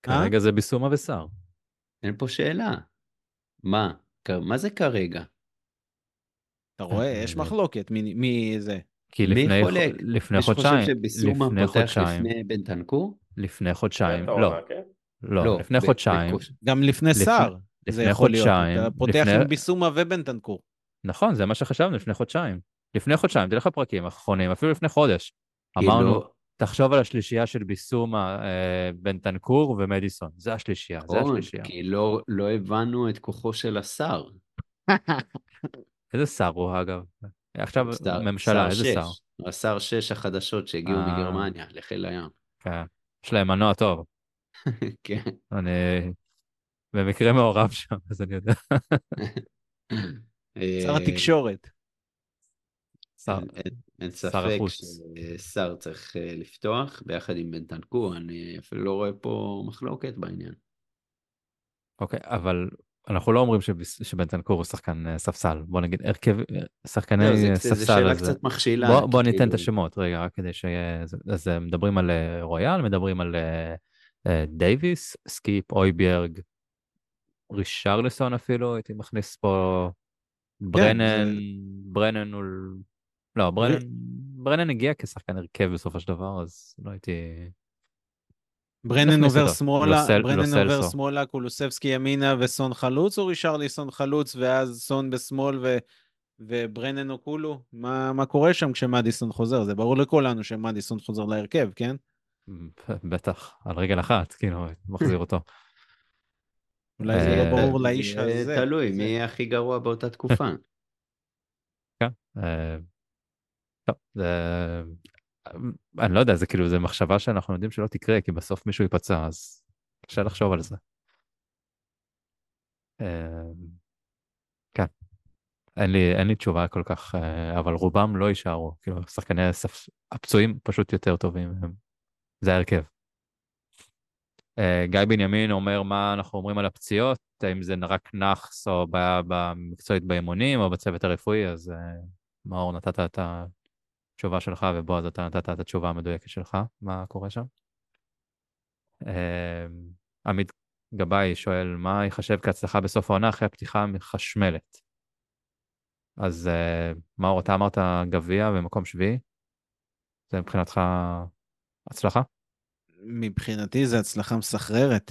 כרגע זה ביסומה וסער. אין פה שאלה. מה? כ- מה זה כרגע? אתה רואה? יש מחלוקת מי- מי זה. כי מי לפני, חולק? לפני חושב חודשיים, שביסומה לפני פותח חודשיים, לפני בן תנקור? לפני חודשיים, את לא? לא, לפני ב- חודשיים, בכוש- גם לפני לפני- סער. זה לפני יכול להיות. חודשיים, אתה פותח לפני- עם ביסומה ובן תנקור. נכון, זה מה שחשבנו לפני חודשיים. לפני חודשיים, תלך לפרקים האחרונים, אפילו לפני חודש. כאילו, אמרנו, תחשוב על השלישייה של ביסומה, אה, בן תנקור ומדיסון. זה השלישייה, זה נכון, השלישייה. כי לא לא הבנו את כוחו של השר. איזה שר הוא, אגב? עכשיו שר- ממשלה, שר איזה. שר? השר שש החדשות שהגיעו אה. מגרמניה לחיל הים. כן. יש להם מנוע טוב. כן. אני במקרה מעורב שם, אז אני יודע. שר אה, התקשורת. שר- אין- אין- שר ספק. ששר צריך אה, לפתוח ביחד עם בן תנקור, אני אפילו לא רואה פה מחלוקת בעניין. אוקיי, אבל אנחנו לא אומרים שבן תנקור הוא שחקן אה, ספסל. בוא נגיד, הרכב, אה, שחקני לא, זה- זה ספסל. שאלה אז- קצת מכשילה. בוא, בוא כי ניתן את כאילו- השמות רגע, רק כדי שיהיה... אז- אה, מדברים על אה, רויאל, מדברים על אה, אה, דייוויס, סקיפ, הויברג, רישרלסון אפילו, הייתי מכניס פה, ברנן, זה- ברנן הוא... לא, ברנן, ברנן הגיע כשחקן הרכב בסופו של דבר, אז לא הייתי... ברנן עובר. שמאלה, ברנן. עובר שמאלה, קולוסבסקי ימינה וסון חלוץ, או רישרלסון חלוץ ואז סון בשמאל ו... וברנן או קולו? מה, מה קורה שם כשמדיסון חוזר? זה ברור לכולנו שמדיסון חוזר להרכב, כן? בטח, על רגל אחת, כאילו, מחזיר אותו. אולי זה אה, לא ברור זה לאיש הזה. תלוי, זה- מי יהיה הכי גרוע באותה תקופה. אה, טוב, זה... אני לא יודע, זה כאילו, זה מחשבה שאנחנו יודעים שלא תקרה, כי בסוף מישהו ייפצע, אז קשה לחשוב על זה. אה, כן. אין לי, אין לי תשובה כל כך, אה, אבל רובם לא יישארו, כאילו, שחקני הספ... הפצועים פשוט יותר טובים, הם... זה ההרכב. אה, גיא בנימין אומר מה אנחנו אומרים על הפציעות, האם זה רק נאחס או בעיה במקצועית באימונים או בצוות הרפואי, אז אה, מאור נתת את התשובה שלך ובועז אתה נתת את התשובה המדויקת שלך, מה קורה שם. אה, עמית גבאי שואל מה ייחשב כהצלחה בסוף העונה אחרי הפתיחה המחשמלת. אז אה, מאור אתה אמרת גביע במקום שביעי, זה מבחינתך הצלחה? מבחינתי זה הצלחה מסחררת.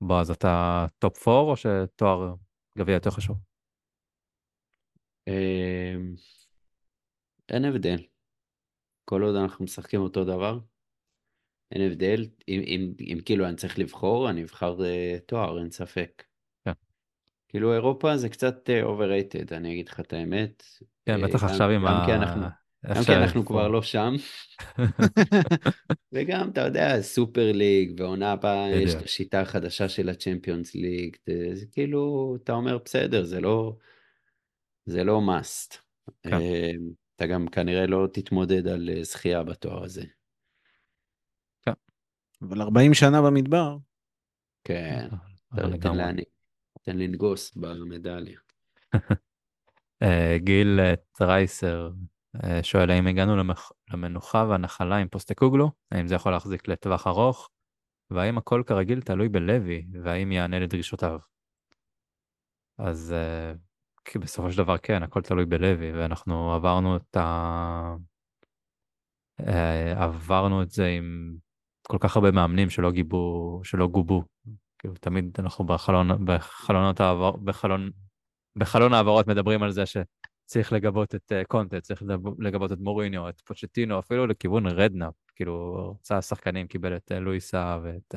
בועז אתה top 4 או שתואר גביע יותר חשוב? אמ, אין הבדל. כל עוד אנחנו משחקים אותו דבר, אין הבדל. אם, אם, אם כאילו אני צריך לבחור, אני אבחר אה, תואר, אין ספק. כן. כאילו אירופה זה קצת אה, overrated, אני אגיד לך את האמת. כן, אה, בטח גם- עכשיו עם גם ה... כי אנחנו- גם כי אנחנו כבר לא שם, וגם, אתה יודע, סופר ליג, ועונה הבאה יש את. השיטה החדשה של הצ'מפיונס ליג, זה- כאילו, אתה אומר, בסדר, זה לא, זה לא must. כן. אה, אתה גם כנראה לא תתמודד על אה, זכייה בתואר הזה. אבל 40 שנה במדבר, כן, אבל תן. להניק, תן לנגוס במדליה. אה, גיל אה, טרייסר אה, שואל האם הגענו למח... למנוחה והנחלה עם פוסטקוגלו, האם זה יכול להחזיק לטווח ארוך, והאם הכל כרגיל תלוי בלוי, והאם יענה לדרישותיו. אז אה, כי בסופו של דבר כן, הכל תלוי בלוי, ואנחנו עברנו את ה... אה, עברנו את זה עם כל כך הרבה מאמנים שלא גיבו, שלא גובו. כאילו תמיד אנחנו בחלון, בחלונות העבר, בחלון, בחלון העברות מדברים על זה שצריך לגבות את אה, קונטה, צריך לגב- לגבות את מוריניו, את פוצ'טינו, אפילו לכיוון רדנאפ, כאילו רצה השחקנים, קיבל את אה, לואיסה ואת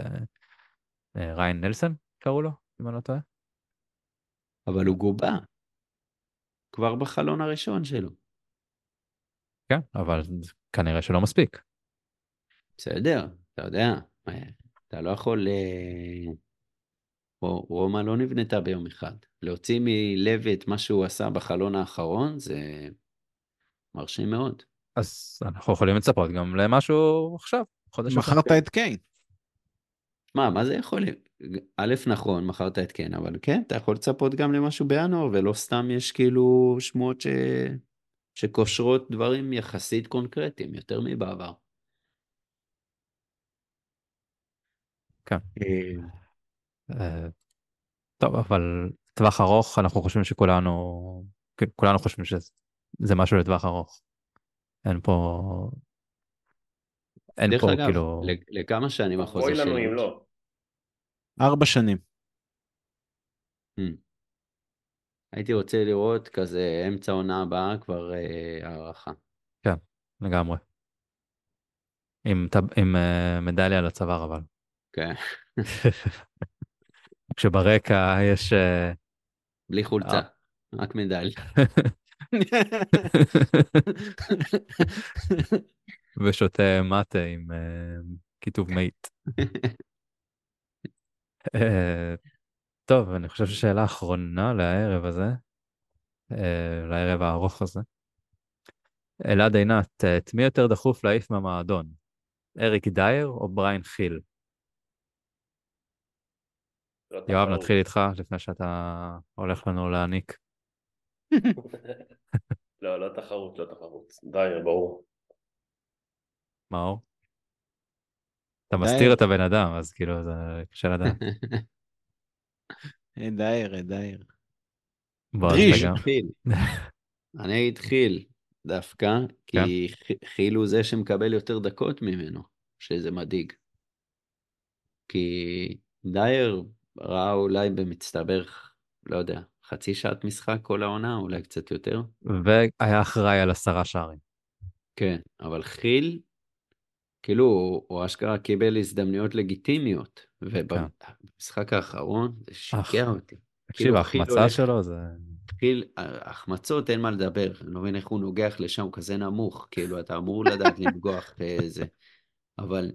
אה, ריין נלסון, קראו לו, אם אני לא טועה. אבל הוא גובה. כבר בחלון הראשון שלו. כן, אבל כנראה שלא מספיק. בסדר, אתה יודע, אתה לא יכול... אה, רו- רומא לא נבנתה ביום אחד. להוציא מלוי את מה שהוא עשה בחלון האחרון, זה מרשים מאוד. אז אנחנו יכולים לצפות גם למשהו עכשיו, חודש אחד. מכרת את קיין. מה, מה זה יכול להיות? א', נכון, מכרת את כן, אבל כן, אתה יכול לצפות גם למשהו בינואר, ולא סתם יש כאילו שמועות ש... שקושרות דברים יחסית קונקרטיים, יותר מבעבר. כן. אה, טוב, אבל טווח ארוך, אנחנו חושבים שכולנו, כן, כולנו חושבים שזה משהו לטווח ארוך. אין פה, אין דרך פה אגב, כאילו, ל- לכמה שנים החוזה אוי לנו? אם לא. ארבע שנים. Hmm. הייתי רוצה לראות כזה אמצע עונה הבאה כבר אה, הערכה. לגמרי. עם, עם אה, מדליה על הצוואר אבל. כן, כשברקע יש... אה, בלי חולצה, אה. רק מדליה. ושותה מטה עם אה, כיתוב מייט. טוב, אני חושב ששאלה אחרונה לערב הזה, לערב הארוך הזה. אלעד עינת, את מי יותר דחוף להעיף מהמועדון? אריק דייר או בריין חיל? יואב. נתחיל איתך לפני שאתה הולך לנו להעניק. לא, לא תחרות, לא תחרות. די, ברור. מאור? אתה דייר. מסתיר את הבן אדם, אז כאילו זה קשה לדעת. דייר, אה, דייר. דריש. חיל. אני אגיד חיל דווקא, כי כן. חיל הוא זה שמקבל יותר דקות ממנו, שזה מדאיג. כי דייר ראה אולי במצטבר, לא יודע, חצי שעת משחק כל העונה, אולי קצת יותר. והיה אחראי על עשרה שערים. כן, אבל חיל, כאילו, הוא, אשכרה קיבל הזדמנויות לגיטימיות, ובמשחק האחרון זה שיגע אותי. תקשיב, כאילו, ההחמצה הולך- שלו זה... חיל, החמצות אין מה לדבר, אני לא מבין איך הוא נוגח לשם, כזה נמוך, כאילו, אתה אמור לדעת לנגוח אה, זה. אבל,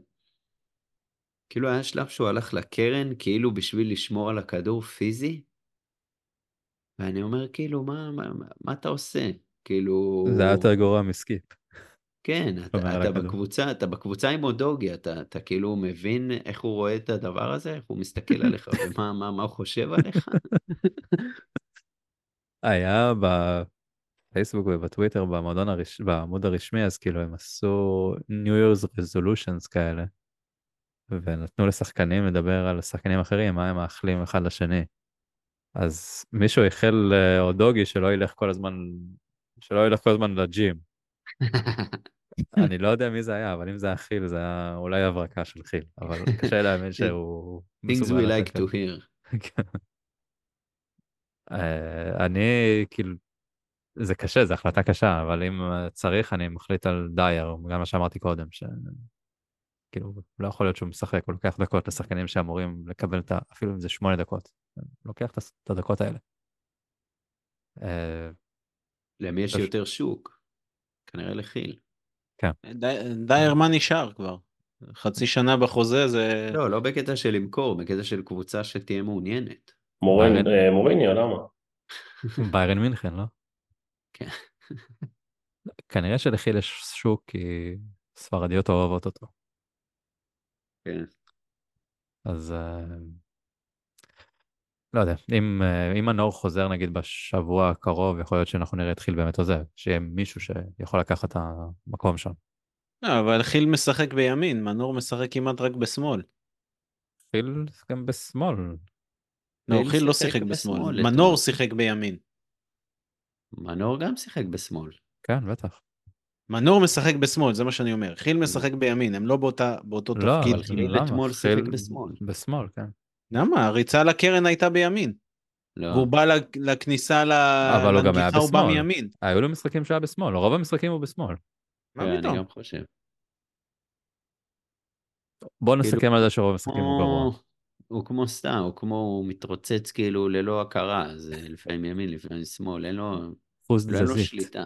כאילו, היה שלב שהוא הלך לקרן, כאילו בשביל לשמור על הכדור פיזי, ואני אומר, כאילו, מה, מה, מה, אתה עושה? כאילו... זה היה יותר גרוע מסקיפ. כן, אתה, על אתה הכדור. בקבוצה, אתה בקבוצה עם אודוגי, אתה, אתה כאילו מבין איך הוא רואה את הדבר הזה, איך הוא מסתכל עליך, ומה מה, מה הוא חושב עליך? היה בפייסבוק ובטוויטר במועדון הרש... בעמוד הרשמי אז כאילו הם עשו New Year's resolutions כאלה ונתנו לשחקנים לדבר על שחקנים אחרים מה הם מאחלים אחד לשני. אז מישהו איחל לאודוגי שלא ילך כל הזמן שלא ילך כל הזמן לג'ים. אני לא יודע מי זה היה אבל אם זה היה חיל זה היה אולי הברקה של חיל אבל קשה להאמין שהוא Things we like to hear. אה, אני כאילו, זה קשה, זו החלטה קשה, אבל אם אה, צריך אני מחליט על דייר, גם מה שאמרתי קודם, שכאילו לא יכול להיות שהוא משחק, הוא לוקח דקות לשחקנים שאמורים לקבל את ה... אפילו אם זה שמונה דקות, הוא לוקח את הדקות האלה. אה, למי יש יותר שוק? כנראה לחיל. די- דייר מה נשאר כבר? חצי שנה בחוזה זה... לא, לא בקטע של למכור, בקטע של קבוצה שתהיה מעוניינת. אה, מוריניו, למה? ביירן מינכן, לא? כן. כנראה שלכיל יש שוק כי ספרדיות אוהבות אותו. כן. אז אה, לא יודע, אם, אה, אם הנור חוזר נגיד בשבוע הקרוב, יכול להיות שאנחנו נראה את חיל באמת עוזב, שיהיה מישהו שיכול לקחת את המקום שם. לא, אבל חיל משחק בימין, מנור משחק כמעט רק בשמאל. חיל גם בשמאל, לא, חיל חיל לא שיחק שיחק בשמאל. מנור שיחק בימין. מנור גם שיחק בשמאל. כן, בטח. מנור משחק בשמאל, זה מה שאני אומר. חיל משחק בימין, הם לא באותה, באותו לא, תפקיד. אבל חיל למה? אתמול חיל שיחק בשמאל. בשמאל, כן. למה? הריצה לקרן הייתה בימין. לא. והוא בא לכ- לכניסה ל... אבל הוא גם היה לנגיחה, הוא בא בשמאל. מימין. היו לו משחקים שהיה בשמאל, רוב המשחקים הוא בשמאל. מה כן, פתאום? אני גם חושב. בוא כאילו- נסכם על זה שרוב המשחקים הוא גרוע. הוא כמו סתם, הוא כמו, הוא מתרוצץ כאילו ללא הכרה, זה לפעמים ימין, לפעמים שמאל, אין לו, לא אין לו תזזית. שליטה.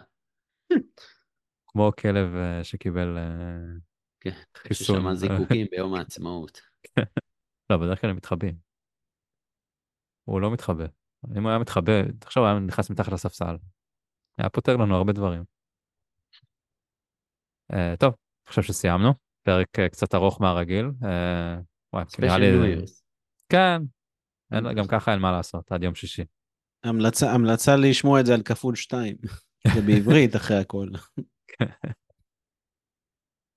כמו כלב אה, שקיבל אה, כן, חיסון. ששמע זיקוקים ביום העצמאות. לא, בדרך כלל הם מתחבאים. הוא לא מתחבא. אם הוא היה מתחבא, תחשוב, היה נכנס מתחת לספסל. היה פותר לנו הרבה דברים. אה, טוב, אני חושב שסיימנו. פרק אה, קצת ארוך מהרגיל. אה, וואי, נראה לי... כן, אין, גם ככה אין מה לעשות, עד יום שישי. המלצה, המלצה לשמוע את זה על כפול שתיים. זה בעברית אחרי הכל.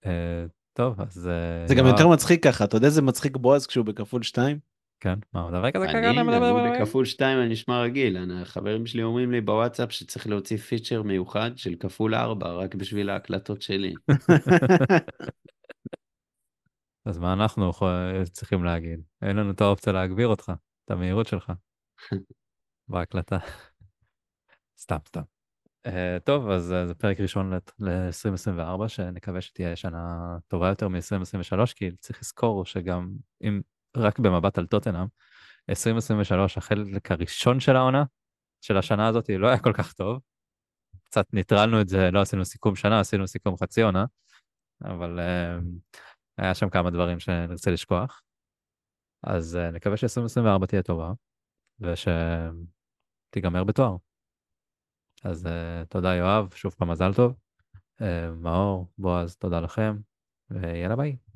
אה, טוב, אז... אה, זה גם יותר מצחיק ככה, אתה יודע איזה מצחיק בועז כשהוא בכפול שתיים? כן, מה, הוא מדבר כזה אני, אני בכפול שתיים, אני נשמע רגיל. אני- החברים שלי אומרים לי בוואטסאפ שצריך להוציא פיצ'ר מיוחד של כפול ארבע, רק בשביל ההקלטות שלי. אז מה אנחנו צריכים להגיד? אין לנו את האופציה להגביר אותך, את המהירות שלך. בהקלטה. סתם, סתם. Uh, טוב, אז uh, זה פרק ראשון ל-2024, שנקווה שתהיה שנה טובה יותר מ-2023, כי צריך לזכור שגם אם רק במבט על טוטנאם, 2023, החלק הראשון של העונה, של השנה הזאת, לא היה כל כך טוב. קצת ניטרלנו את זה, לא עשינו סיכום שנה, עשינו סיכום חצי עונה, אבל uh, היה שם כמה דברים שנרצה לשכוח. אז uh, נקווה ש-2024 תהיה טובה, ושתיגמר בתואר. אז uh, תודה יואב, שוב פעם מזל טוב. Uh, מאור, בועז, תודה לכם, ויאללה ביי.